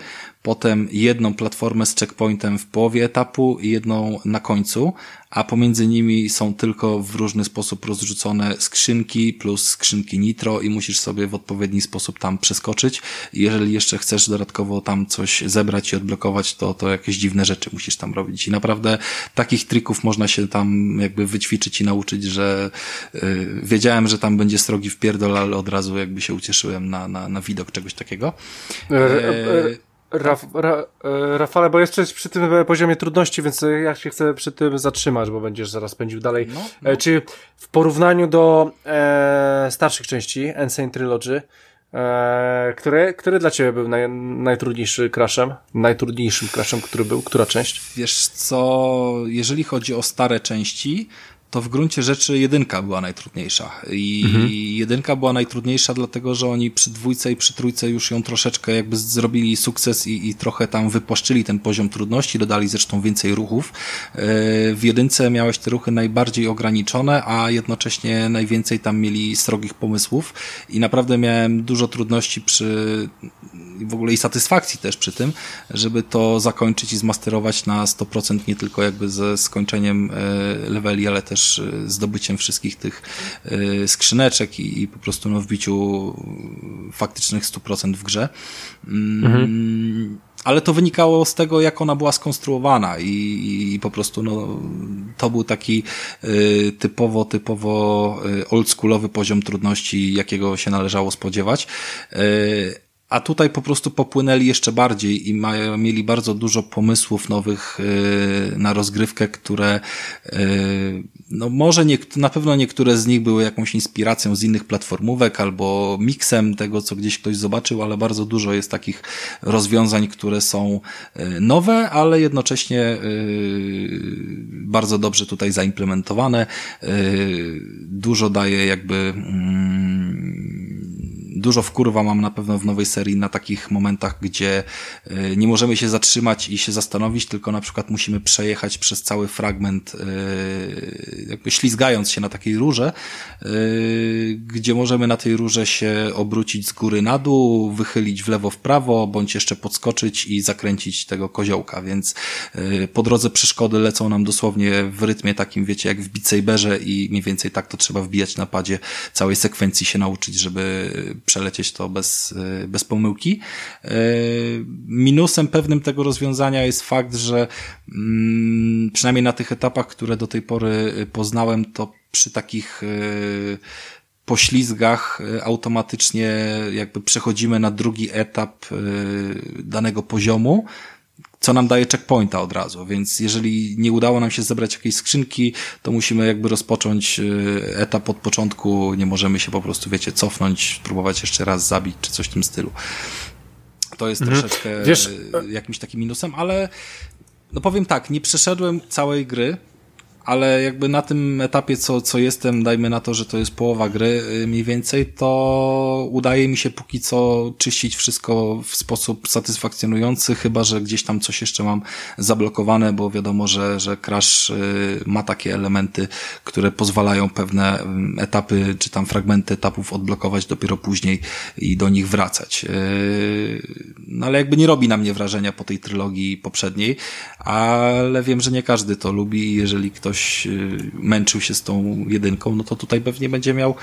potem jedną platformę z checkpointem w połowie etapu i jedną na końcu, a pomiędzy nimi są tylko w różny sposób rozrzucone skrzynki plus skrzynki nitro i musisz sobie w odpowiedni sposób tam przeskoczyć. Jeżeli jeszcze chcesz dodatkowo tam coś zebrać i odblokować, to, to jakieś dziwne rzeczy musisz tam robić. I naprawdę takich trików można się tam jakby wyćwiczyć i nauczyć, że yy, wiedziałem, że tam będzie srogi wpierdol, ale od razu jakby się ucieszyłem na, na, na widok czegoś takiego. E, Raf, Ra, e, Rafale, bo jeszcze przy tym poziomie trudności, więc ja się chcę przy tym zatrzymać, bo będziesz zaraz pędził dalej. No, no. Czy w porównaniu do e, starszych części Insane Trilogy, e, które, który dla Ciebie był naj, najtrudniejszy crashem? Najtrudniejszym crashem, który był? Która część? Wiesz co, jeżeli chodzi o stare części, to w gruncie rzeczy jedynka była najtrudniejsza. I mhm. jedynka była najtrudniejsza, dlatego że oni przy dwójce i przy trójce już ją troszeczkę jakby zrobili sukces i, i trochę tam wypłaszczyli ten poziom trudności, dodali zresztą więcej ruchów. E, w jedynce miałeś te ruchy najbardziej ograniczone, a jednocześnie najwięcej tam mieli srogich pomysłów i naprawdę miałem dużo trudności przy w ogóle i satysfakcji też przy tym, żeby to zakończyć i zmasterować na 100% nie tylko jakby ze skończeniem e, leveli, ale też e, zdobyciem wszystkich tych e, skrzyneczek i, i po prostu no, wbiciu faktycznych 100% w grze. Mm, mhm. ale to wynikało z tego, jak ona była skonstruowana i, i po prostu no, to był taki y, typowo, typowo oldschoolowy poziom trudności, jakiego się należało spodziewać. Y, a tutaj po prostu popłynęli jeszcze bardziej i mają, mieli bardzo dużo pomysłów nowych yy, na rozgrywkę, które yy, no może nie, na pewno niektóre z nich były jakąś inspiracją z innych platformówek albo miksem tego, co gdzieś ktoś zobaczył, ale bardzo dużo jest takich rozwiązań, które są yy, nowe, ale jednocześnie yy, bardzo dobrze tutaj zaimplementowane. Yy, dużo daje jakby dużo wkurwa mam na pewno w nowej serii na takich momentach, gdzie e, nie możemy się zatrzymać i się zastanowić, tylko na przykład musimy przejechać przez cały fragment, e, jakby ślizgając się na takiej rurze, e, gdzie możemy na tej rurze się obrócić z góry na dół, wychylić w lewo, w prawo, bądź jeszcze podskoczyć i zakręcić tego koziołka, więc po drodze przeszkody lecą nam dosłownie w rytmie takim, wiecie, jak w Beat Saberze i mniej więcej tak to trzeba wbijać na padzie całej sekwencji się nauczyć, żeby przelecieć to bez, y, bez pomyłki. Y, minusem pewnym tego rozwiązania jest fakt, że mm, przynajmniej na tych etapach, które do tej pory y, poznałem, to przy takich poślizgach automatycznie jakby przechodzimy na drugi etap danego poziomu co nam daje checkpointa od razu, więc jeżeli nie udało nam się zebrać jakiejś skrzynki, to musimy jakby rozpocząć y, etap od początku, nie możemy się po prostu, wiecie, cofnąć, spróbować jeszcze raz zabić, czy coś w tym stylu. To jest mhm. troszeczkę Wiesz, jakimś takim minusem, ale no powiem tak, nie przeszedłem całej gry, ale jakby na tym etapie, co, co jestem, dajmy na to, że to jest połowa gry y, mniej więcej, to udaje mi się póki co czyścić wszystko w sposób satysfakcjonujący, chyba, że gdzieś tam coś jeszcze mam zablokowane, bo wiadomo, że, że Crash y, ma takie elementy, które pozwalają pewne mm, etapy, czy tam fragmenty etapów odblokować dopiero później i do nich wracać. Y, no ale jakby nie robi na mnie wrażenia po tej trylogii poprzedniej, ale wiem, że nie każdy to lubi i jeżeli ktoś ktoś y, męczył się z tą jedynką, no to tutaj pewnie będzie miał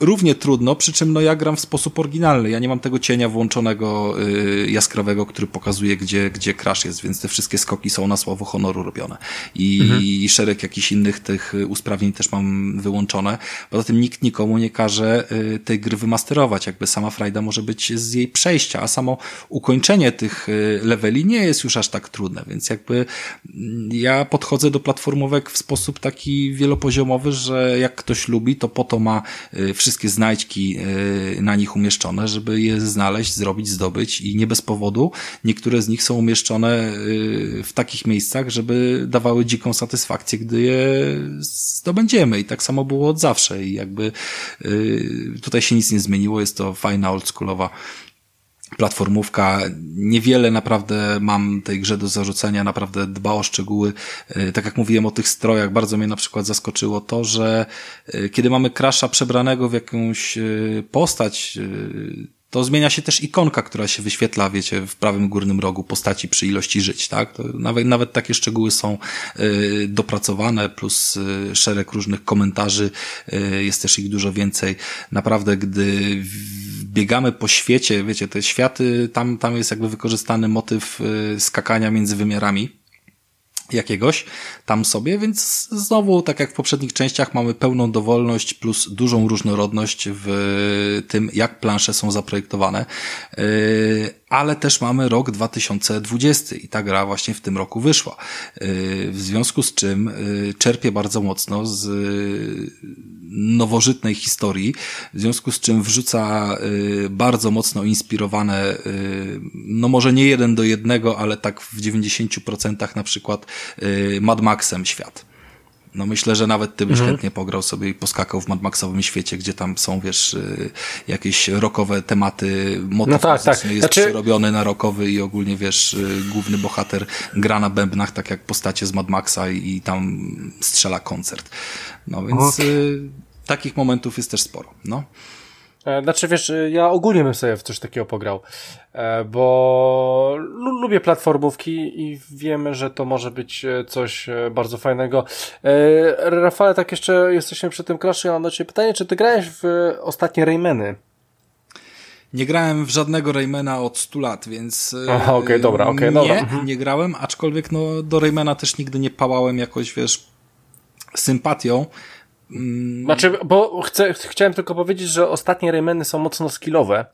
równie trudno, przy czym no ja gram w sposób oryginalny. Ja nie mam tego cienia włączonego y, jaskrawego, który pokazuje, gdzie, gdzie crash jest, więc te wszystkie skoki są na słowo honoru robione. I, mhm. i szereg jakichś innych tych usprawnień też mam wyłączone. Poza tym nikt nikomu nie każe y, tej gry wymasterować. Jakby sama frajda może być z jej przejścia, a samo ukończenie tych y, leveli nie jest już aż tak trudne, więc jakby mm, ja podchodzę do platformówek w sposób taki wielopoziomowy, że jak ktoś lubi, to po to ma y, wszystkie znajdźki e, na nich umieszczone, żeby je znaleźć, zrobić, zdobyć i nie bez powodu niektóre z nich są umieszczone e, w takich miejscach, żeby dawały dziką satysfakcję, gdy je zdobędziemy. I tak samo było od zawsze. I jakby e, tutaj się nic nie zmieniło, jest to fajna, oldschoolowa platformówka. Niewiele naprawdę mam tej grze do zarzucenia, naprawdę dba o szczegóły. E, tak jak mówiłem o tych strojach, bardzo mnie na przykład zaskoczyło to, że e, kiedy mamy Crasha przebranego w jakąś e, postać, to zmienia się też ikonka, która się wyświetla, wiecie, w prawym górnym rogu postaci przy ilości żyć, tak? To nawet, nawet takie szczegóły są y, dopracowane, plus y, szereg różnych komentarzy, y, jest też ich dużo więcej. Naprawdę, gdy biegamy po świecie, wiecie, te światy, tam, tam jest jakby wykorzystany motyw skakania między wymiarami jakiegoś tam sobie, więc znowu, tak jak w poprzednich częściach, mamy pełną dowolność plus dużą różnorodność w tym, jak plansze są zaprojektowane. Yy, ale też mamy rok 2020 i ta gra właśnie w tym roku wyszła. Yy, w związku z czym yy, czerpie bardzo mocno z nowożytnej historii, w związku z czym wrzuca bardzo mocno inspirowane, no może nie jeden do jednego, ale tak w 90% na przykład Mad Maxem świat. No myślę, że nawet ty byś mhm. chętnie pograł sobie i poskakał w Mad Maxowym świecie, gdzie tam są, wiesz, y, jakieś rokowe tematy, motyw no tak, tak. jest znaczy... przerobiony na rokowy i ogólnie, wiesz, y, główny bohater gra na bębnach, tak jak postacie z Mad Maxa i, i tam strzela koncert. No więc okay. y, takich momentów jest też sporo, no. E, znaczy, wiesz, ja ogólnie bym sobie w coś takiego pograł, e, bo lubię platformówki i wiemy, że to może być e, coś bardzo fajnego. Rafale, tak jeszcze jesteśmy przy tym Crashu, ja mam do Ciebie pytanie, czy Ty grałeś w ostatnie Raymany? Nie grałem w żadnego Raymana od 100 lat, więc. Aha, okej, okay, dobra, okej, okay, nie, dobra. Mhm. Nie grałem, aczkolwiek no, do Raymana też nigdy nie pałałem jakoś, wiesz, sympatią. Mm. Znaczy, bo chcę, chciałem tylko powiedzieć, że ostatnie Raymany są mocno skillowe.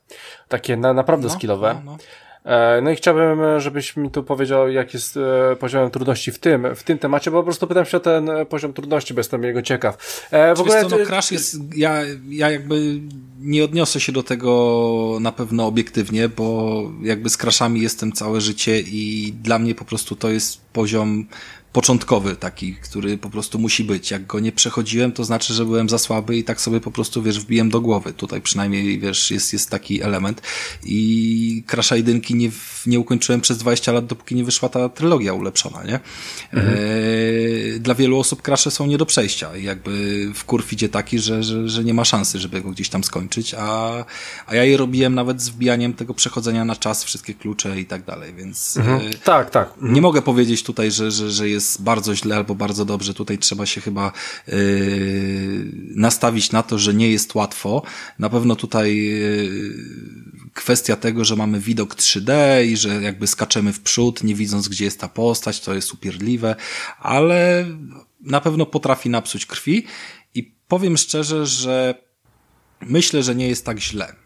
Takie na, naprawdę no, skillowe. No, no. E, no i chciałbym, żebyś mi tu powiedział, jak jest e, poziom trudności w tym, w tym temacie, bo po prostu pytam się o ten poziom trudności, bo jestem jego ciekaw. E, w ogóle... Co, no, Crash jest, ja, ja jakby nie odniosę się do tego na pewno obiektywnie, bo jakby z Crashami jestem całe życie i dla mnie po prostu to jest poziom początkowy taki, który po prostu musi być. Jak go nie przechodziłem, to znaczy, że byłem za słaby i tak sobie po prostu, wiesz, wbiłem do głowy. Tutaj przynajmniej, wiesz, jest, jest taki element. I Crasha jedynki nie, nie ukończyłem przez 20 lat, dopóki nie wyszła ta trylogia ulepszona, nie? Mhm. E, dla wielu osób Crashe są nie do przejścia i jakby w kurw idzie taki, że, że, że nie ma szansy, żeby go gdzieś tam skończyć, a, a ja je robiłem nawet z wbijaniem tego przechodzenia na czas, wszystkie klucze i tak dalej, więc mhm. e, tak, tak. Nie mogę powiedzieć tutaj, że, że, że jest jest bardzo źle albo bardzo dobrze. Tutaj trzeba się chyba yy, nastawić na to, że nie jest łatwo. Na pewno tutaj yy, kwestia tego, że mamy widok 3D i że jakby skaczemy w przód, nie widząc gdzie jest ta postać, to jest upierdliwe, ale na pewno potrafi napsuć krwi i powiem szczerze, że myślę, że nie jest tak źle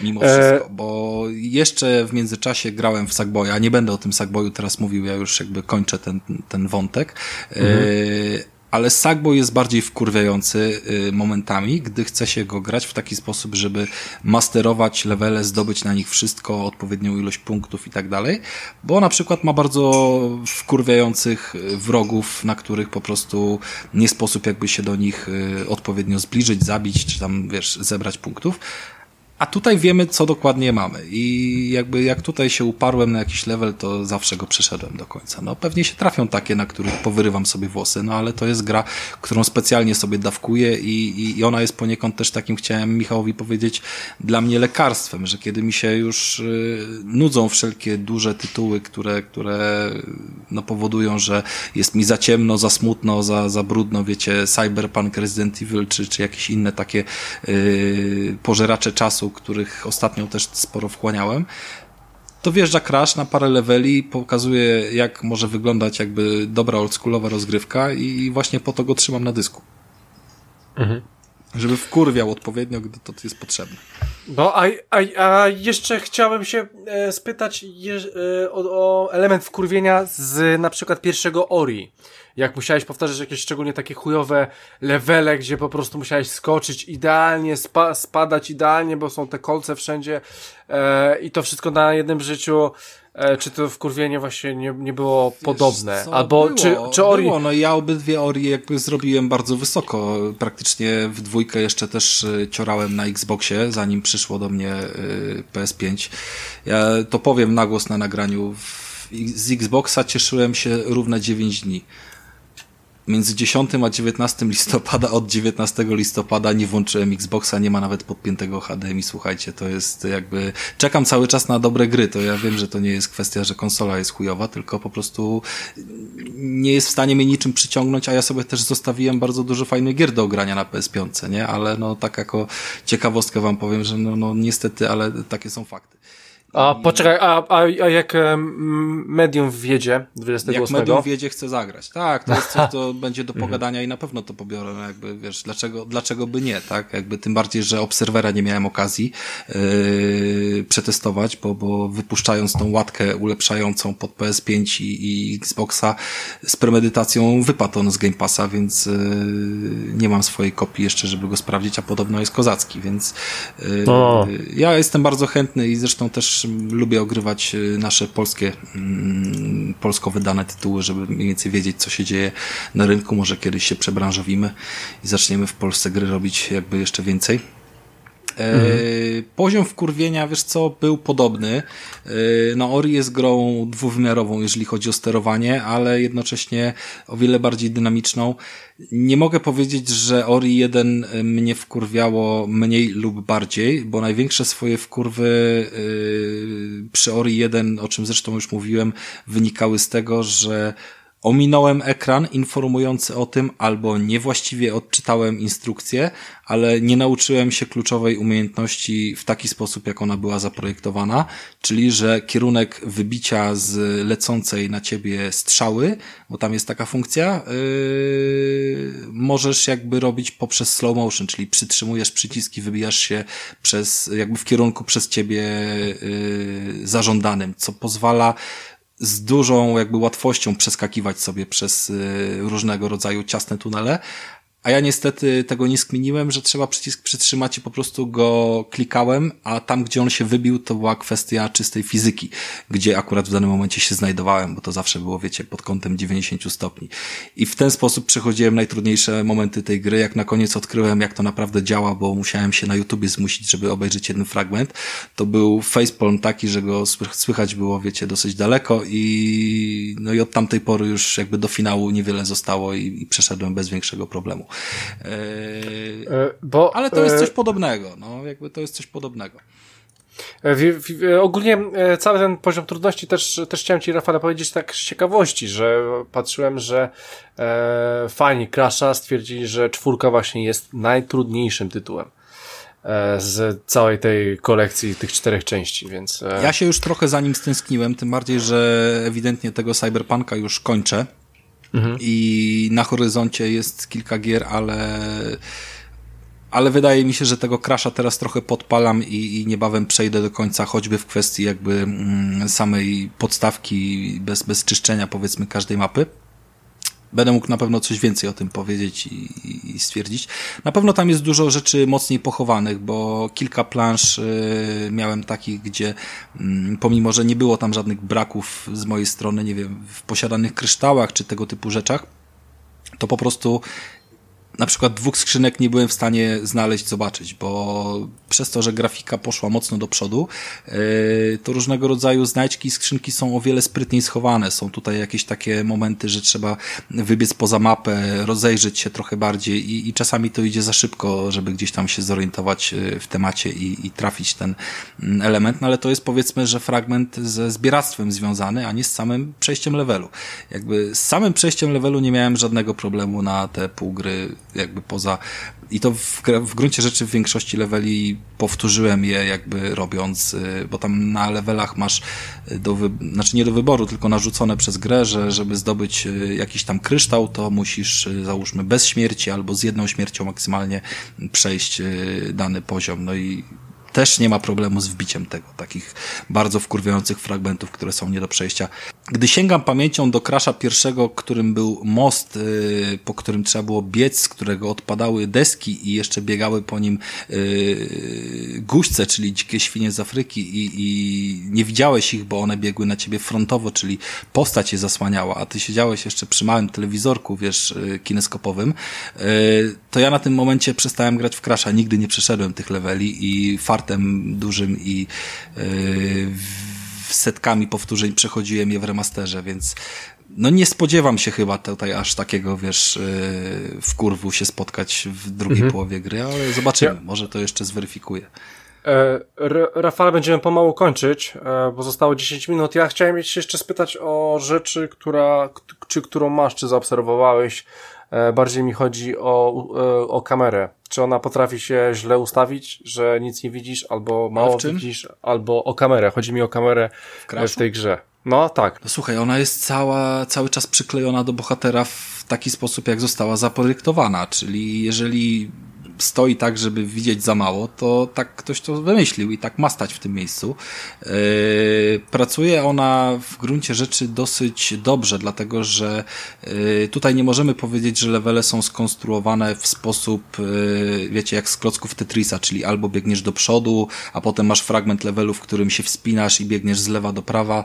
mimo wszystko, e... bo jeszcze w międzyczasie grałem w Sackboya, nie będę o tym Sackboyu teraz mówił, ja już jakby kończę ten, ten wątek, mhm. e ale Sackboy jest bardziej wkurwiający y, momentami, gdy chce się go grać w taki sposób, żeby masterować levele, zdobyć na nich wszystko, odpowiednią ilość punktów i tak dalej, bo na przykład ma bardzo wkurwiających wrogów, na których po prostu nie sposób jakby się do nich odpowiednio zbliżyć, zabić, czy tam, wiesz, zebrać punktów, a tutaj wiemy, co dokładnie mamy. I jakby jak tutaj się uparłem na jakiś level, to zawsze go przeszedłem do końca. No pewnie się trafią takie, na których powyrywam sobie włosy, no ale to jest gra, którą specjalnie sobie dawkuję i, i, i ona jest poniekąd też takim, chciałem Michałowi powiedzieć, dla mnie lekarstwem, że kiedy mi się już y, nudzą wszelkie duże tytuły, które, które no, powodują, że jest mi za ciemno, za smutno, za, za brudno, wiecie, Cyberpunk, Resident Evil, czy, czy jakieś inne takie y, pożeracze czasu, których ostatnio też sporo wchłaniałem, to wjeżdża Crash na parę leveli, pokazuje jak może wyglądać jakby dobra oldschoolowa rozgrywka i właśnie po to go trzymam na dysku. Mhm. Żeby wkurwiał odpowiednio, gdy to jest potrzebne. No, a, a, a jeszcze chciałem się e, spytać e, o, o element wkurwienia z na przykład pierwszego Ori jak musiałeś powtarzać jakieś szczególnie takie chujowe levele, gdzie po prostu musiałeś skoczyć idealnie, spa spadać idealnie, bo są te kolce wszędzie e, i to wszystko na jednym życiu. E, czy to wkurwienie właśnie nie, nie było Wiesz, podobne? Co? Albo było, czy, czy Ori... Było, no ja obydwie Ori jakby zrobiłem bardzo wysoko. Praktycznie w dwójkę jeszcze też e, ciorałem na Xboxie, zanim przyszło do mnie e, PS5. Ja to powiem na głos na nagraniu. Z Xboxa cieszyłem się równe 9 dni między 10 a 19 listopada, od 19 listopada nie włączyłem Xboxa, nie ma nawet podpiętego HDMI, słuchajcie, to jest jakby, czekam cały czas na dobre gry, to ja wiem, że to nie jest kwestia, że konsola jest chujowa, tylko po prostu nie jest w stanie mnie niczym przyciągnąć, a ja sobie też zostawiłem bardzo dużo fajnych gier do ogrania na PS5, nie, ale no tak jako ciekawostkę wam powiem, że no, no niestety, ale takie są fakty. A poczekaj, a, a, a jak medium wjedzie 28? Jak medium wjedzie, chce zagrać. Tak, to jest coś, co będzie do pogadania i na pewno to pobiorę. No jakby, wiesz, dlaczego, dlaczego by nie, tak? Jakby tym bardziej, że obserwera nie miałem okazji yy, przetestować, bo, bo wypuszczając tą łatkę ulepszającą pod PS5 i, i Xboxa z premedytacją wypadł on z Game Passa, więc yy, nie mam swojej kopii jeszcze, żeby go sprawdzić, a podobno jest kozacki, więc yy, ja jestem bardzo chętny i zresztą też lubię ogrywać y, nasze polskie, mm, polsko wydane tytuły, żeby mniej więcej wiedzieć, co się dzieje na rynku. Może kiedyś się przebranżowimy i zaczniemy w Polsce gry robić jakby jeszcze więcej. E, mhm. Poziom wkurwienia, wiesz co, był podobny. E, no, Ori jest grą dwuwymiarową, jeżeli chodzi o sterowanie, ale jednocześnie o wiele bardziej dynamiczną. Nie mogę powiedzieć, że Ori 1 mnie wkurwiało mniej lub bardziej, bo największe swoje wkurwy przy Ori 1, o czym zresztą już mówiłem, wynikały z tego, że ominąłem ekran informujący o tym, albo niewłaściwie odczytałem instrukcję, ale nie nauczyłem się kluczowej umiejętności w taki sposób, jak ona była zaprojektowana, czyli że kierunek wybicia z lecącej na ciebie strzały, bo tam jest taka funkcja, yy, możesz jakby robić poprzez slow motion, czyli przytrzymujesz przyciski, wybijasz się przez, jakby w kierunku przez ciebie yy, zażądanym, co pozwala z dużą jakby łatwością przeskakiwać sobie przez y, różnego rodzaju ciasne tunele, a ja niestety tego nie skminiłem, że trzeba przycisk przytrzymać i po prostu go klikałem, a tam, gdzie on się wybił, to była kwestia czystej fizyki, gdzie akurat w danym momencie się znajdowałem, bo to zawsze było, wiecie, pod kątem 90 stopni. I w ten sposób przechodziłem najtrudniejsze momenty tej gry, jak na koniec odkryłem, jak to naprawdę działa, bo musiałem się na YouTubie zmusić, żeby obejrzeć jeden fragment. To był facepalm taki, że go słychać było, wiecie, dosyć daleko i no i od tamtej pory już jakby do finału niewiele zostało i, i przeszedłem bez większego problemu. E, bo, ale to jest e, coś podobnego, no jakby to jest coś podobnego. E, w, w, ogólnie cały ten poziom trudności też, też chciałem Ci, Rafale, powiedzieć tak z ciekawości, że patrzyłem, że e, fani Crasha stwierdzili, że czwórka właśnie jest najtrudniejszym tytułem e, z całej tej kolekcji tych czterech części, więc... E... Ja się już trochę za nim stęskniłem, tym bardziej, że ewidentnie tego Cyberpunka już kończę. Mhm. I na horyzoncie jest kilka gier, ale ale wydaje mi się, że tego Crasha teraz trochę podpalam i, i niebawem przejdę do końca, choćby w kwestii jakby mm, samej podstawki bez, bez czyszczenia powiedzmy każdej mapy. Będę mógł na pewno coś więcej o tym powiedzieć i, i stwierdzić. Na pewno tam jest dużo rzeczy mocniej pochowanych, bo kilka plansz y, miałem takich, gdzie y, pomimo, że nie było tam żadnych braków z mojej strony, nie wiem, w posiadanych kryształach czy tego typu rzeczach, to po prostu na przykład dwóch skrzynek nie byłem w stanie znaleźć, zobaczyć, bo przez to, że grafika poszła mocno do przodu, e, to różnego rodzaju znajdźki i skrzynki są o wiele sprytniej schowane. Są tutaj jakieś takie momenty, że trzeba wybiec poza mapę, rozejrzeć się trochę bardziej i, i czasami to idzie za szybko, żeby gdzieś tam się zorientować e, w temacie i, i trafić ten mm, element, no ale to jest powiedzmy, że fragment ze zbieractwem związany, a nie z samym przejściem levelu. Jakby z samym przejściem levelu nie miałem żadnego problemu na te pół gry jakby poza i to w, w gruncie rzeczy w większości leveli powtórzyłem je jakby robiąc, y, bo tam na levelach masz y, do, wy... znaczy nie do wyboru, tylko narzucone przez grę, że żeby zdobyć y, jakiś tam kryształ, to musisz załóżmy bez śmierci albo z jedną śmiercią maksymalnie przejść dany poziom. No i też nie ma problemu z wbiciem tego, takich bardzo wkurwiających fragmentów, które są nie do przejścia. Gdy sięgam pamięcią do krasza pierwszego, którym był most, yy, po którym trzeba było biec, z którego odpadały deski i jeszcze biegały po nim yy, guźce, czyli dzikie świnie z Afryki i, i nie widziałeś ich, bo one biegły na ciebie frontowo, czyli postać je zasłaniała, a ty siedziałeś jeszcze przy małym telewizorku, wiesz, yy, kineskopowym, to ja na tym momencie przestałem grać w krasza, nigdy nie przeszedłem tych leveli i fartem dużym i setkami powtórzeń przechodziłem je w remasterze, więc no nie spodziewam się chyba tutaj aż takiego, wiesz, yy, w kurwu się spotkać w drugiej mhm. połowie gry, ale zobaczymy, ja. może to jeszcze zweryfikuję. E, Rafale, będziemy pomału kończyć, e, bo zostało 10 minut. Ja chciałem się jeszcze spytać o rzeczy, która, czy którą masz, czy zaobserwowałeś. E, bardziej mi chodzi o, e, o kamerę. Czy ona potrafi się źle ustawić, że nic nie widzisz, albo mało widzisz, albo o kamerę. Chodzi mi o kamerę w, e, w tej grze. No tak. No słuchaj, ona jest cała, cały czas przyklejona do bohatera w taki sposób, jak została zaprojektowana, czyli jeżeli stoi tak, żeby widzieć za mało, to tak ktoś to wymyślił i tak ma stać w tym miejscu. Yy, pracuje ona w gruncie rzeczy dosyć dobrze, dlatego że yy, tutaj nie możemy powiedzieć, że levele są skonstruowane w sposób, yy, wiecie, jak z klocków Tetrisa, czyli albo biegniesz do przodu, a potem masz fragment levelu, w którym się wspinasz i biegniesz z lewa do prawa,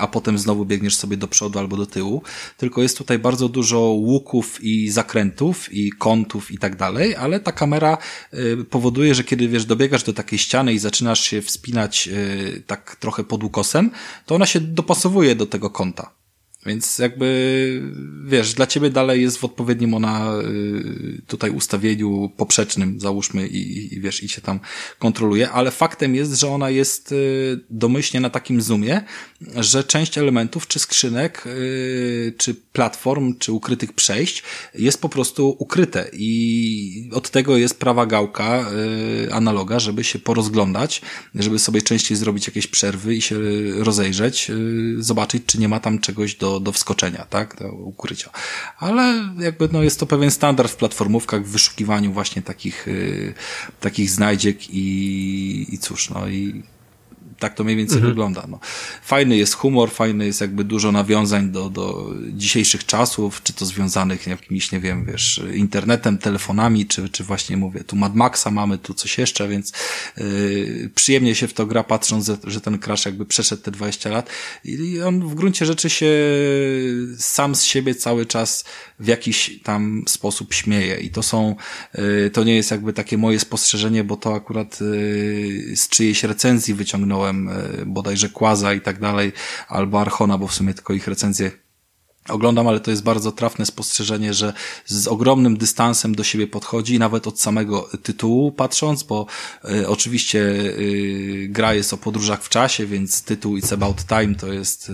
a potem znowu biegniesz sobie do przodu albo do tyłu. Tylko jest tutaj bardzo dużo łuków i zakrętów i kątów i tak dalej, ale ta kamera y, powoduje, że kiedy wiesz, dobiegasz do takiej ściany i zaczynasz się wspinać y, tak trochę pod ukosem, to ona się dopasowuje do tego kąta. Więc jakby, wiesz, dla ciebie dalej jest w odpowiednim ona y, tutaj ustawieniu poprzecznym, załóżmy, i, i wiesz, i się tam kontroluje, ale faktem jest, że ona jest y, domyślnie na takim zoomie, że część elementów, czy skrzynek, y, czy platform, czy ukrytych przejść jest po prostu ukryte. I od tego jest prawa gałka analoga, żeby się porozglądać, żeby sobie częściej zrobić jakieś przerwy i się rozejrzeć, zobaczyć, czy nie ma tam czegoś do do, wskoczenia, tak, do ukrycia. Ale jakby no jest to pewien standard w platformówkach, w wyszukiwaniu właśnie takich, y, takich znajdziek i, i cóż, no i tak to mniej więcej mhm. wygląda. No. Fajny jest humor, fajny jest jakby dużo nawiązań do, do dzisiejszych czasów, czy to związanych jakimiś, nie wiem, wiesz, internetem, telefonami, czy, czy właśnie mówię, tu Mad Maxa mamy, tu coś jeszcze, więc yy, przyjemnie się w to gra patrząc, że ten Crash jakby przeszedł te 20 lat i on w gruncie rzeczy się sam z siebie cały czas w jakiś tam sposób śmieje i to są, yy, to nie jest jakby takie moje spostrzeżenie, bo to akurat yy, z czyjejś recenzji wyciągnąłem czytałem e, bodajże Kłaza i tak dalej, albo Archona, bo w sumie tylko ich recenzje oglądam, ale to jest bardzo trafne spostrzeżenie, że z ogromnym dystansem do siebie podchodzi, nawet od samego tytułu patrząc, bo y, oczywiście y, gra jest o podróżach w czasie, więc tytuł It's About Time to jest y,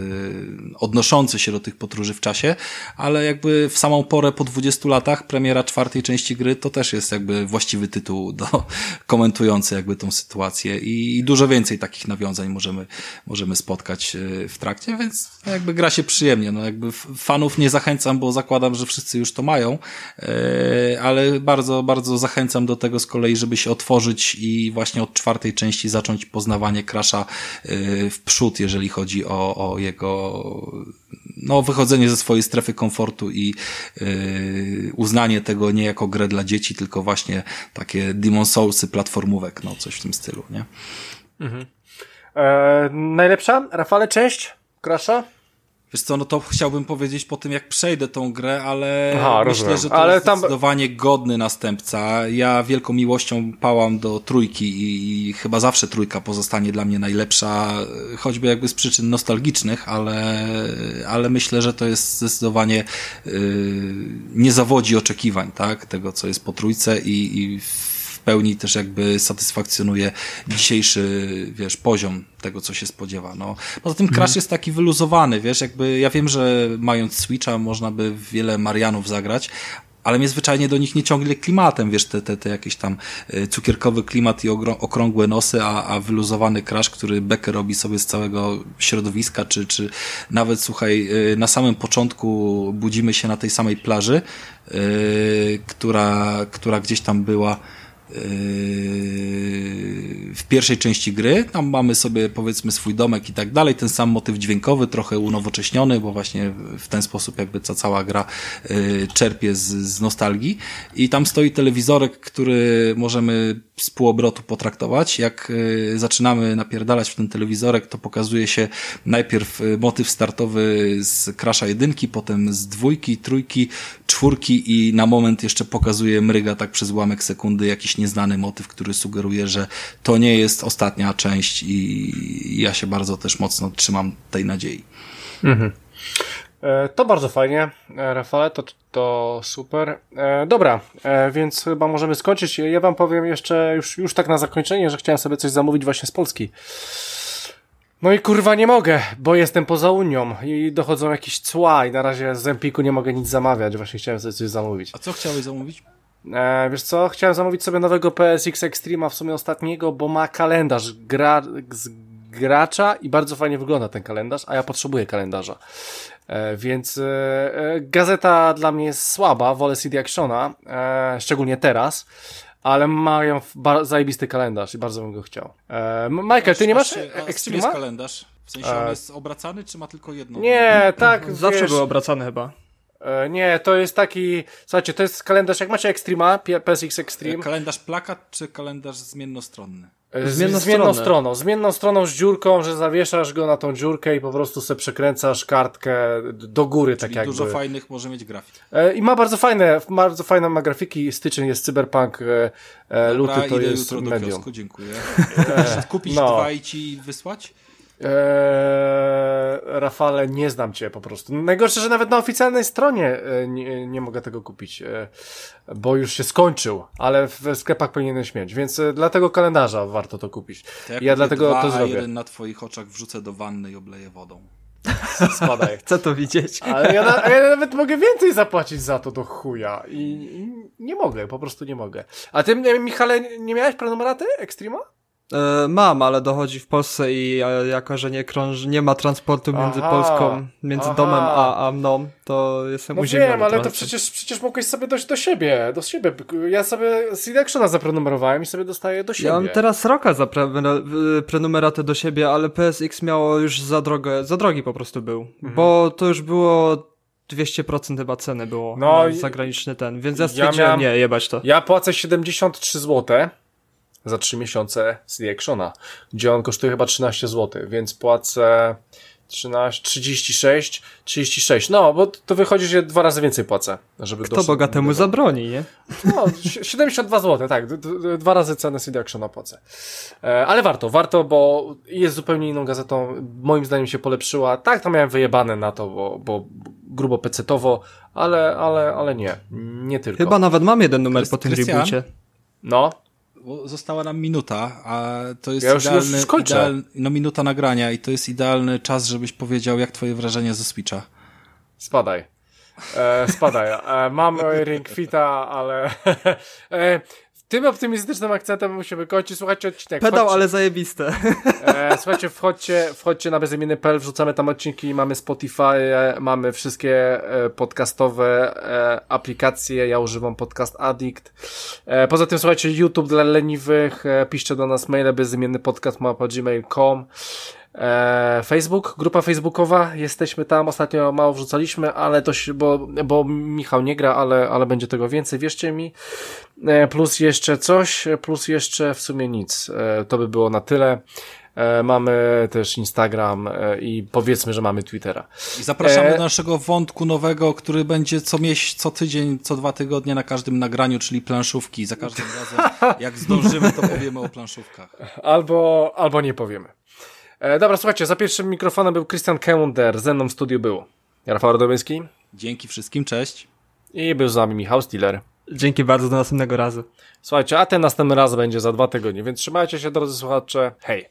odnoszący się do tych podróży w czasie, ale jakby w samą porę po 20 latach premiera czwartej części gry to też jest jakby właściwy tytuł do, komentujący jakby tą sytuację i, i dużo więcej takich nawiązań możemy, możemy spotkać w trakcie, więc jakby gra się przyjemnie, no jakby fanów nie zachęcam, bo zakładam, że wszyscy już to mają, e, ale bardzo, bardzo zachęcam do tego z kolei, żeby się otworzyć i właśnie od czwartej części zacząć poznawanie Crasha e, w przód, jeżeli chodzi o, o jego no, wychodzenie ze swojej strefy komfortu i yy, uznanie tego nie jako grę dla dzieci, tylko właśnie takie Demon Soulsy platformówek, no coś w tym stylu, nie? Mhm. E, najlepsza, Rafale, część Crasha? Wiesz co, no to chciałbym powiedzieć po tym, jak przejdę tą grę, ale Aha, myślę, rozumiem. że to ale jest tam... zdecydowanie godny następca. Ja wielką miłością pałam do trójki i, i, chyba zawsze trójka pozostanie dla mnie najlepsza, choćby jakby z przyczyn nostalgicznych, ale, ale myślę, że to jest zdecydowanie yy, nie zawodzi oczekiwań, tak, tego, co jest po trójce i, i pełni też jakby satysfakcjonuje dzisiejszy, wiesz, poziom tego, co się spodziewa. No, poza tym Crash mm. jest taki wyluzowany, wiesz, jakby ja wiem, że mając Switcha można by wiele Marianów zagrać, ale mnie zwyczajnie do nich nie ciągnie klimatem, wiesz, te, te, te jakieś tam e, cukierkowy klimat i okrągłe nosy, a, a wyluzowany crash, który Becker robi sobie z całego środowiska, czy, czy nawet, słuchaj, e, na samym początku budzimy się na tej samej plaży, yy, która, która gdzieś tam była w pierwszej części gry. Tam mamy sobie powiedzmy swój domek i tak dalej, ten sam motyw dźwiękowy, trochę unowocześniony, bo właśnie w ten sposób jakby ta cała gra yy, czerpie z, z nostalgii. I tam stoi telewizorek, który możemy z półobrotu potraktować. Jak y, zaczynamy napierdalać w ten telewizorek, to pokazuje się najpierw motyw startowy z Crasha jedynki, potem z dwójki, trójki, czwórki i na moment jeszcze pokazuje mryga tak przez ułamek sekundy jakiś nieznany motyw, który sugeruje, że to nie jest ostatnia część i ja się bardzo też mocno trzymam tej nadziei. Mhm. E, to bardzo fajnie, e, Rafale, to, to super. E, dobra, e, więc chyba możemy skończyć. Ja wam powiem jeszcze, już, już tak na zakończenie, że chciałem sobie coś zamówić właśnie z Polski. No i kurwa nie mogę, bo jestem poza Unią i dochodzą jakieś cła i na razie z Empiku nie mogę nic zamawiać, właśnie chciałem sobie coś zamówić. A co chciałeś zamówić? E, wiesz co, chciałem zamówić sobie nowego PSX Extreme'a, w sumie ostatniego, bo ma kalendarz gra, z gracza i bardzo fajnie wygląda ten kalendarz, a ja potrzebuję kalendarza. E, więc e, e, gazeta dla mnie jest słaba, wolę CD Actiona, szczególnie teraz, ale mają zajebisty kalendarz i bardzo bym go chciał. Michael, ty nie masz Extrema? jest kalendarz? W sensie on jest obracany, czy ma tylko jedno? Nie, tak. Zawsze wiesz, był obracany chyba. Nie, to jest taki. Słuchajcie, to jest kalendarz. Jak macie Extrema, PSX Extreme. Kalendarz plakat, czy kalendarz zmiennostronny? Zmienną, zmienną stroną. Zmienną stroną z dziurką, że zawieszasz go na tą dziurkę i po prostu sobie przekręcasz kartkę do góry, Czyli tak jakby. dużo fajnych może mieć grafik. E, I ma bardzo fajne, bardzo fajne ma grafiki. Styczeń jest Cyberpunk, e, e Dobra, luty to jest jutro medium. do kiosku, dziękuję. Kupić no. dwa i ci wysłać? Eee, Rafale, nie znam cię po prostu. Najgorsze, że nawet na oficjalnej stronie e, nie, nie mogę tego kupić, e, bo już się skończył, ale w sklepach powinieneś mieć, więc e, dla tego kalendarza warto to kupić. To ja, ja dlatego dwa, to zrobię. jeden na twoich oczach wrzucę do wanny i obleję wodą. Spadaj. Chcę to widzieć. Ale ja, na, ja nawet mogę więcej zapłacić za to do chuja i, i nie mogę, po prostu nie mogę. A ty, Michale, nie miałeś prenumeraty Extrema? E, mam, ale dochodzi w Polsce i e, jako, że nie krąży, nie ma transportu między Aha, Polską, między aha. domem a, a mną, to jestem No uziemiony wiem, ale to przecież, przecież mogłeś sobie dojść do siebie, do siebie. Ja sobie CD Actiona zaprenumerowałem i sobie dostaję do siebie. Ja mam teraz roka za y, prenumeratę do siebie, ale PSX miało już za drogę, za drogi po prostu był, Mhm. bo to już było 200% chyba ceny było No zagraniczny ten, więc ja Ja stwierdziłem, miałem- nie, jebać to. Ja płacę 73 zł za 3 miesiące CD Actiona, gdzie on kosztuje chyba 13 zł, więc płacę 13, 36, 36. No, bo to wychodzi, że dwa razy więcej płacę, żeby Kto bogatemu do- zabroni, nie? No, si- 72 zł, tak. Dwa razy cenę CD Actiona płacę. E, Ale warto, warto, bo jest zupełnie inną gazetą. Moim zdaniem się polepszyła. Tak, to miałem wyjebane na to, bo, bo grubo pecetowo, ale, ale, ale nie. Nie tylko. Chyba nawet mam jeden numer Krys- po tym Krystian? reboocie. No, została nam minuta, a to jest Ja już- idealny, już idealny, no minuta nagrania i to jest idealny czas, żebyś powiedział, jak twoje wrażenie ze Switcha. spadaj. E, spadaj. E, mam Ring Fita, ale e, tym optymistycznym akcentem musimy kończyć. Słuchajcie odcinek. Pedał, ale zajebiste. E, słuchajcie, wchodźcie, wchodźcie na bezimienny.pl, wrzucamy tam odcinki, mamy Spotify, e, mamy wszystkie e, podcastowe e, aplikacje, ja używam Podcast Addict. E, poza tym, słuchajcie, YouTube dla leniwych, e, piszcie do nas maile bezimienny Facebook, grupa facebookowa, jesteśmy tam, ostatnio mało wrzucaliśmy, ale to się, bo, bo Michał nie gra, ale, ale będzie tego więcej, wierzcie mi. E, plus jeszcze coś, plus jeszcze w sumie nic. E, to by było na tyle. E, mamy też Instagram e, i powiedzmy, że mamy Twittera. I zapraszamy E, do naszego wątku nowego, który będzie co miesiąc, co tydzień, co dwa tygodnie na każdym nagraniu, czyli planszówki. Za każdym razem, jak zdążymy, to powiemy o planszówkach. Albo, albo nie powiemy. E, dobra, słuchajcie, za pierwszym mikrofonem był Christian Kender, ze mną w studiu był Rafał Radomiński Dzięki wszystkim, cześć. i był z nami Michał Stiller. Dzięki bardzo, do następnego razu. Słuchajcie, a ten następny raz będzie za dwa tygodnie, więc trzymajcie się, drodzy słuchacze. Hej!